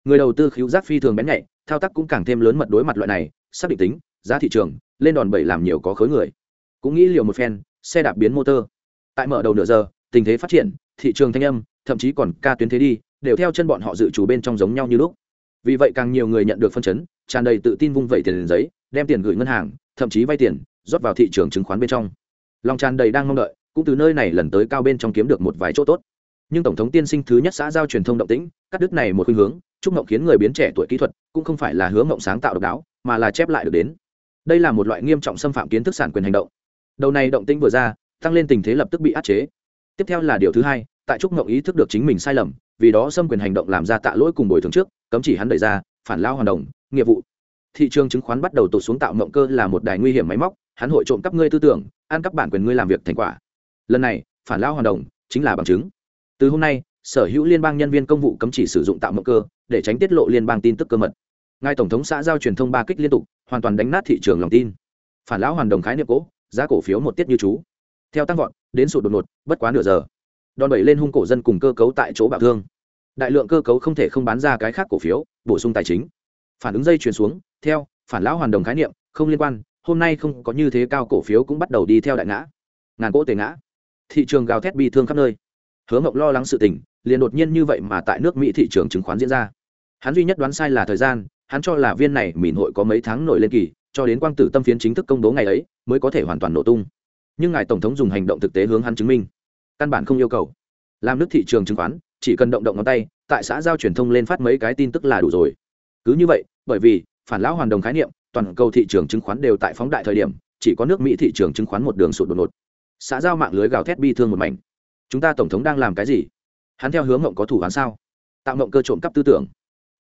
Người đầu tư khiếu giác phi thường bén nhạy, thao tác cũng càng thêm lớn mật đối mặt loại này, xác định tính, giá thị trường, lên đòn bẩy làm nhiều có khối người. Cũng nghĩ liều một phen, xe đạp biến motor. Tại mở đầu nửa giờ, tình thế phát triển, thị trường thanh âm, thậm chí còn ca tuyến thế đi, đều theo chân bọn họ dự trù bên trong giống nhau như lúc. Vì vậy càng nhiều người nhận được phân chấn, tràn đầy tự tin vung vẩy tiền giấy, đem tiền gửi ngân hàng, thậm chí vay tiền rót vào thị trường chứng khoán bên trong. Lòng tràn đầy đang mong đợi, cũng từ nơi này lần tới cao bên trong kiếm được một vài chỗ tốt. Nhưng tổng thống tiên sinh thứ nhất xã giao truyền thông động tĩnh, cắt đứt này một khuynh hướng, chúc mộng khiến người biến trẻ tuổi kỹ thuật, cũng không phải là hướng mộng sáng tạo độc đáo, mà là chép lại được đến. Đây là một loại nghiêm trọng xâm phạm kiến thức sản quyền hành động. Đầu này động tĩnh vừa ra, tăng lên tình thế lập tức bị áp chế. Tiếp theo là điều thứ hai, tại trúc mộng ý thức được chính mình sai lầm, vì đó xâm quyền hành động làm ra tạ lỗi cùng bồi thường trước, cấm chỉ hắn đẩy ra, phản lao hoàn đồng, nghiệp vụ. Thị trường chứng khoán bắt đầu tụt xuống tạo mộng cơ là một đài nguy hiểm máy móc hắn hội trộm cắp ngươi tư tưởng, ăn cắp bản quyền ngươi làm việc thành quả. Lần này, phản lao hoàn đồng, chính là bằng chứng. Từ hôm nay, sở hữu liên bang nhân viên công vụ cấm chỉ sử dụng tạo mộng cơ, để tránh tiết lộ liên bang tin tức cơ mật. Ngài tổng thống xã giao truyền thông ba kích liên tục, hoàn toàn đánh nát thị trường lòng tin. Phản lão hoàn đồng khái niệm cỗ giá cổ phiếu một tiết như chú. Theo tăng vọt, đến sụt đột ngột, bất quá nửa giờ. Đòn bẩy lên hung cổ dân cùng cơ cấu tại chỗ bạo thương. Đại lượng cơ cấu không thể không bán ra cái khác cổ phiếu, bổ sung tài chính. Phản ứng dây chuyển xuống, theo, phản lão hoàn đồng khái niệm, không liên quan hôm nay không có như thế cao cổ phiếu cũng bắt đầu đi theo đại ngã. Ngàn cỗ tề ngã. Thị trường gào thét bi thương khắp nơi. Hứa mộng lo lắng sự tình, liền đột nhiên như vậy mà tại nước mỹ thị trường chứng khoán diễn ra. Hắn duy nhất đoán sai là thời gian, hắn cho là viên này mìn hội có mấy tháng nổi lên kỳ, cho đến quang tử tâm phiến chính thức công bố ngày ấy, mới có thể hoàn toàn nổ tung. Nhưng ngài tổng thống dùng hành động thực tế hướng hắn chứng minh. Căn bản không yêu cầu. Làm nước thị trường chứng khoán, chỉ cần động động ngón tay, tại xã giao truyền thông lên phát mấy cái tin tức là đủ rồi. Cứ như vậy, bởi vì, phản lão hoàn đồng khái niệm toàn cầu thị trường chứng khoán đều tại phóng đại thời điểm, chỉ có nước mỹ thị trường chứng khoán một đường sụt đột ngột. Xã giao mạng lưới gào thét bi thương một mảnh. Chúng ta tổng thống đang làm cái gì? Hắn theo hướng ngộng có thủ hắn sao? Tạo ngộng cơ trộm cắp tư tưởng.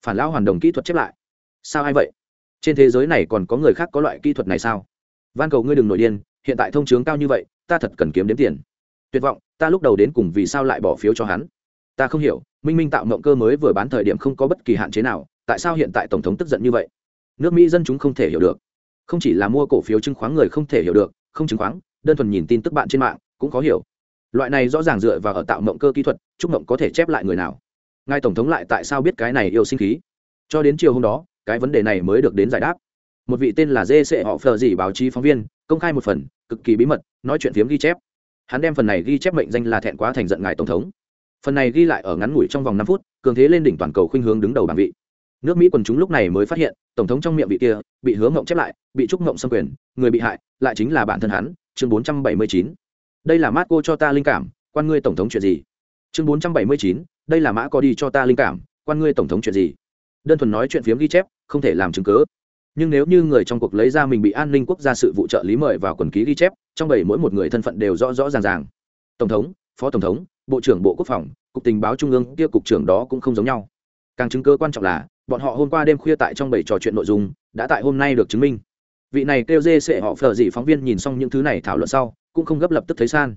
Phản lão hoàn đồng kỹ thuật chép lại. Sao ai vậy? Trên thế giới này còn có người khác có loại kỹ thuật này sao? Van cầu ngươi đừng nổi điên, hiện tại thông chướng cao như vậy, ta thật cần kiếm đến tiền. Tuyệt vọng, ta lúc đầu đến cùng vì sao lại bỏ phiếu cho hắn? Ta không hiểu, minh minh tạo mộng cơ mới vừa bán thời điểm không có bất kỳ hạn chế nào, tại sao hiện tại tổng thống tức giận như vậy? Nước mỹ dân chúng không thể hiểu được. Không chỉ là mua cổ phiếu chứng khoán người không thể hiểu được, không chứng khoán, đơn thuần nhìn tin tức bạn trên mạng cũng khó hiểu. Loại này rõ ràng dựa vào ở tạo mộng cơ kỹ thuật, chúc mộng có thể chép lại người nào. Ngài tổng thống lại tại sao biết cái này yêu sinh khí? Cho đến chiều hôm đó, cái vấn đề này mới được đến giải đáp. Một vị tên là dê sệ họ phờ dị báo chí phóng viên, công khai một phần, cực kỳ bí mật, nói chuyện phiếm ghi chép. Hắn đem phần này ghi chép mệnh danh là thẹn quá thành giận ngài tổng thống. Phần này ghi lại ở ngắn ngủi trong vòng năm phút, cường thế lên đỉnh toàn cầu khuynh hướng đứng đầu bảng vị nước mỹ quần chúng lúc này mới phát hiện, tổng thống trong miệng vị kia bị hướng ngộng chép lại, bị trúc ngộng xâm quyền, người bị hại, lại chính là bản thân hắn, chương bốn trăm bảy mươi chín. Đây là mát cô cho ta linh cảm, quan ngươi tổng thống chuyện gì? Chương bốn trăm bảy mươi chín, đây là mã có đi cho ta linh cảm, quan ngươi tổng thống chuyện gì? Đơn thuần nói chuyện phiếm ghi chép, không thể làm chứng cớ nhưng nếu như người trong cuộc lấy ra mình bị an ninh quốc gia sự vụ trợ lý mời vào quần ký ghi chép, trong bảy mỗi một người thân phận đều rõ rõ ràng ràng. Tổng thống, phó tổng thống, bộ trưởng bộ quốc phòng, cục tình báo trung ương, kia cục trưởng đó cũng không giống nhau. Càng chứng cơ quan trọng là bọn họ hôm qua đêm khuya tại trong bảy trò chuyện nội dung, đã tại hôm nay được chứng minh. Vị này kêu dê sệ họ phờ dị phóng viên nhìn xong những thứ này thảo luận sau, cũng không gấp lập tức thấy san.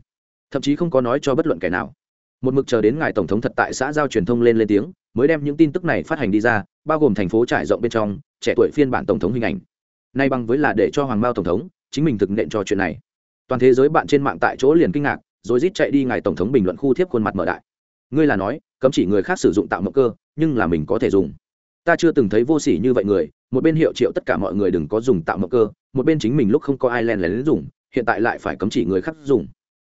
Thậm chí không có nói cho bất luận kẻ nào. Một mực chờ đến ngài tổng thống thật tại xã giao truyền thông lên lên tiếng, mới đem những tin tức này phát hành đi ra, bao gồm thành phố trải rộng bên trong, trẻ tuổi phiên bản tổng thống hình ảnh. Nay bằng với là để cho hoàng mao tổng thống, chính mình thực nện cho chuyện này. Toàn thế giới bạn trên mạng tại chỗ liền kinh ngạc, rồi rít chạy đi ngài tổng thống bình luận khu thiếp khuôn mặt mở đại. Ngươi là nói, cấm chỉ người khác sử dụng tạo mộng cơ, nhưng là mình có thể dùng ta chưa từng thấy vô sỉ như vậy người, một bên hiệu triệu tất cả mọi người đừng có dùng tạo mộng cơ, một bên chính mình lúc không có ai len lén dùng, hiện tại lại phải cấm chỉ người khác dùng.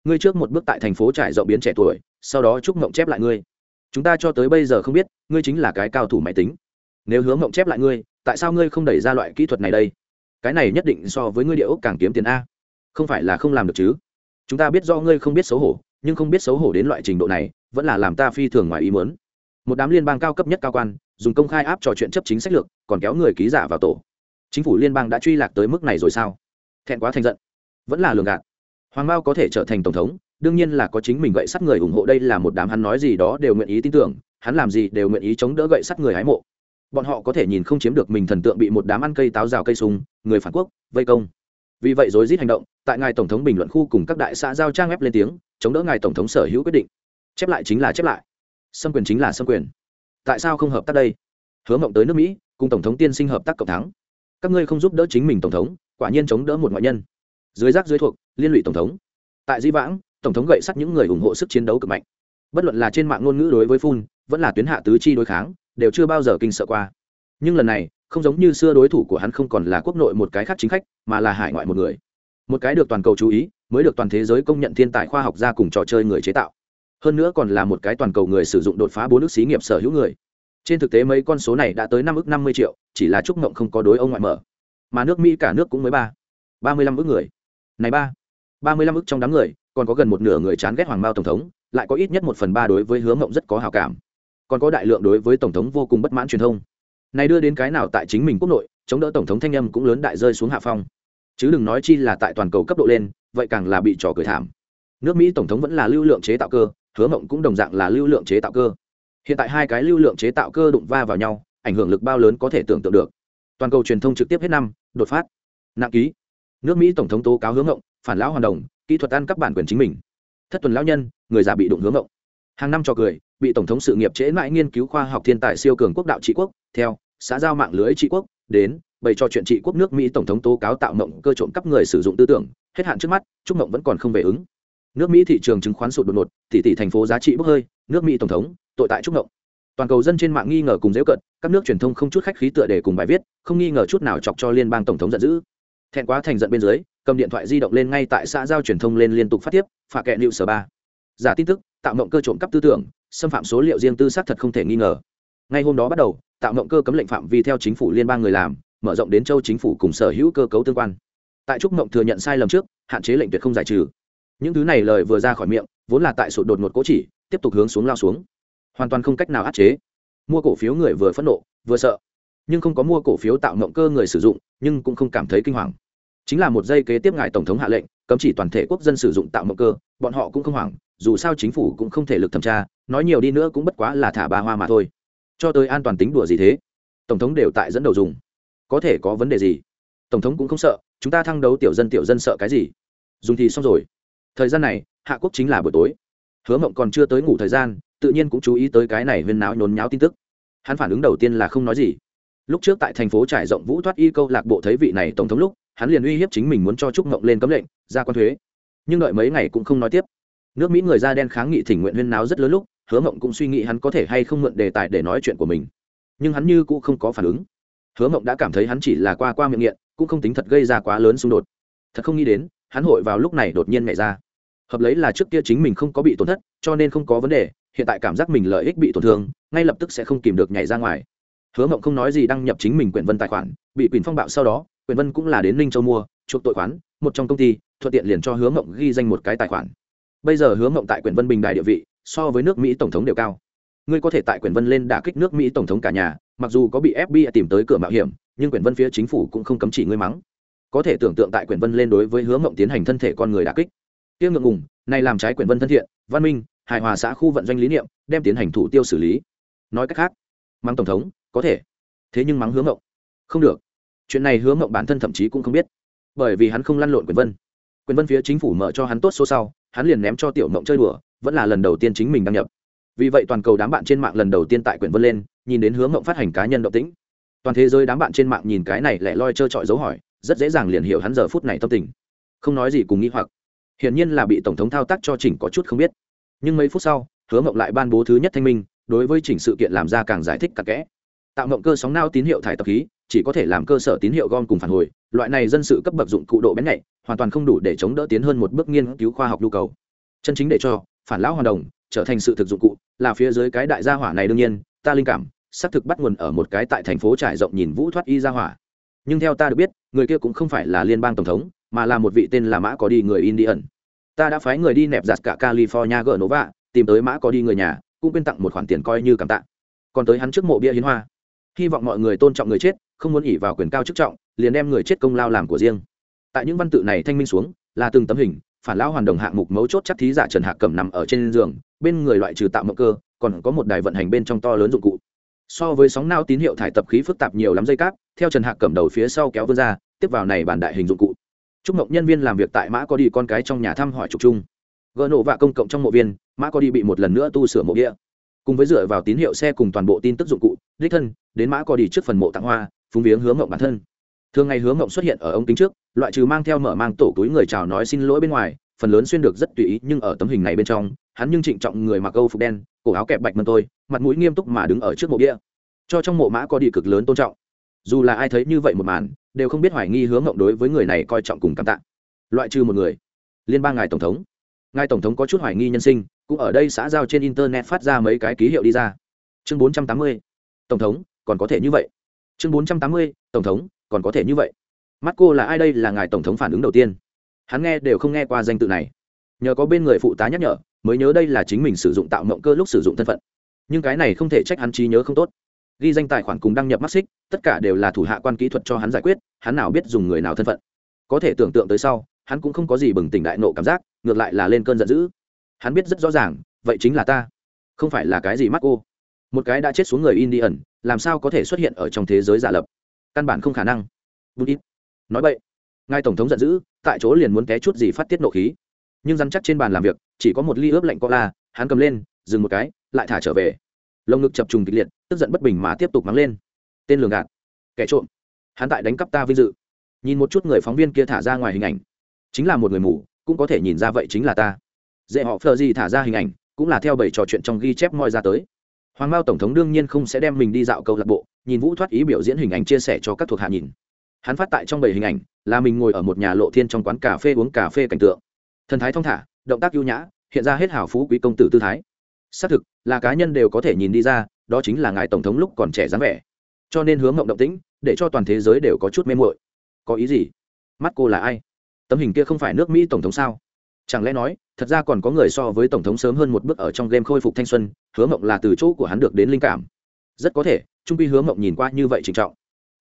Ngươi trước một bước tại thành phố trải rộng biến trẻ tuổi, sau đó chúc mộng chép lại ngươi. Chúng ta cho tới bây giờ không biết, ngươi chính là cái cao thủ máy tính. Nếu hướng mộng chép lại ngươi, tại sao ngươi không đẩy ra loại kỹ thuật này đây? Cái này nhất định so với ngươi địa ốc càng kiếm tiền a. Không phải là không làm được chứ? Chúng ta biết do ngươi không biết xấu hổ, nhưng không biết xấu hổ đến loại trình độ này, vẫn là làm ta phi thường ngoài ý muốn. Một đám liên bang cao cấp nhất cao quan dùng công khai áp trò chuyện chấp chính sách lược, còn kéo người ký giả vào tổ. Chính phủ liên bang đã truy lạc tới mức này rồi sao? Thẹn quá thành giận. Vẫn là lường gạt. Hoàng mao có thể trở thành tổng thống, đương nhiên là có chính mình gậy sắt người ủng hộ đây là một đám hắn nói gì đó đều nguyện ý tin tưởng, hắn làm gì đều nguyện ý chống đỡ gậy sắt người hái mộ. Bọn họ có thể nhìn không chiếm được mình thần tượng bị một đám ăn cây táo rào cây súng, người phản quốc, vây công. Vì vậy rối rít hành động, tại ngài tổng thống bình luận khu cùng các đại xã giao trang ép lên tiếng, chống đỡ ngài tổng thống sở hữu quyết định. Chép lại chính là chép lại. Xâm quyền chính là xâm quyền tại sao không hợp tác đây? Hứa mộng tới nước mỹ, cùng tổng thống tiên sinh hợp tác cộng thắng. Các ngươi không giúp đỡ chính mình tổng thống, quả nhiên chống đỡ một ngoại nhân. Dưới rác dưới thuộc, liên lụy tổng thống. Tại di vãng, tổng thống gậy sắt những người ủng hộ sức chiến đấu cực mạnh. Bất luận là trên mạng ngôn ngữ đối với phun, vẫn là tuyến hạ tứ chi đối kháng, đều chưa bao giờ kinh sợ qua. Nhưng lần này, không giống như xưa đối thủ của hắn không còn là quốc nội một cái khác chính khách, mà là hải ngoại một người. Một cái được toàn cầu chú ý, mới được toàn thế giới công nhận thiên tài khoa học gia cùng trò chơi người chế tạo hơn nữa còn là một cái toàn cầu người sử dụng đột phá bốn nước xí nghiệp sở hữu người. Trên thực tế mấy con số này đã tới năm ước năm mươi triệu, chỉ là trúc mộng không có đối ông ngoại mở. Mà nước mỹ cả nước cũng mới ba ba mươi lăm ước người. Này ba ba mươi lăm ước trong đám người, còn có gần một nửa người chán ghét hoàng mao tổng thống, lại có ít nhất một phần ba đối với hướng mộng rất có hào cảm. Còn có đại lượng đối với tổng thống vô cùng bất mãn truyền thông. Này đưa đến cái nào tại chính mình quốc nội, chống đỡ tổng thống thanh âm cũng lớn đại rơi xuống hạ phong. Chứ đừng nói chi là tại toàn cầu cấp độ lên, vậy càng là bị trò cười thảm. Nước mỹ tổng thống vẫn là lưu lượng chế tạo cơ hứa mộng cũng đồng dạng là lưu lượng chế tạo cơ. Hiện tại hai cái lưu lượng chế tạo cơ đụng va vào nhau, ảnh hưởng lực bao lớn có thể tưởng tượng được. Toàn cầu truyền thông trực tiếp hết năm, đột phát. Nặng ký. Nước mỹ tổng thống tố cáo hướng ngộng phản lão hoàn đồng, kỹ thuật ăn cắp bản quyền chính mình. Thất tuần lão nhân, người già bị đụng hướng ngộng hàng năm cho cười, bị tổng thống sự nghiệp trễ mãi nghiên cứu khoa học thiên tài siêu cường quốc đạo trị quốc, theo, xã giao mạng lưới trị quốc, đến, bày cho chuyện trị quốc nước mỹ tổng thống tố cáo tạo mộng cơ trộm cắp người sử dụng tư tưởng, hết hạn trước mắt, chúc mộng vẫn còn không về ứng nước mỹ thị trường chứng khoán sụt đột ngột tỷ tỷ thành phố giá trị bốc hơi, nước mỹ tổng thống, tội tại trúc ngộng. Toàn cầu dân trên mạng nghi ngờ cùng dễu cận, các nước truyền thông không chút khách khí tựa để cùng bài viết, không nghi ngờ chút nào chọc cho liên bang tổng thống giận dữ. Thẹn quá thành giận bên dưới, cầm điện thoại di động lên ngay tại xã giao truyền thông lên liên tục phát tiếp, phạ kệ liệu sở ba. Giả tin tức, tạo mộng cơ trộm cắp tư tưởng, xâm phạm số liệu riêng tư xác thật không thể nghi ngờ. Ngay hôm đó bắt đầu, tạo mộng cơ cấm lệnh phạm vi theo chính phủ liên bang người làm, mở rộng đến châu chính phủ cùng sở hữu cơ cấu tương quan. Tại trúc mộng thừa nhận sai lầm trước, hạn chế lệnh tuyệt không giải trừ những thứ này lời vừa ra khỏi miệng, vốn là tại sụt đột ngột cố chỉ, tiếp tục hướng xuống lao xuống. Hoàn toàn không cách nào áp chế. Mua cổ phiếu người vừa phẫn nộ, vừa sợ. Nhưng không có mua cổ phiếu tạo mộng cơ người sử dụng, nhưng cũng không cảm thấy kinh hoàng. Chính là một giây kế tiếp ngài tổng thống hạ lệnh, cấm chỉ toàn thể quốc dân sử dụng tạo mộng cơ, bọn họ cũng không hoảng, dù sao chính phủ cũng không thể lực thẩm tra, nói nhiều đi nữa cũng bất quá là thả ba hoa mà thôi. Cho tới an toàn tính đùa gì thế? Tổng thống đều tại dẫn đầu dùng. Có thể có vấn đề gì? Tổng thống cũng không sợ, chúng ta thăng đấu tiểu dân tiểu dân sợ cái gì? Dùng thì xong rồi thời gian này, hạ quốc chính là buổi tối. Hứa mộng còn chưa tới ngủ thời gian, tự nhiên cũng chú ý tới cái này huyên náo nhốn nháo tin tức. Hắn phản ứng đầu tiên là không nói gì. Lúc trước tại thành phố trải rộng vũ thoát y câu lạc bộ thấy vị này tổng thống lúc, hắn liền uy hiếp chính mình muốn cho trúc mộng lên cấm lệnh, ra quan thuế. Nhưng đợi mấy ngày cũng không nói tiếp. Nước mỹ người da đen kháng nghị thỉnh nguyện huyên náo rất lớn lúc, hứa mộng cũng suy nghĩ hắn có thể hay không mượn đề tài để nói chuyện của mình. Nhưng hắn như cũng không có phản ứng. Hứa mộng đã cảm thấy hắn chỉ là qua qua miệng nghiện, cũng không tính thật gây ra quá lớn xung đột. Thật không nghĩ đến hắn hội vào lúc này đột nhiên nhảy ra. Hợp lấy là trước kia chính mình không có bị tổn thất, cho nên không có vấn đề, hiện tại cảm giác mình lợi ích bị tổn thương, ngay lập tức sẽ không kìm được nhảy ra ngoài. Hứa mộng không nói gì đăng nhập chính mình quyển vân tài khoản, bị quyền phong bạo sau đó quyền vân cũng là đến ninh châu mua, chuộc tội khoán, một trong công ty, thuận tiện liền cho hứa mộng ghi danh một cái tài khoản. Bây giờ hứa mộng tại quyển vân bình đài địa vị, so với nước mỹ tổng thống đều cao. Ngươi có thể tại quyển vân lên đả kích nước mỹ tổng thống cả nhà, mặc dù có bị fbi tìm tới cửa mạo hiểm, nhưng quyển vân phía chính phủ cũng không cấm chỉ ngươi mắng có thể tưởng tượng tại quyển vân lên đối với hứa mộng tiến hành thân thể con người đả kích. Tiêu ngượng ngùng, này làm trái quyển vân thân thiện, văn minh, hài hòa xã khu vận doanh lý niệm, đem tiến hành thủ tiêu xử lý. Nói cách khác, mắng tổng thống, có thể. Thế nhưng mắng hứa mộng, không được. Chuyện này hứa mộng bản thân thậm chí cũng không biết, bởi vì hắn không lăn lộn quyền vân. Quyền vân phía chính phủ mở cho hắn tốt số sau, hắn liền ném cho tiểu mộng chơi đùa, vẫn là lần đầu tiên chính mình đăng nhập. Vì vậy toàn cầu đám bạn trên mạng lần đầu tiên tại Quyền vân lên, nhìn đến hướng mộng phát hành cá nhân động tĩnh. Toàn thế giới đám bạn trên mạng nhìn cái này lại loi trơ trọi dấu hỏi rất dễ dàng liền hiểu hắn giờ phút này tâm tình. Không nói gì cùng nghĩ hoặc. Hiển nhiên là bị tổng thống thao tác cho chỉnh có chút không biết. Nhưng mấy phút sau, hứa mộng lại ban bố thứ nhất thanh minh, đối với chỉnh sự kiện làm ra càng giải thích cặn kẽ. Tạo mộng cơ sóng nao tín hiệu thải tập khí, chỉ có thể làm cơ sở tín hiệu gom cùng phản hồi, loại này dân sự cấp bậc dụng cụ độ bén nhạy, hoàn toàn không đủ để chống đỡ tiến hơn một bước nghiên cứu khoa học nhu cầu. Chân chính để cho, phản lão hoàn đồng, trở thành sự thực dụng cụ, là phía dưới cái đại gia hỏa này đương nhiên, ta linh cảm, xác thực bắt nguồn ở một cái tại thành phố trải rộng nhìn vũ thoát y gia hỏa. Nhưng theo ta được biết người kia cũng không phải là liên bang tổng thống mà là một vị tên là mã có đi người indian. Ta đã phái người đi nẹp giặt cả california gỡ nổ vạ, tìm tới mã có đi người nhà cũng quyên tặng một khoản tiền coi như cảm tạ. Còn tới hắn trước mộ bia hiến hoa. Hy vọng mọi người tôn trọng người chết không muốn ỉ vào quyền cao chức trọng liền đem người chết công lao làm của riêng. Tại những văn tự này thanh minh xuống là từng tấm hình phản lão hoàn đồng hạng mục mấu chốt chắc thí giả trần hạc cầm nằm ở trên giường bên người loại trừ tạo mậu cơ còn có một đài vận hành bên trong to lớn dụng cụ so với sóng nao tín hiệu thải tập khí phức tạp nhiều lắm dây cáp, theo trần hạc cầm đầu phía sau kéo vươn ra, tiếp vào này bản đại hình dụng cụ. Chúc mộng nhân viên làm việc tại mã có đi con cái trong nhà thăm hỏi trục chung. Gỡ nổ vạ công cộng trong mộ viên, mã có đi bị một lần nữa tu sửa mộ địa. Cùng với dựa vào tín hiệu xe cùng toàn bộ tin tức dụng cụ, đích thân, đến mã có đi trước phần mộ tặng hoa, phúng viếng hướng mộng bản thân. Thường ngày hướng mộng xuất hiện ở ống kính trước, loại trừ mang theo mở mang tổ túi người chào nói xin lỗi bên ngoài, phần lớn xuyên được rất tùy ý nhưng ở tấm hình này bên trong, hắn nhưng trịnh trọng người mặc âu phục đen, cổ áo kẹp bạch mân tôi mặt mũi nghiêm túc mà đứng ở trước mộ bia. Cho trong mộ mã có đi cực lớn tôn trọng. Dù là ai thấy như vậy một màn, đều không biết hoài nghi hướng mộng đối với người này coi trọng cùng cảm tạ. Loại trừ một người, liên bang ngài tổng thống. Ngài tổng thống có chút hoài nghi nhân sinh, cũng ở đây xã giao trên internet phát ra mấy cái ký hiệu đi ra. Chương bốn trăm tám mươi, tổng thống, còn có thể như vậy. Chương bốn trăm tám mươi, tổng thống, còn có thể như vậy. Mắt cô là ai đây là ngài tổng thống phản ứng đầu tiên? Hắn nghe đều không nghe qua danh tự này. Nhờ có bên người phụ tá nhắc nhở, mới nhớ đây là chính mình sử dụng tạo mộng cơ lúc sử dụng thân phận nhưng cái này không thể trách hắn trí nhớ không tốt. Ghi danh tài khoản cùng đăng nhập mắt xích tất cả đều là thủ hạ quan kỹ thuật cho hắn giải quyết, hắn nào biết dùng người nào thân phận. Có thể tưởng tượng tới sau, hắn cũng không có gì bừng tỉnh đại nộ cảm giác, ngược lại là lên cơn giận dữ. Hắn biết rất rõ ràng, vậy chính là ta. Không phải là cái gì mắc cô một cái đã chết xuống người indian, làm sao có thể xuất hiện ở trong thế giới giả lập? Căn bản không khả năng. Bút ít. Nói vậy ngài tổng thống giận dữ, tại chỗ liền muốn té chút gì phát tiết nộ khí. Nhưng dăn chắc trên bàn làm việc, chỉ có một ly ướp lạnh co la hắn cầm lên, dừng một cái lại thả trở về. Lồng ngực chập trùng kịch liệt, tức giận bất bình mà tiếp tục mắng lên. Tên lường gạt. Kẻ trộm. Hắn tại đánh cắp ta vinh dự. Nhìn một chút người phóng viên kia thả ra ngoài hình ảnh. Chính là một người mù, cũng có thể nhìn ra vậy chính là ta. Dễ họ phờ gì thả ra hình ảnh, cũng là theo bảy trò chuyện trong ghi chép moi ra tới. Hoàng mao tổng thống đương nhiên không sẽ đem mình đi dạo câu lạc bộ, nhìn vũ thoát ý biểu diễn hình ảnh chia sẻ cho các thuộc hạ nhìn. Hắn phát tại trong bảy hình ảnh, là mình ngồi ở một nhà lộ thiên trong quán cà phê uống cà phê cảnh tượng. Thần thái thong thả, động tác ưu nhã, hiện ra hết hảo phú quý công tử tư thái. Xác thực là cá nhân đều có thể nhìn đi ra, đó chính là ngài tổng thống lúc còn trẻ dáng vẻ. Cho nên hướng mộng động tĩnh, để cho toàn thế giới đều có chút mê muội. Có ý gì? Mắt cô là ai? Tấm hình kia không phải nước mỹ tổng thống sao? Chẳng lẽ nói, thật ra còn có người so với tổng thống sớm hơn một bước ở trong game khôi phục thanh xuân hứa mộng là từ chỗ của hắn được đến linh cảm. Rất có thể, trung quy hứa mộng nhìn qua như vậy trịnh trọng.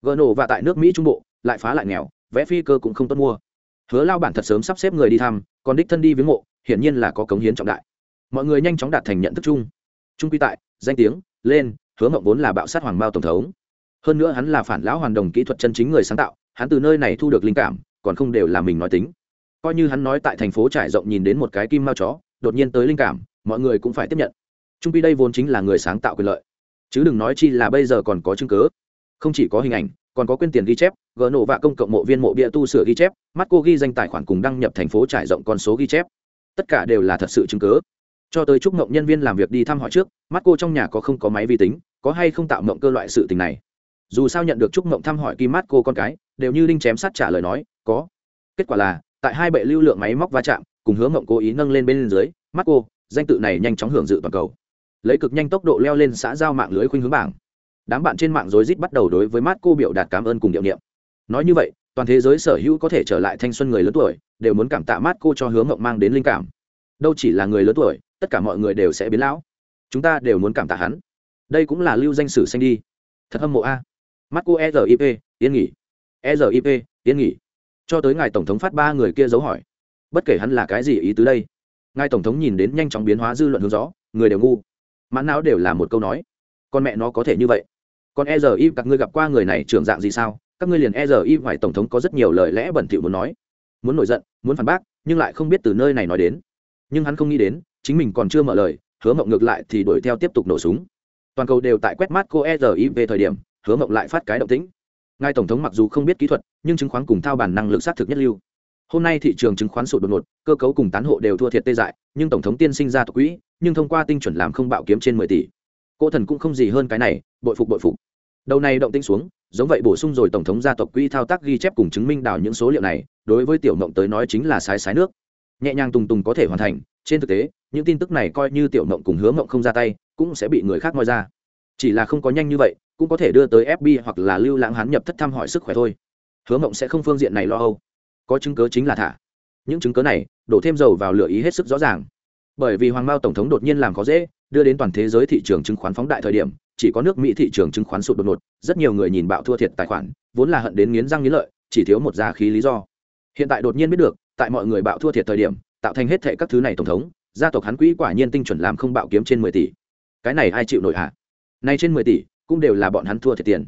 Gỡ nổ và tại nước mỹ trung bộ, lại phá lại nghèo, vẽ phi cơ cũng không tốt mua. Hứa lao bản thật sớm sắp xếp người đi thăm, còn đích thân đi viếng mộ, hiển nhiên là có cống hiến trọng đại. Mọi người nhanh chóng đạt thành nhận thức chung trung quy tại, danh tiếng, lên, hứa mộng vốn là bạo sát hoàng mao tổng thống. Hơn nữa hắn là phản lão hoàn đồng kỹ thuật chân chính người sáng tạo, hắn từ nơi này thu được linh cảm, còn không đều là mình nói tính. Coi như hắn nói tại thành phố trải rộng nhìn đến một cái kim mao chó, đột nhiên tới linh cảm, mọi người cũng phải tiếp nhận. Trung quy đây vốn chính là người sáng tạo quyền lợi. Chứ đừng nói chi là bây giờ còn có chứng cớ không chỉ có hình ảnh, còn có quyên tiền ghi chép, gỡ nổ và công cộng mộ viên mộ bia tu sửa ghi chép, mắt cô ghi danh tài khoản cùng đăng nhập thành phố trải rộng con số ghi chép. Tất cả đều là thật sự chứng cớ cho tới chúc mộng nhân viên làm việc đi thăm hỏi trước, mắt cô trong nhà có không có máy vi tính, có hay không tạo mộng cơ loại sự tình này. Dù sao nhận được chúc mộng thăm hỏi kim mắt cô con cái, đều như đinh chém sát trả lời nói, có. Kết quả là, tại hai bệ lưu lượng máy móc va chạm, cùng hướng mộng cố ý nâng lên bên dưới mắt cô, danh tự này nhanh chóng hưởng dự toàn cầu. Lấy cực nhanh tốc độ leo lên xã giao mạng lưới khuynh hướng bảng. Đám bạn trên mạng rối rít bắt đầu đối với mắt cô biểu đạt cảm ơn cùng điệu niệm. Nói như vậy, toàn thế giới sở hữu có thể trở lại thanh xuân người lớn tuổi, đều muốn cảm tạ mắt cô cho hướng mộng mang đến linh cảm. Đâu chỉ là người lớn tuổi tất cả mọi người đều sẽ biến lão. Chúng ta đều muốn cảm tạ hắn. Đây cũng là lưu danh sử xanh đi. Thật hâm mộ a. Mắt cô ezip yên nghỉ. Ezip yên nghỉ. Cho tới ngài tổng thống phát ba người kia dấu hỏi. Bất kể hắn là cái gì ý tứ đây? Ngài tổng thống nhìn đến nhanh chóng biến hóa dư luận hướng gió, người đều ngu. Mãn não đều là một câu nói. Con mẹ nó có thể như vậy. Còn e giờ y các ngươi gặp qua người này trưởng dạng gì sao? Các ngươi liền e giờ y ngoài tổng thống có rất nhiều lời lẽ bẩn thỉu muốn nói. Muốn nổi giận, muốn phản bác, nhưng lại không biết từ nơi này nói đến. Nhưng hắn không nghĩ đến chính mình còn chưa mở lời, hứa mộng ngược lại thì đuổi theo tiếp tục nổ súng. Toàn cầu đều tại quét mát cô e về thời điểm, hứa mộng lại phát cái động tĩnh. Ngài tổng thống mặc dù không biết kỹ thuật, nhưng chứng khoán cùng thao bản năng lực xác thực nhất lưu. Hôm nay thị trường chứng khoán sụt đột ngột, cơ cấu cùng tán hộ đều thua thiệt tê dại, nhưng tổng thống tiên sinh ra tộc quỹ, nhưng thông qua tinh chuẩn làm không bạo kiếm trên mười tỷ. Cô thần cũng không gì hơn cái này, bội phục bội phục. Đầu này động tĩnh xuống, giống vậy bổ sung rồi tổng thống gia tộc quỹ thao tác ghi chép cùng chứng minh đào những số liệu này, đối với tiểu mộng tới nói chính là sái sái nước nhẹ nhàng tùng tùng có thể hoàn thành. Trên thực tế, những tin tức này coi như tiểu mộng cùng hứa mộng không ra tay, cũng sẽ bị người khác moi ra. Chỉ là không có nhanh như vậy, cũng có thể đưa tới fb hoặc là lưu lãng hán nhập thất thăm hỏi sức khỏe thôi. Hứa mộng sẽ không phương diện này lo âu. Có chứng cớ chính là thả. Những chứng cớ này, đổ thêm dầu vào lửa ý hết sức rõ ràng. Bởi vì hoàng mao tổng thống đột nhiên làm khó dễ, đưa đến toàn thế giới thị trường chứng khoán phóng đại thời điểm, chỉ có nước mỹ thị trường chứng khoán sụt đột ngột, rất nhiều người nhìn bạo thua thiệt tài khoản, vốn là hận đến nghiến răng nghiến lợi, chỉ thiếu một giá khí lý do. Hiện tại đột nhiên biết được tại mọi người bạo thua thiệt thời điểm tạo thành hết thệ các thứ này tổng thống gia tộc hắn quỹ quả nhiên tinh chuẩn làm không bạo kiếm trên mười tỷ. Cái này ai chịu nổi hạ nay trên mười tỷ cũng đều là bọn hắn thua thiệt tiền.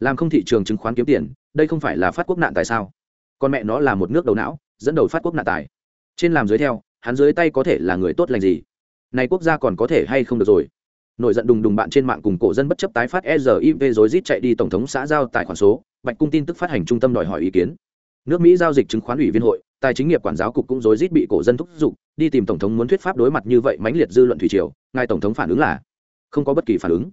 Làm không thị trường chứng khoán kiếm tiền đây không phải là phát quốc nạn tại sao? Con mẹ nó là một nước đầu não dẫn đầu phát quốc nạn tài. Trên làm dưới theo hắn dưới tay có thể là người tốt lành gì? Này quốc gia còn có thể hay không được rồi? Nổi giận đùng đùng bạn trên mạng cùng cổ dân bất chấp tái phát SRIV rồi rít chạy đi tổng thống xã giao tài khoản số, Bạch cung tin tức phát hành trung tâm đòi hỏi ý kiến. Nước Mỹ giao dịch chứng khoán ủy viên hội, tài chính nghiệp quản giáo cục cũng rối rít bị cổ dân thúc giục, đi tìm tổng thống muốn thuyết pháp đối mặt như vậy mãnh liệt dư luận thủy triều, ngài tổng thống phản ứng là không có bất kỳ phản ứng.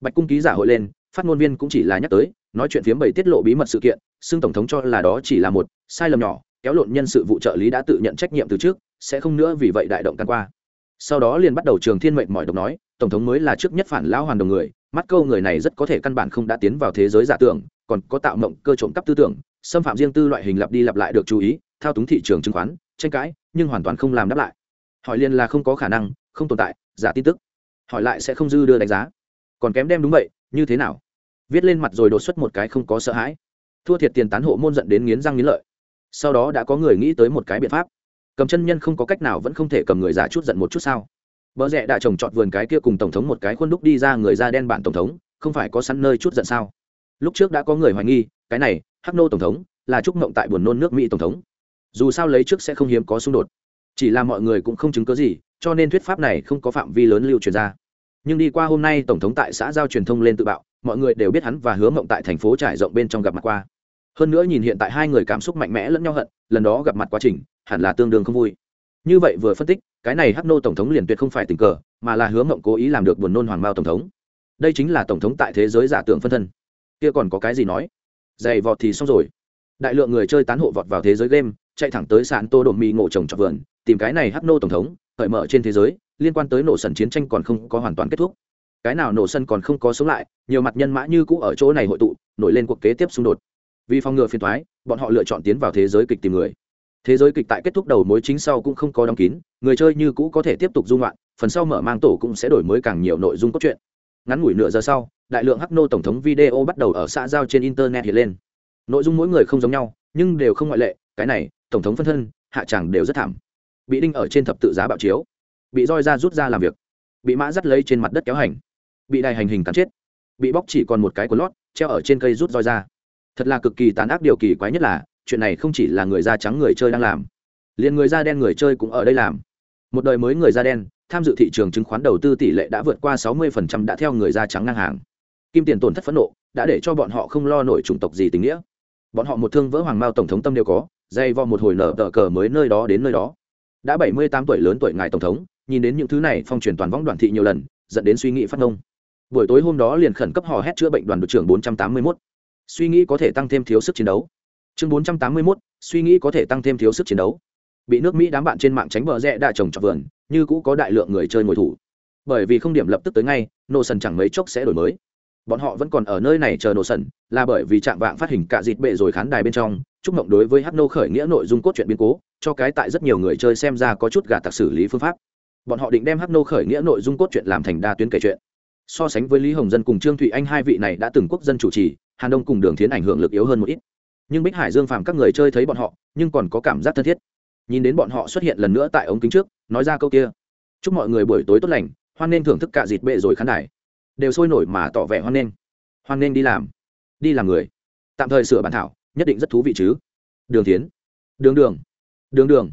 Bạch cung ký giả hội lên, phát ngôn viên cũng chỉ là nhắc tới, nói chuyện phiếm bày tiết lộ bí mật sự kiện, xưng tổng thống cho là đó chỉ là một sai lầm nhỏ, kéo lộn nhân sự vụ trợ lý đã tự nhận trách nhiệm từ trước, sẽ không nữa vì vậy đại động can qua. Sau đó liền bắt đầu trường thiên mệnh mỏi độc nói, tổng thống mới là trước nhất phản lão hoàn đồng người mắt câu người này rất có thể căn bản không đã tiến vào thế giới giả tưởng còn có tạo mộng cơ trộm cắp tư tưởng xâm phạm riêng tư loại hình lặp đi lặp lại được chú ý thao túng thị trường chứng khoán tranh cãi nhưng hoàn toàn không làm đáp lại. Hỏi liền là không có khả năng không tồn tại giả tin tức. Hỏi lại sẽ không dư đưa đánh giá. Còn kém đem đúng vậy như thế nào? Viết lên mặt rồi đột xuất một cái không có sợ hãi. Thua thiệt tiền tán hộ môn dẫn đến nghiến răng nghiến lợi. Sau đó đã có người nghĩ tới một cái biện pháp. Cầm chân nhân không có cách nào vẫn không thể cầm người giả chút giận một chút sao? Bỡ rẽ đã trồng trọt vườn cái kia cùng tổng thống một cái khuôn đúc đi ra người da đen bản tổng thống, không phải có sẵn nơi chút giận sao? Lúc trước đã có người hoài nghi, cái này, Hắc nô tổng thống, là chúc mộng tại buồn nôn nước Mỹ tổng thống. Dù sao lấy trước sẽ không hiếm có xung đột, chỉ là mọi người cũng không chứng cứ gì, cho nên thuyết pháp này không có phạm vi lớn lưu truyền ra. Nhưng đi qua hôm nay tổng thống tại xã giao truyền thông lên tự bạo, mọi người đều biết hắn và Hứa Mộng tại thành phố trải rộng bên trong gặp mặt qua. Hơn nữa nhìn hiện tại hai người cảm xúc mạnh mẽ lẫn nhau hận, lần đó gặp mặt quá trình, hẳn là tương đương không vui. Như vậy vừa phân tích, cái này hắc nô tổng thống liền tuyệt không phải tình cờ mà là hứa mộng cố ý làm được buồn nôn hoàng mao tổng thống đây chính là tổng thống tại thế giới giả tưởng phân thân kia còn có cái gì nói dày vọt thì xong rồi đại lượng người chơi tán hộ vọt vào thế giới game chạy thẳng tới sàn tô đồn mì ngộ trồng trọt vườn, tìm cái này hắc nô tổng thống, cởi mở trên thế giới, liên quan tới nổ sần chiến tranh còn không có hoàn toàn kết thúc. Cái nào nổ sân còn không có sống lại, nhiều mặt nhân mã như cũ ở chỗ này hội tụ, nổi lên cuộc kế tiếp xung đột. Vì phòng ngừa phiền thoái bọn họ lựa chọn tiến vào thế giới kịch tìm người. Thế giới kịch tại kết thúc đầu mối chính sau cũng không có đóng kín, người chơi như cũ có thể tiếp tục dung loạn, phần sau mở mang tổ cũng sẽ đổi mới càng nhiều nội dung cốt truyện. Ngắn ngủi nửa giờ sau, đại lượng hắc nô tổng thống video bắt đầu ở xã giao trên internet hiện lên. Nội dung mỗi người không giống nhau nhưng đều không ngoại lệ, cái này, tổng thống phân thân, hạ tràng đều rất thảm. Bị đinh ở trên thập tự giá bạo chiếu. Bị roi ra rút ra làm việc. Bị mã dắt lấy trên mặt đất kéo hành. Bị đài hành hình cắn chết. Bị bóc chỉ còn một cái của lót, treo ở trên cây rút roi ra. Thật là cực kỳ tàn ác điều kỳ quái nhất là, chuyện này không chỉ là người da trắng người chơi đang làm. Liền người da đen người chơi cũng ở đây làm. Một đời mới người da đen, tham dự thị trường chứng khoán đầu tư tỷ lệ đã vượt qua 60% đã theo người da trắng ngang hàng. Kim tiền tổn thất phẫn nộ, đã để cho bọn họ không lo nổi chủng tộc gì tình nghĩa bọn họ một thương vỡ hoàng mao tổng thống tâm đều có dây vo một hồi nở tờ cờ mới nơi đó đến nơi đó. Đã 78 tuổi lớn tuổi ngài tổng thống nhìn đến những thứ này phong truyền toàn võng đoàn thị nhiều lần dẫn đến suy nghĩ phát ngông buổi tối hôm đó liền khẩn cấp hò hét chữa bệnh đoàn đội trưởng 481. suy nghĩ có thể tăng thêm thiếu sức chiến đấu. Chương 481, suy nghĩ có thể tăng thêm thiếu sức chiến đấu. Bị nước mỹ đám bạn trên mạng tránh bờ rẽ đã trồng trọt vườn như cũ có đại lượng người chơi ngồi thủ. Bởi vì không điểm lập tức tới ngay nô sần chẳng mấy chốc sẽ đổi mới bọn họ vẫn còn ở nơi này chờ nổ sần là bởi vì trạng vạng phát hình cả dịt bệ rồi khán đài bên trong, chúc mộng đối với hát nô khởi nghĩa nội dung cốt truyện biến cố, cho cái tại rất nhiều người chơi xem ra có chút gà tặc xử lý phương pháp. Bọn họ định đem hát nô khởi nghĩa nội dung cốt truyện làm thành đa tuyến kể chuyện. So sánh với lý hồng dân cùng trương thụy anh hai vị này đã từng quốc dân chủ trì, hàn đông cùng đường thiến ảnh hưởng lực yếu hơn một ít. Nhưng bích hải dương phàm các người chơi thấy bọn họ, nhưng còn có cảm giác thân thiết. Nhìn đến bọn họ xuất hiện lần nữa tại ống kính trước, nói ra câu kia. Chúc mọi người buổi tối tốt lành, hoan nên thưởng thức cả dịt bệ rồi khán đài đều sôi nổi mà tỏ vẻ hoan nghênh. Hoan nghênh đi làm. Đi làm người. Tạm thời sửa bản thảo, nhất định rất thú vị chứ. Đường tiến đường đường. Đường đường.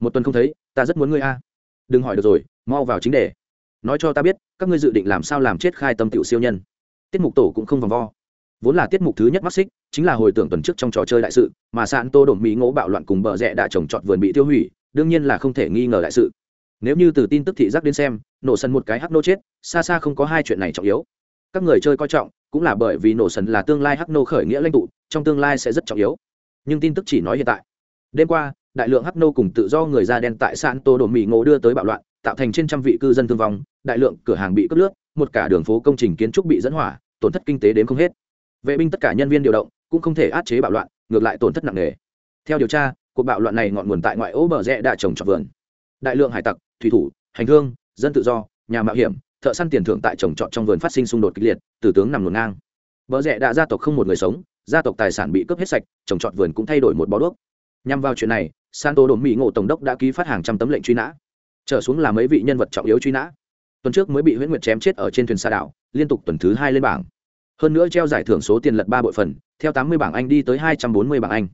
Một tuần không thấy, ta rất muốn ngươi a. Đừng hỏi được rồi, mau vào chính đề. Nói cho ta biết, các ngươi dự định làm sao làm chết khai tâm tiểu siêu nhân. Tiết mục tổ cũng không vòng vo. Vốn là tiết mục thứ nhất mắc xích, chính là hồi tưởng tuần trước trong trò chơi đại sự, mà sạn tô đồn mỹ ngỗ bạo loạn cùng bờ rẽ đã trồng trọt vườn bị tiêu hủy, đương nhiên là không thể nghi ngờ đại sự nếu như từ tin tức thị giác đến xem, nổ sần một cái hắc nô chết, xa xa không có hai chuyện này trọng yếu. Các người chơi coi trọng, cũng là bởi vì nổ sần là tương lai hắc nô khởi nghĩa lãnh tụ, trong tương lai sẽ rất trọng yếu. Nhưng tin tức chỉ nói hiện tại. Đêm qua, đại lượng hắc nô cùng tự do người da đen tại sạn tô đồn mỹ ngộ đưa tới bạo loạn, tạo thành trên trăm vị cư dân thương vong, đại lượng cửa hàng bị cướp nước một cả đường phố công trình kiến trúc bị dẫn hỏa, tổn thất kinh tế đến không hết. Vệ binh tất cả nhân viên điều động cũng không thể át chế bạo loạn, ngược lại tổn thất nặng nề. Theo điều tra, cuộc bạo loạn này ngọn nguồn tại ngoại ô bờ rẽ đã trồng trọt vườn. Đại lượng hải tặc thủy thủ, hành hương, dân tự do, nhà mạo hiểm, thợ săn tiền thưởng tại trồng trọt trong vườn phát sinh xung đột kịch liệt, tử tướng nằm ngổn ngang. Bờ rẽ đã gia tộc không một người sống, gia tộc tài sản bị cướp hết sạch, trồng trọt vườn cũng thay đổi một bó đuốc. Nhằm vào chuyện này, santo đồn mỹ ngộ tổng đốc đã ký phát hàng trăm tấm lệnh truy nã. Trở xuống là mấy vị nhân vật trọng yếu truy nã. Tuần trước mới bị huyễn nguyệt chém chết ở trên thuyền xa đảo, liên tục tuần thứ hai lên bảng. Hơn nữa treo giải thưởng số tiền lật ba bội phần, theo tám mươi bảng anh đi tới hai trăm bốn mươi bảng anh.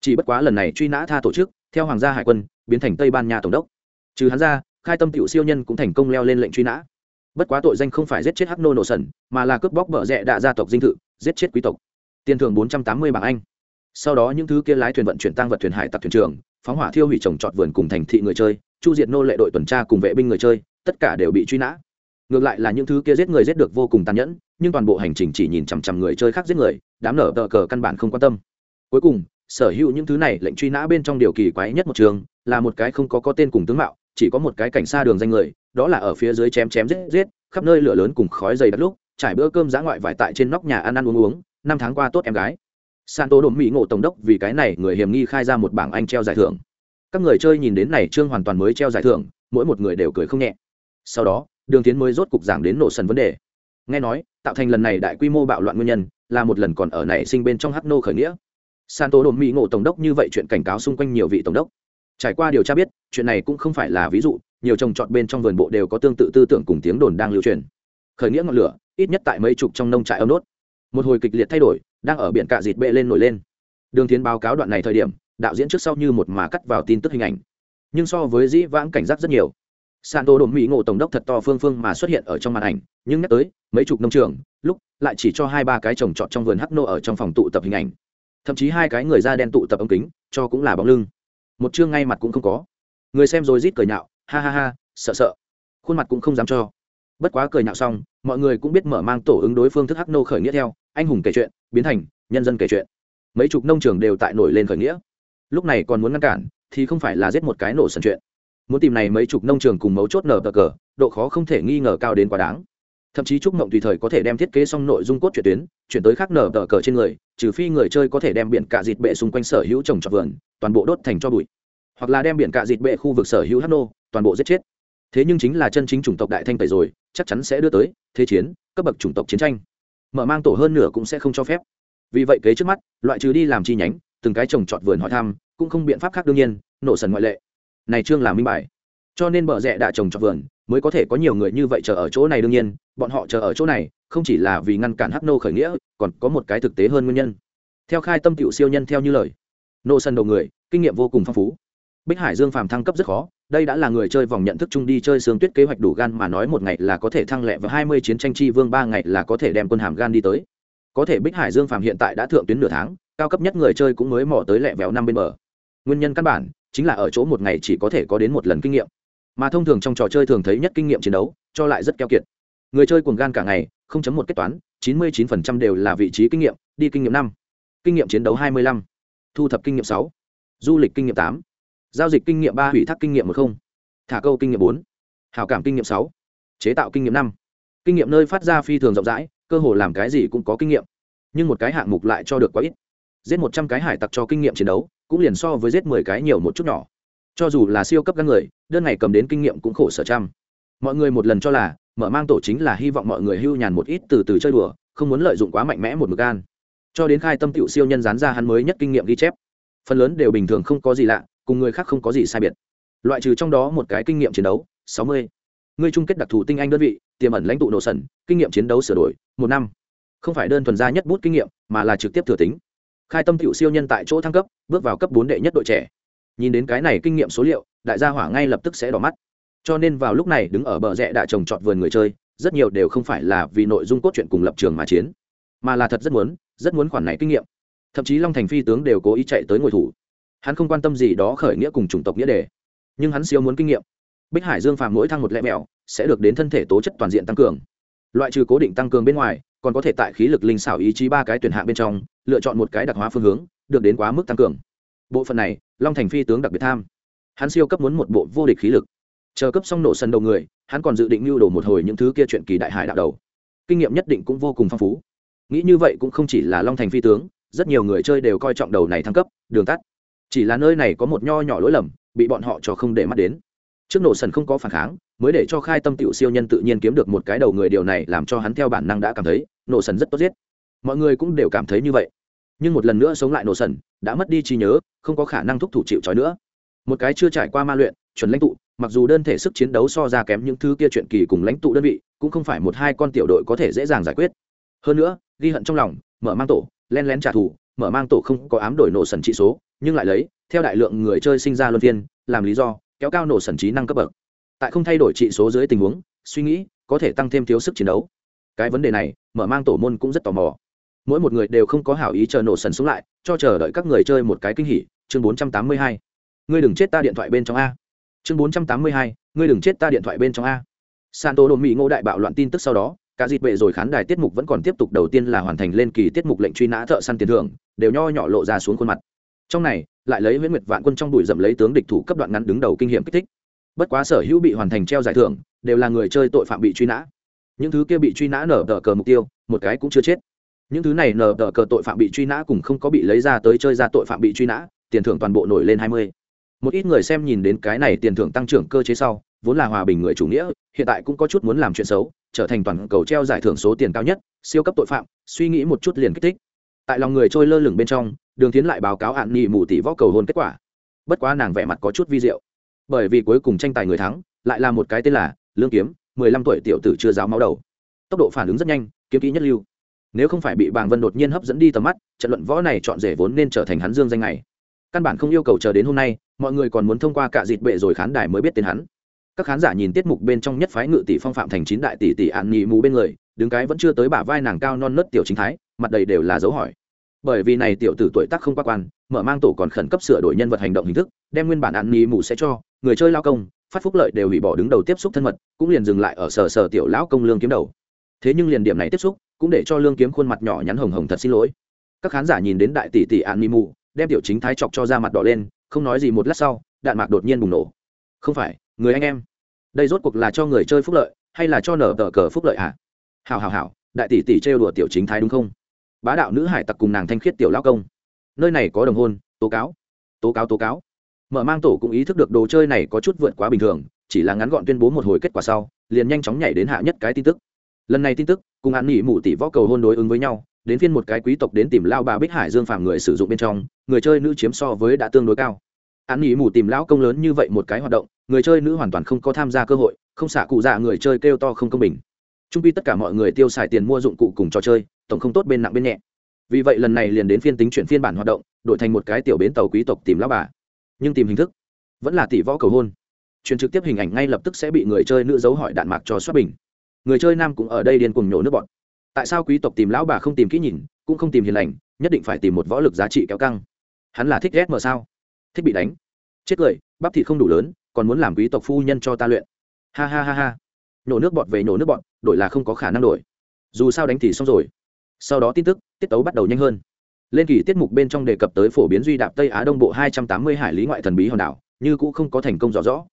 Chỉ bất quá lần này truy nã tha tổ chức, theo hoàng gia hải quân, biến thành tây ban nha tổng đốc. Trừ hắn ra khai tâm tiểu siêu nhân cũng thành công leo lên lệnh truy nã. Bất quá tội danh không phải giết chết hắc nô nổ sần, mà là cướp bóc bờ rẽ đạ gia tộc dinh thự, giết chết quý tộc. Tiền thưởng bốn trăm tám mươi bảng anh. Sau đó những thứ kia lái thuyền vận chuyển tăng vật thuyền hải tặc thuyền trưởng, phóng hỏa thiêu hủy trồng trọt vườn cùng thành thị người chơi, chu diệt nô lệ đội tuần tra cùng vệ binh người chơi, tất cả đều bị truy nã. Ngược lại là những thứ kia giết người giết được vô cùng tàn nhẫn, nhưng toàn bộ hành trình chỉ nhìn chằm chằm người chơi khác giết người, đám nở tờ cờ căn bản không quan tâm. Cuối cùng, sở hữu những thứ này lệnh truy nã bên trong điều kỳ quái nhất một trường, là một cái không có có tên cùng tướng mạo chỉ có một cái cảnh xa đường danh người, đó là ở phía dưới chém chém giết giết, khắp nơi lửa lớn cùng khói dày đất lúc, trải bữa cơm giã ngoại vải tại trên nóc nhà ăn ăn uống uống, năm tháng qua tốt em gái. Santo đồn mỹ ngộ tổng đốc vì cái này người hiểm nghi khai ra một bảng anh treo giải thưởng. Các người chơi nhìn đến này trương hoàn toàn mới treo giải thưởng, mỗi một người đều cười không nhẹ. Sau đó, đường tiến mới rốt cục giảng đến nổ sần vấn đề. Nghe nói, tạo thành lần này đại quy mô bạo loạn nguyên nhân, là một lần còn ở nảy sinh bên trong hắc nô khởi nghĩa. Santo đồn mỹ ngộ tổng đốc như vậy chuyện cảnh cáo xung quanh nhiều vị tổng đốc trải qua điều tra biết, chuyện này cũng không phải là ví dụ, nhiều trồng trọt bên trong vườn bộ đều có tương tự tư tưởng cùng tiếng đồn đang lưu truyền. Khởi nghĩa ngọn lửa, ít nhất tại mấy chục trong nông trại ấm đốt. Một hồi kịch liệt thay đổi, đang ở biển cạ dịt bệ lên nổi lên. Đường tiến báo cáo đoạn này thời điểm, đạo diễn trước sau như một mà cắt vào tin tức hình ảnh. Nhưng so với dĩ vãng cảnh giác rất nhiều. Santo đồn mỹ ngộ tổng đốc thật to phương phương mà xuất hiện ở trong màn ảnh, nhưng nhắc tới, mấy chục nông trường, lúc lại chỉ cho hai ba cái trồng trọt trong vườn hắc nô ở trong phòng tụ tập hình ảnh. Thậm chí hai cái người da đen tụ tập ống kính, cho cũng là bóng lưng một chương ngay mặt cũng không có. Người xem rồi rít cười nhạo, ha ha ha, sợ sợ. Khuôn mặt cũng không dám cho. Bất quá cười nhạo xong, mọi người cũng biết mở mang tổ ứng đối phương thức hắc nô khởi nghĩa theo, anh hùng kể chuyện, biến thành nhân dân kể chuyện. Mấy chục nông trường đều tại nổi lên khởi nghĩa. Lúc này còn muốn ngăn cản, thì không phải là giết một cái nổ sần chuyện. Muốn tìm này mấy chục nông trường cùng mấu chốt nở cờ cờ, độ khó không thể nghi ngờ cao đến quá đáng. Thậm chí trúc mộng tùy thời có thể đem thiết kế xong nội dung cốt chuyển tuyến, chuyển tới khác nở tờ cờ trên người, trừ phi người chơi có thể đem biển cả dịt bệ xung quanh sở hữu trồng trọt vườn toàn bộ đốt thành cho bụi. Hoặc là đem biển cạ dịt bệ khu vực sở hữu hắc nô, toàn bộ giết chết. Thế nhưng chính là chân chính chủng tộc đại thanh tẩy rồi, chắc chắn sẽ đưa tới thế chiến, cấp bậc chủng tộc chiến tranh. Mở mang tổ hơn nửa cũng sẽ không cho phép. Vì vậy kế trước mắt, loại trừ đi làm chi nhánh, từng cái trồng trọt vườn hỏi thăm, cũng không biện pháp khác đương nhiên, nổ sần ngoại lệ. Này trương là minh bài. Cho nên bờ rẽ đã trồng trọt vườn, mới có thể có nhiều người như vậy chờ ở chỗ này đương nhiên, bọn họ chờ ở chỗ này, không chỉ là vì ngăn cản hắc nô khởi nghĩa, còn có một cái thực tế hơn nguyên nhân. Theo khai tâm cựu siêu nhân theo như lời nô sân đầu người, kinh nghiệm vô cùng phong phú. Bích hải dương phàm thăng cấp rất khó, đây đã là người chơi vòng nhận thức chung đi chơi sương tuyết kế hoạch đủ gan mà nói một ngày là có thể thăng lẹ và hai mươi chiến tranh chi vương, ba ngày là có thể đem quân hàm gan đi tới. Có thể bích hải dương phàm hiện tại đã thượng tuyến nửa tháng, cao cấp nhất người chơi cũng mới mò tới lẹ vẹo năm bên bờ. Nguyên nhân căn bản chính là ở chỗ một ngày chỉ có thể có đến một lần kinh nghiệm. Mà thông thường trong trò chơi thường thấy nhất kinh nghiệm chiến đấu, cho lại rất keo kiệt. Người chơi cuồng gan cả ngày, không chấm một kết toán, chín mươi 99% đều là vị trí kinh nghiệm, đi kinh nghiệm năm. Kinh nghiệm chiến đấu hai mươi lăm thu thập kinh nghiệm sáu, du lịch kinh nghiệm tám, giao dịch kinh nghiệm ba hủy thác kinh nghiệm một không, thả câu kinh nghiệm bốn, hảo cảm kinh nghiệm sáu, chế tạo kinh nghiệm năm. Kinh nghiệm nơi phát ra phi thường rộng rãi, cơ hồ làm cái gì cũng có kinh nghiệm. Nhưng một cái hạng mục lại cho được quá ít. Giết một trăm cái hải tặc cho kinh nghiệm chiến đấu, cũng liền so với giết mười cái nhiều một chút nhỏ. Cho dù là siêu cấp các người, đơn ngày cầm đến kinh nghiệm cũng khổ sở trăm. Mọi người một lần cho là, mở mang tổ chính là hy vọng mọi người hưu nhàn một ít từ từ chơi đùa, không muốn lợi dụng quá mạnh mẽ một mực gan cho đến khai tâm tiểu siêu nhân dán ra hắn mới nhất kinh nghiệm ghi chép. Phần lớn đều bình thường không có gì lạ, cùng người khác không có gì sai biệt. Loại trừ trong đó một cái kinh nghiệm chiến đấu, sáu mươi. Người chung kết đặc thù tinh anh đơn vị, tiềm ẩn lãnh tụ nổ sần, kinh nghiệm chiến đấu sửa đổi, một năm. Không phải đơn thuần ra nhất bút kinh nghiệm, mà là trực tiếp thừa tính. Khai tâm tiểu siêu nhân tại chỗ thăng cấp, bước vào cấp bốn đệ nhất đội trẻ. Nhìn đến cái này kinh nghiệm số liệu, đại gia hỏa ngay lập tức sẽ đỏ mắt. Cho nên vào lúc này đứng ở bờ rẽ đã trồng trọt vườn người chơi, rất nhiều đều không phải là vì nội dung cốt truyện cùng lập trường mà chiến, mà là thật rất muốn rất muốn khoản này kinh nghiệm. Thậm chí long thành phi tướng đều cố ý chạy tới ngồi thủ. Hắn không quan tâm gì đó khởi nghĩa cùng chủng tộc nghĩa đề. Nhưng hắn siêu muốn kinh nghiệm. Bích hải dương phàm mỗi thăng một lẹ mẹo, sẽ được đến thân thể tố chất toàn diện tăng cường. Loại trừ cố định tăng cường bên ngoài, còn có thể tại khí lực linh xảo ý chí ba cái tuyển hạng bên trong, lựa chọn một cái đặc hóa phương hướng, được đến quá mức tăng cường. Bộ phận này, long thành phi tướng đặc biệt tham. Hắn siêu cấp muốn một bộ vô địch khí lực. Chờ cấp xong nổ sân đầu người, hắn còn dự định lưu đồ một hồi những thứ kia chuyện kỳ đại hải đạo đầu. Kinh nghiệm nhất định cũng vô cùng phong phú nghĩ như vậy cũng không chỉ là long thành phi tướng, rất nhiều người chơi đều coi trọng đầu này thăng cấp, đường tắt. Chỉ là nơi này có một nho nhỏ lỗi lầm, bị bọn họ cho không để mắt đến. Trước nổ sần không có phản kháng, mới để cho khai tâm tiểu siêu nhân tự nhiên kiếm được một cái đầu người điều này làm cho hắn theo bản năng đã cảm thấy, nổ sần rất tốt giết. Mọi người cũng đều cảm thấy như vậy. Nhưng một lần nữa sống lại nổ sần, đã mất đi trí nhớ, không có khả năng thúc thủ chịu trói nữa. Một cái chưa trải qua ma luyện, chuẩn lãnh tụ, mặc dù đơn thể sức chiến đấu so ra kém những thứ kia chuyện kỳ cùng lãnh tụ đơn vị, cũng không phải một hai con tiểu đội có thể dễ dàng giải quyết. Hơn nữa ghi hận trong lòng, mở mang tổ, len lén trả thù, mở mang tổ không có ám đổi nổ sần trị số, nhưng lại lấy, theo đại lượng người chơi sinh ra luân phiên, làm lý do, kéo cao nổ sần trí năng cấp bậc tại không thay đổi trị số dưới tình huống, suy nghĩ, có thể tăng thêm thiếu sức chiến đấu cái vấn đề này, mở mang tổ môn cũng rất tò mò mỗi một người đều không có hảo ý chờ nổ sần xuống lại, cho chờ đợi các người chơi một cái kinh hỉ, chương 482. ngươi đừng chết ta điện thoại bên trong a chương 482. ngươi đừng chết ta điện thoại bên trong a santo đồn mỹ ngô đại bạo loạn tin tức sau đó cả dịp vệ rồi khán đài tiết mục vẫn còn tiếp tục đầu tiên là hoàn thành lên kỳ tiết mục lệnh truy nã thợ săn tiền thưởng, đều nho nhỏ lộ ra xuống khuôn mặt. Trong này, lại lấy nguyễn nguyệt vạn quân trong đùi dậm lấy tướng địch thủ cấp đoạn ngắn đứng đầu kinh nghiệm kích thích. Bất quá sở hữu bị hoàn thành treo giải thưởng, đều là người chơi tội phạm bị truy nã. Những thứ kia bị truy nã nở tờ cờ mục tiêu, một cái cũng chưa chết. Những thứ này nở tờ cờ tội phạm bị truy nã cùng không có bị lấy ra tới chơi ra tội phạm bị truy nã, tiền thưởng toàn bộ nổi lên hai mươi. Một ít người xem nhìn đến cái này tiền thưởng tăng trưởng cơ chế sau, vốn là hòa bình người chủ nghĩa, hiện tại cũng có chút muốn làm chuyện xấu trở thành toàn cầu treo giải thưởng số tiền cao nhất, siêu cấp tội phạm, suy nghĩ một chút liền kích thích. Tại lòng người trôi lơ lửng bên trong, đường tiến lại báo cáo hạn nghị mù tỷ võ cầu hôn kết quả. Bất quá nàng vẻ mặt có chút vi diệu. Bởi vì cuối cùng tranh tài người thắng, lại là một cái tên là lương kiếm, mười lăm tuổi tiểu tử chưa giáo máu đầu. Tốc độ phản ứng rất nhanh, kiếm kỹ nhất lưu. Nếu không phải bị bàng vân đột nhiên hấp dẫn đi tầm mắt, trận luận võ này chọn rể vốn nên trở thành hắn dương danh này. Căn bản không yêu cầu chờ đến hôm nay, mọi người còn muốn thông qua cả dịt bệ rồi khán đài mới biết tên hắn các khán giả nhìn tiết mục bên trong nhất phái ngự tỷ phong phạm thành chín đại tỷ tỷ ạn nhị mù bên người, đứng cái vẫn chưa tới bả vai nàng cao non nớt tiểu chính thái, mặt đầy đều là dấu hỏi. Bởi vì này tiểu tử tuổi tác không qua quan, mở mang tổ còn khẩn cấp sửa đổi nhân vật hành động hình thức, đem nguyên bản ạn nhị mù sẽ cho, người chơi lao công, phát phúc lợi đều hủy bỏ đứng đầu tiếp xúc thân mật, cũng liền dừng lại ở sở sở tiểu lão công lương kiếm đầu. Thế nhưng liền điểm này tiếp xúc, cũng để cho lương kiếm khuôn mặt nhỏ nhắn hồng hồng thật xin lỗi. Các khán giả nhìn đến đại tỷ tỷ ạn nhị mù, đem tiểu chính thái chọc cho ra mặt đỏ lên, không nói gì một lát sau, đạn mạc đột nhiên bùng nổ. Không phải, người anh em đây rốt cuộc là cho người chơi phúc lợi, hay là cho nở tờ cờ phúc lợi hả? Hào hào hào đại tỷ tỷ trêu đùa tiểu chính thái đúng không? Bá đạo nữ hải tặc cùng nàng thanh khiết tiểu lao công. Nơi này có đồng hôn, tố cáo. Tố cáo tố cáo. Mở mang tổ cũng ý thức được đồ chơi này có chút vượt quá bình thường, chỉ là ngắn gọn tuyên bố một hồi kết quả sau, liền nhanh chóng nhảy đến hạ nhất cái tin tức. Lần này tin tức, cùng án nghỉ mụ tỷ võ cầu hôn đối ứng với nhau, đến phiên một cái quý tộc đến tìm lao bà bích hải dương phàm người sử dụng bên trong, người chơi nữ chiếm so với đã tương đối cao án nghỉ mù tìm lão công lớn như vậy một cái hoạt động, người chơi nữ hoàn toàn không có tham gia cơ hội, không xả cụ dạ người chơi kêu to không công bình. Trung pi tất cả mọi người tiêu xài tiền mua dụng cụ cùng trò chơi, tổng không tốt bên nặng bên nhẹ. Vì vậy lần này liền đến phiên tính chuyển phiên bản hoạt động, đổi thành một cái tiểu bến tàu quý tộc tìm lão bà. Nhưng tìm hình thức, vẫn là tỷ võ cầu hôn. Truyền trực tiếp hình ảnh ngay lập tức sẽ bị người chơi nữ giấu hỏi đạn mạc cho xuất bình. Người chơi nam cũng ở đây điên cùng nhổ nước bọn tại sao quý tộc tìm lão bà không tìm kỹ nhìn, cũng không tìm hiền lành, nhất định phải tìm một võ lực giá trị kéo căng. Hắn là thích ghét mờ sao? Thích bị đánh. Chết cười, bắp thịt không đủ lớn, còn muốn làm quý tộc phu nhân cho ta luyện. Ha ha ha ha. Nhổ nước bọt về nhổ nước bọt, đổi là không có khả năng đổi. Dù sao đánh thì xong rồi. Sau đó tin tức, tiết tấu bắt đầu nhanh hơn. Lên kỳ tiết mục bên trong đề cập tới phổ biến duy đạp tây á đông bộ hai trăm tám mươi hải lý ngoại thần bí hòn đảo, như cũng không có thành công rõ rõ.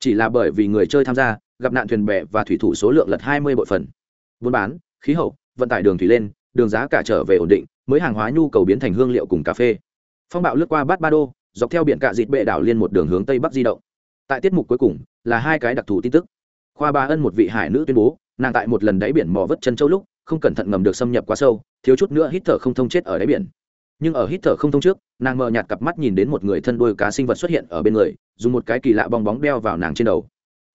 Chỉ là bởi vì người chơi tham gia, gặp nạn thuyền bè và thủy thủ số lượng lật hai mươi bội phần. Buôn bán, khí hậu, vận tải đường thủy lên, đường giá cả trở về ổn định, mới hàng hóa nhu cầu biến thành hương liệu cùng cà phê. Phong bạo lướt qua bát ba đô dọc theo biển cạ dịt bệ đảo liên một đường hướng tây bắc di động. Tại tiết mục cuối cùng, là hai cái đặc thù tin tức. Khoa ba ân một vị hải nữ tuyên bố, nàng tại một lần đáy biển mò vất chân châu lúc, không cẩn thận ngầm được xâm nhập quá sâu, thiếu chút nữa hít thở không thông chết ở đáy biển. Nhưng ở hít thở không thông trước, nàng mờ nhạt cặp mắt nhìn đến một người thân đôi cá sinh vật xuất hiện ở bên người, dùng một cái kỳ lạ bong bóng đeo vào nàng trên đầu.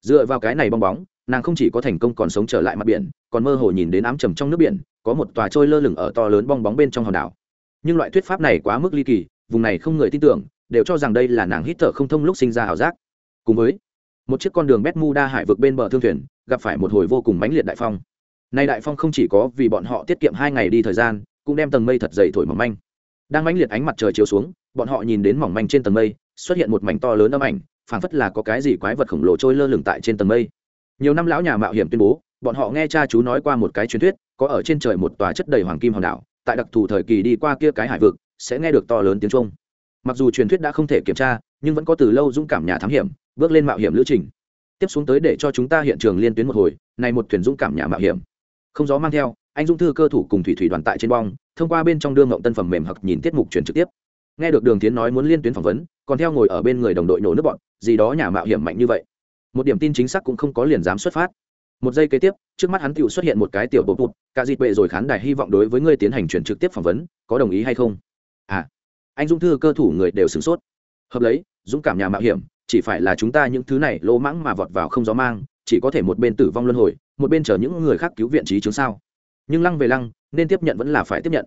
Dựa vào cái này bong bóng, nàng không chỉ có thành công còn sống trở lại mặt biển, còn mơ hồ nhìn đến ám trầm trong nước biển, có một tòa trôi lơ lửng ở to lớn bong bóng bên trong hòn đảo. Nhưng loại thuyết pháp này quá mức ly kỳ, vùng này không người tin tưởng đều cho rằng đây là nàng hít thở không thông lúc sinh ra ảo giác. Cùng với, một chiếc con đường bermuda hải vực bên bờ thương thuyền, gặp phải một hồi vô cùng mãnh liệt đại phong. Nay đại phong không chỉ có vì bọn họ tiết kiệm hai ngày đi thời gian, cũng đem tầng mây thật dày thổi mỏng manh. Đang mãnh liệt ánh mặt trời chiếu xuống, bọn họ nhìn đến mỏng manh trên tầng mây, xuất hiện một mảnh to lớn âm ảnh, phảng phất là có cái gì quái vật khổng lồ trôi lơ lửng tại trên tầng mây. Nhiều năm lão nhà mạo hiểm tuyên bố, bọn họ nghe cha chú nói qua một cái truyền thuyết, có ở trên trời một tòa chất đầy hoàng kim hòn đảo, tại đặc thù thời kỳ đi qua kia cái hải vực, sẽ nghe được to lớn tiếng trung mặc dù truyền thuyết đã không thể kiểm tra, nhưng vẫn có từ lâu dũng cảm nhà thám hiểm, bước lên mạo hiểm lữ trình. Tiếp xuống tới để cho chúng ta hiện trường liên tuyến một hồi, này một thuyền dũng cảm nhà mạo hiểm. Không gió mang theo, anh dũng thư cơ thủ cùng thủy thủy đoàn tại trên bong, thông qua bên trong đương ngộng tân phẩm mềm hoặc nhìn tiết mục truyền trực tiếp. Nghe được đường tiến nói muốn liên tuyến phỏng vấn, còn theo ngồi ở bên người đồng đội nổ nước bọn, gì đó nhà mạo hiểm mạnh như vậy. Một điểm tin chính xác cũng không có liền dám xuất phát. Một giây kế tiếp, trước mắt hắn tựu xuất hiện một cái tiểu bột bụt cả dịp bệ rồi khán đài hy vọng đối với ngươi tiến hành truyền trực tiếp phỏng vấn, có đồng ý hay không? À anh dũng thư cơ thủ người đều sửng sốt. Hợp lấy, dũng cảm nhà mạo hiểm, chỉ phải là chúng ta những thứ này lỗ mãng mà vọt vào không gió mang, chỉ có thể một bên tử vong luân hồi, một bên chờ những người khác cứu viện trí chứng sao. Nhưng lăng về lăng, nên tiếp nhận vẫn là phải tiếp nhận.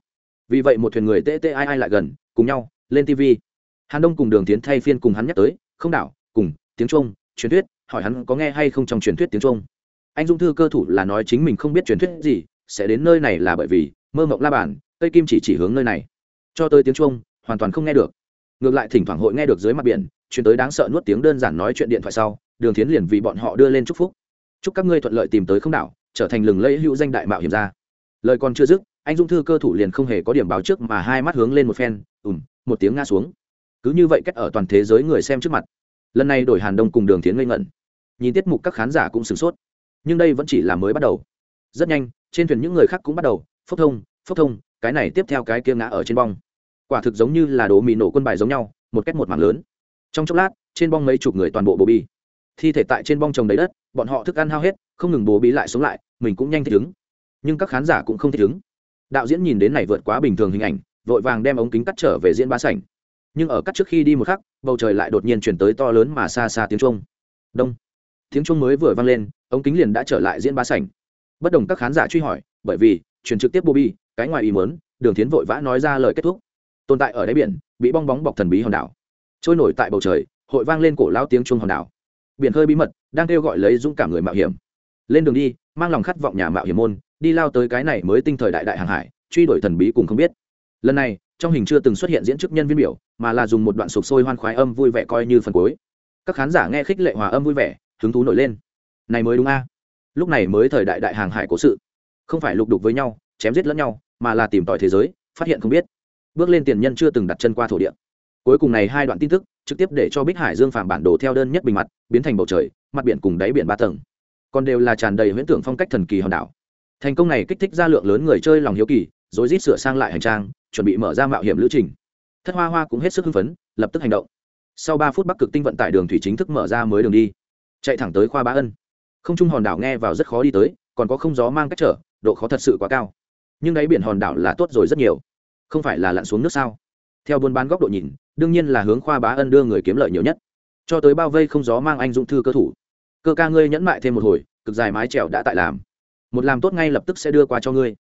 Vì vậy một thuyền người tê tê ai ai lại gần, cùng nhau, lên tv hàn đông cùng đường tiến thay phiên cùng hắn nhắc tới, không đảo, cùng, tiếng trung, truyền thuyết, hỏi hắn có nghe hay không trong truyền thuyết tiếng trung. Anh dung thư cơ thủ là nói chính mình không biết truyền thuyết gì, sẽ đến nơi này là bởi vì, mơ mộng la bàn, cây kim chỉ chỉ hướng nơi này. Cho tới tiếng trung hoàn toàn không nghe được. Ngược lại thỉnh thoảng hội nghe được dưới mặt biển chuyển tới đáng sợ nuốt tiếng đơn giản nói chuyện điện thoại sau, đường tiến liền vì bọn họ đưa lên chúc phúc. Chúc các ngươi thuận lợi tìm tới không đảo, trở thành lừng lẫy hữu danh đại mạo hiểm ra lời còn chưa dứt, anh dung thư cơ thủ liền không hề có điểm báo trước mà hai mắt hướng lên một phen, ùm, một tiếng ngã xuống. Cứ như vậy cách ở toàn thế giới người xem trước mặt. Lần này đổi hàn đông cùng đường tiến ngây ngẩn. Nhìn tiết mục các khán giả cũng sửng sốt. Nhưng đây vẫn chỉ là mới bắt đầu. Rất nhanh, trên thuyền những người khác cũng bắt đầu, phốc thông phốc thông, cái này tiếp theo cái kia ngã ở trên bong quả thực giống như là đồ mì nổ quân bài giống nhau, một cách một mảng lớn. Trong chốc lát, trên bong mấy chục người toàn bộ bồ bi thi thể tại trên bong trồng đầy đất, bọn họ thức ăn hao hết, không ngừng bồ bi lại sống lại, mình cũng nhanh thích ứng. Nhưng các khán giả cũng không thích ứng. Đạo diễn nhìn đến này vượt quá bình thường hình ảnh, vội vàng đem ống kính cắt trở về diễn bá sảnh. Nhưng ở cắt trước khi đi một khắc, bầu trời lại đột nhiên chuyển tới to lớn mà xa xa tiếng trung đông. Tiếng trung mới vừa vang lên, ống kính liền đã trở lại diễn bá sảnh. Bất đồng các khán giả truy hỏi, bởi vì, truyền trực tiếp bobby cái ngoài ý muốn, đường tiến vội vã nói ra lời kết thúc tồn tại ở đáy biển, bị bong bóng bọc thần bí hòn đảo. Trôi nổi tại bầu trời, hội vang lên cổ lao tiếng chuông hòn đảo. Biển hơi bí mật, đang kêu gọi lấy dũng cảm người mạo hiểm. Lên đường đi, mang lòng khát vọng nhà mạo hiểm môn, đi lao tới cái này mới tinh thời đại đại hàng hải, truy đuổi thần bí cùng không biết. Lần này, trong hình chưa từng xuất hiện diễn chức nhân viên biểu, mà là dùng một đoạn sục sôi hoan khoái âm vui vẻ coi như phần cuối. Các khán giả nghe khích lệ hòa âm vui vẻ, hứng thú nổi lên. Này mới đúng a. Lúc này mới thời đại đại hàng hải cố sự. Không phải lục đục với nhau, chém giết lẫn nhau, mà là tìm tòi thế giới, phát hiện không biết bước lên tiền nhân chưa từng đặt chân qua thổ địa. Cuối cùng này hai đoạn tin tức, trực tiếp để cho bích hải dương phàm bản đồ theo đơn nhất bình mặt, biến thành bầu trời, mặt biển cùng đáy biển ba tầng. Còn đều là tràn đầy huyễn tưởng phong cách thần kỳ hòn đảo. Thành công này kích thích ra lượng lớn người chơi lòng hiếu kỳ, rồi rít sửa sang lại hành trang, chuẩn bị mở ra mạo hiểm lữ trình. Thất hoa hoa cũng hết sức hưng phấn, lập tức hành động. Sau ba phút bắc cực tinh vận tải đường thủy chính thức mở ra mới đường đi. Chạy thẳng tới khoa bá ân. Không trung hòn đảo nghe vào rất khó đi tới, còn có không gió mang cách trở, độ khó thật sự quá cao. Nhưng đáy biển hòn đảo là tốt rồi rất nhiều không phải là lặn xuống nước sao? Theo buôn bán góc độ nhìn, đương nhiên là hướng khoa bá ân đưa người kiếm lợi nhiều nhất. Cho tới bao vây không gió mang anh dũng thư cơ thủ. Cơ ca ngươi nhẫn mại thêm một hồi, cực dài mái trèo đã tại làm. Một làm tốt ngay lập tức sẽ đưa qua cho ngươi.